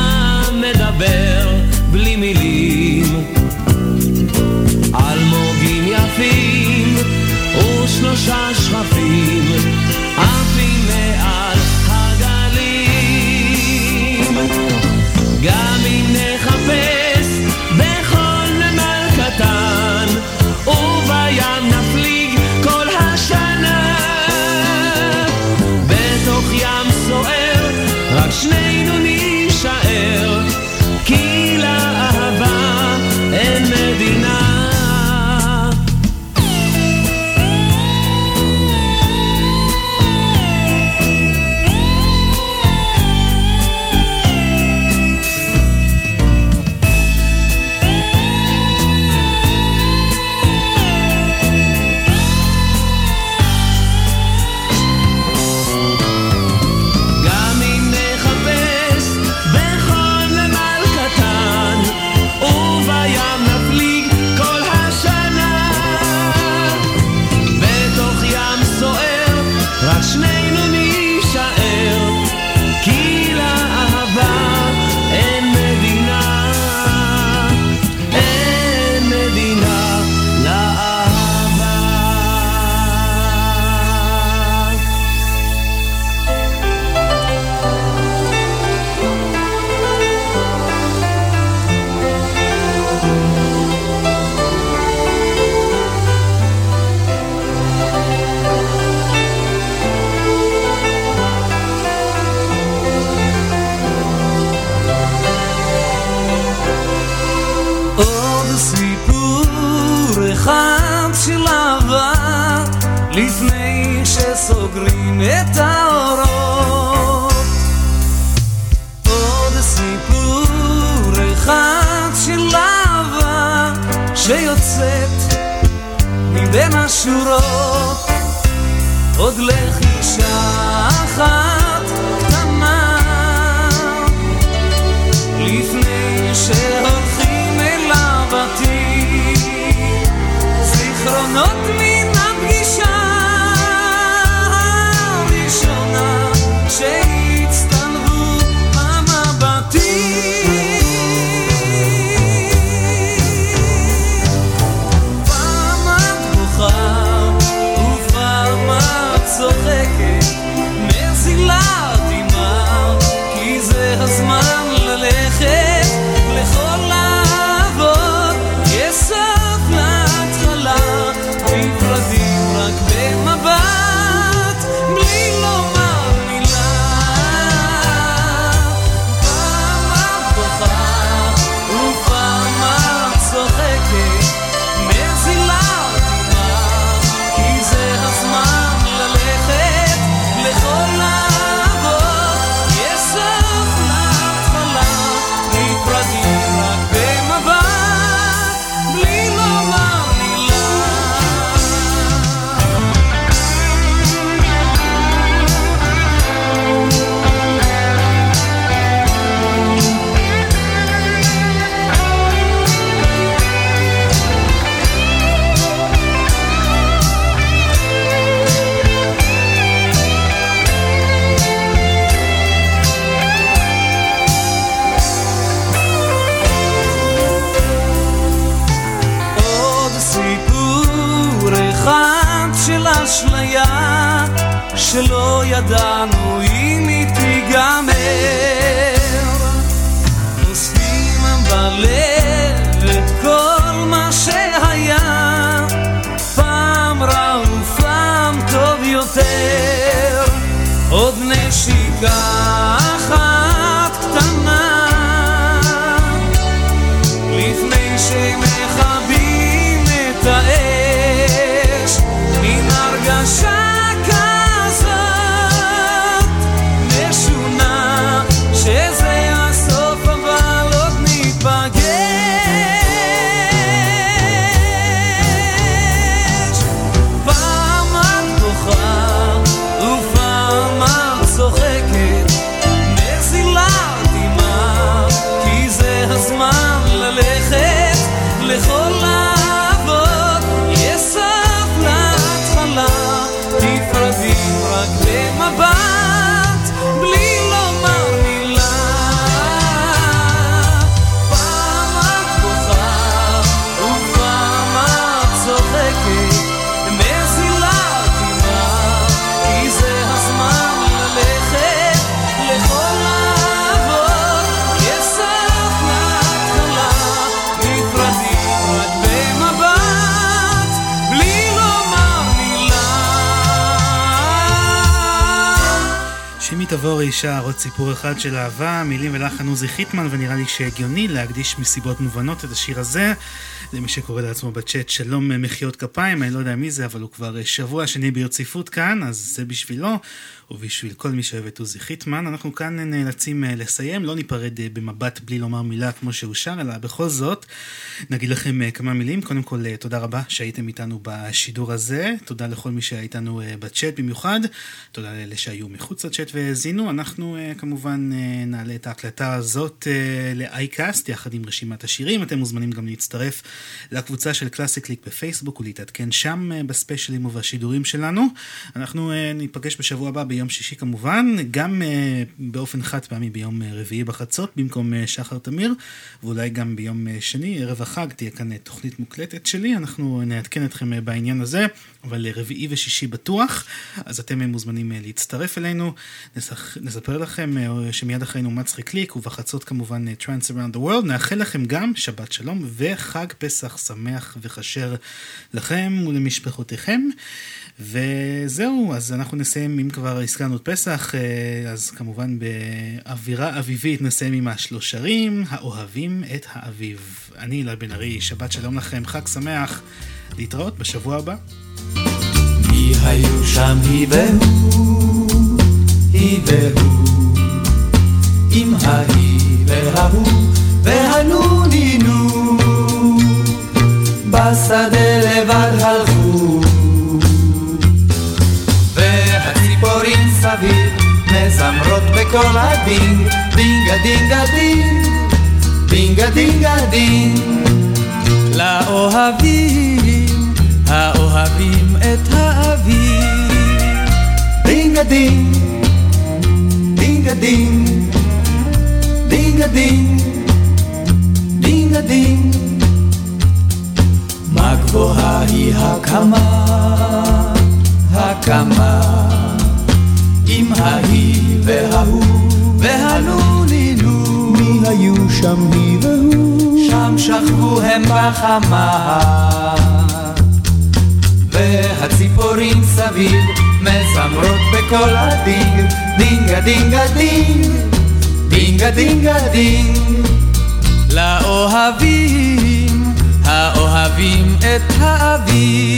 בין השורות עוד לחישה אחת ידענו אם היא תיגמר תבורי שר עוד סיפור אחד של אהבה, מילים ולחן עוזי חיטמן, ונראה לי שהגיוני להקדיש מסיבות מובנות את השיר הזה למי שקורא לעצמו בצ'אט שלום מחיאות כפיים, אני לא יודע מי זה, אבל הוא כבר שבוע שני ברציפות כאן, אז זה בשבילו. ובשביל כל מי שאוהב את עוזי חיטמן, אנחנו כאן נאלצים אה, לסיים, לא ניפרד אה, במבט בלי לומר מילה כמו שאושר, אלא בכל זאת נגיד לכם אה, כמה מילים. קודם כל, תודה רבה שהייתם איתנו בשידור הזה, תודה לכל מי שהיה איתנו בצ'אט במיוחד, תודה לאלה שהיו מחוץ לצ'אט והאזינו. אנחנו כמובן נעלה את ההקלטה הזאת לאייקאסט יחד עם רשימת השירים, אתם מוזמנים גם להצטרף לקבוצה של קלאסי קליק בפייסבוק ולהתעדכן שם בספיישלים ובשידורים שלנו. אנחנו ניפגש בשבוע הבא ביום שישי כמובן, גם uh, באופן חד פעמי ביום uh, רביעי בחצות במקום uh, שחר תמיר, ואולי גם ביום שני, ערב החג, תהיה כאן תוכנית מוקלטת שלי, אנחנו נעדכן אתכם בעניין הזה, אבל רביעי ושישי בטוח, אז אתם מוזמנים להצטרף אלינו, נסח, נספר לכם שמיד אחרינו מצחיק קליק, ובחצות כמובן Trans Around the World, נאחל לכם גם שבת שלום וחג פסח שמח וכשר לכם ולמשפחותיכם. וזהו, אז אנחנו נסיים, אם כבר הזכרנו את פסח, אה, אז כמובן באווירה אביבית נסיים עם השלושרים, האוהבים את האביב. אני הילה בן ארי, שבת שלום לכם, חג שמח, להתראות בשבוע הבא. והי נונינו, בשדה לבד הלכו. מזמרות בקול הדינג, דינגה דינגה דינג, דינגה דינגה דינג. לאוהבים, האוהבים את האביב. דינגה דינג, דינגה דינג, דינגה דינג, דינגה דינג. מה גבוהה היא הקמה, הקמה. עם הי והו והי נונינו. מי היו שם היא והוא? שם שכבו הם בחמה. והציפורים סביב מזמרות בקול הדינג, דינגה דינגה דינג, דינגה דינגה דינג. לאוהבים, האוהבים את האביב.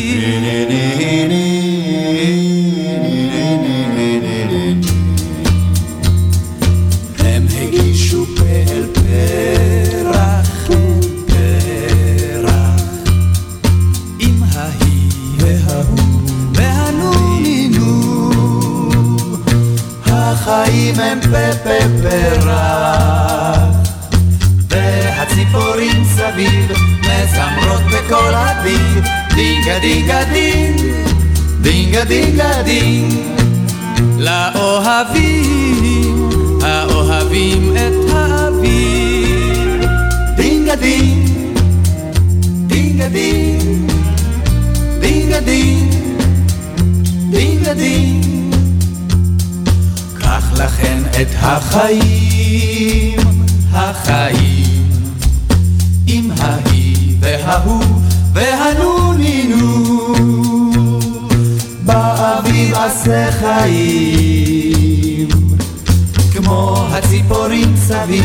החיים הם כפרח והציפורים סביב מזמרות בקול הדינג דינגה דינגה דינג דינגה דינגה דינג. לאוהבים האוהבים את האביב. דינגה דינג דינגה דינג דינגה דינג דינגה דינג לכן את החיים, החיים, עם ההיי וההו והנונינו. באביב עשה חיים, כמו הציפורים סביב,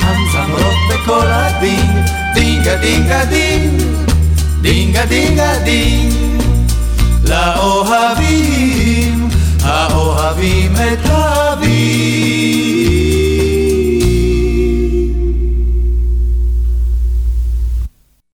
המזמרות בקול הדינג, דינגה דינגה דינג, דינגה דינגה דינג, לאוהבים האוהבים את האביב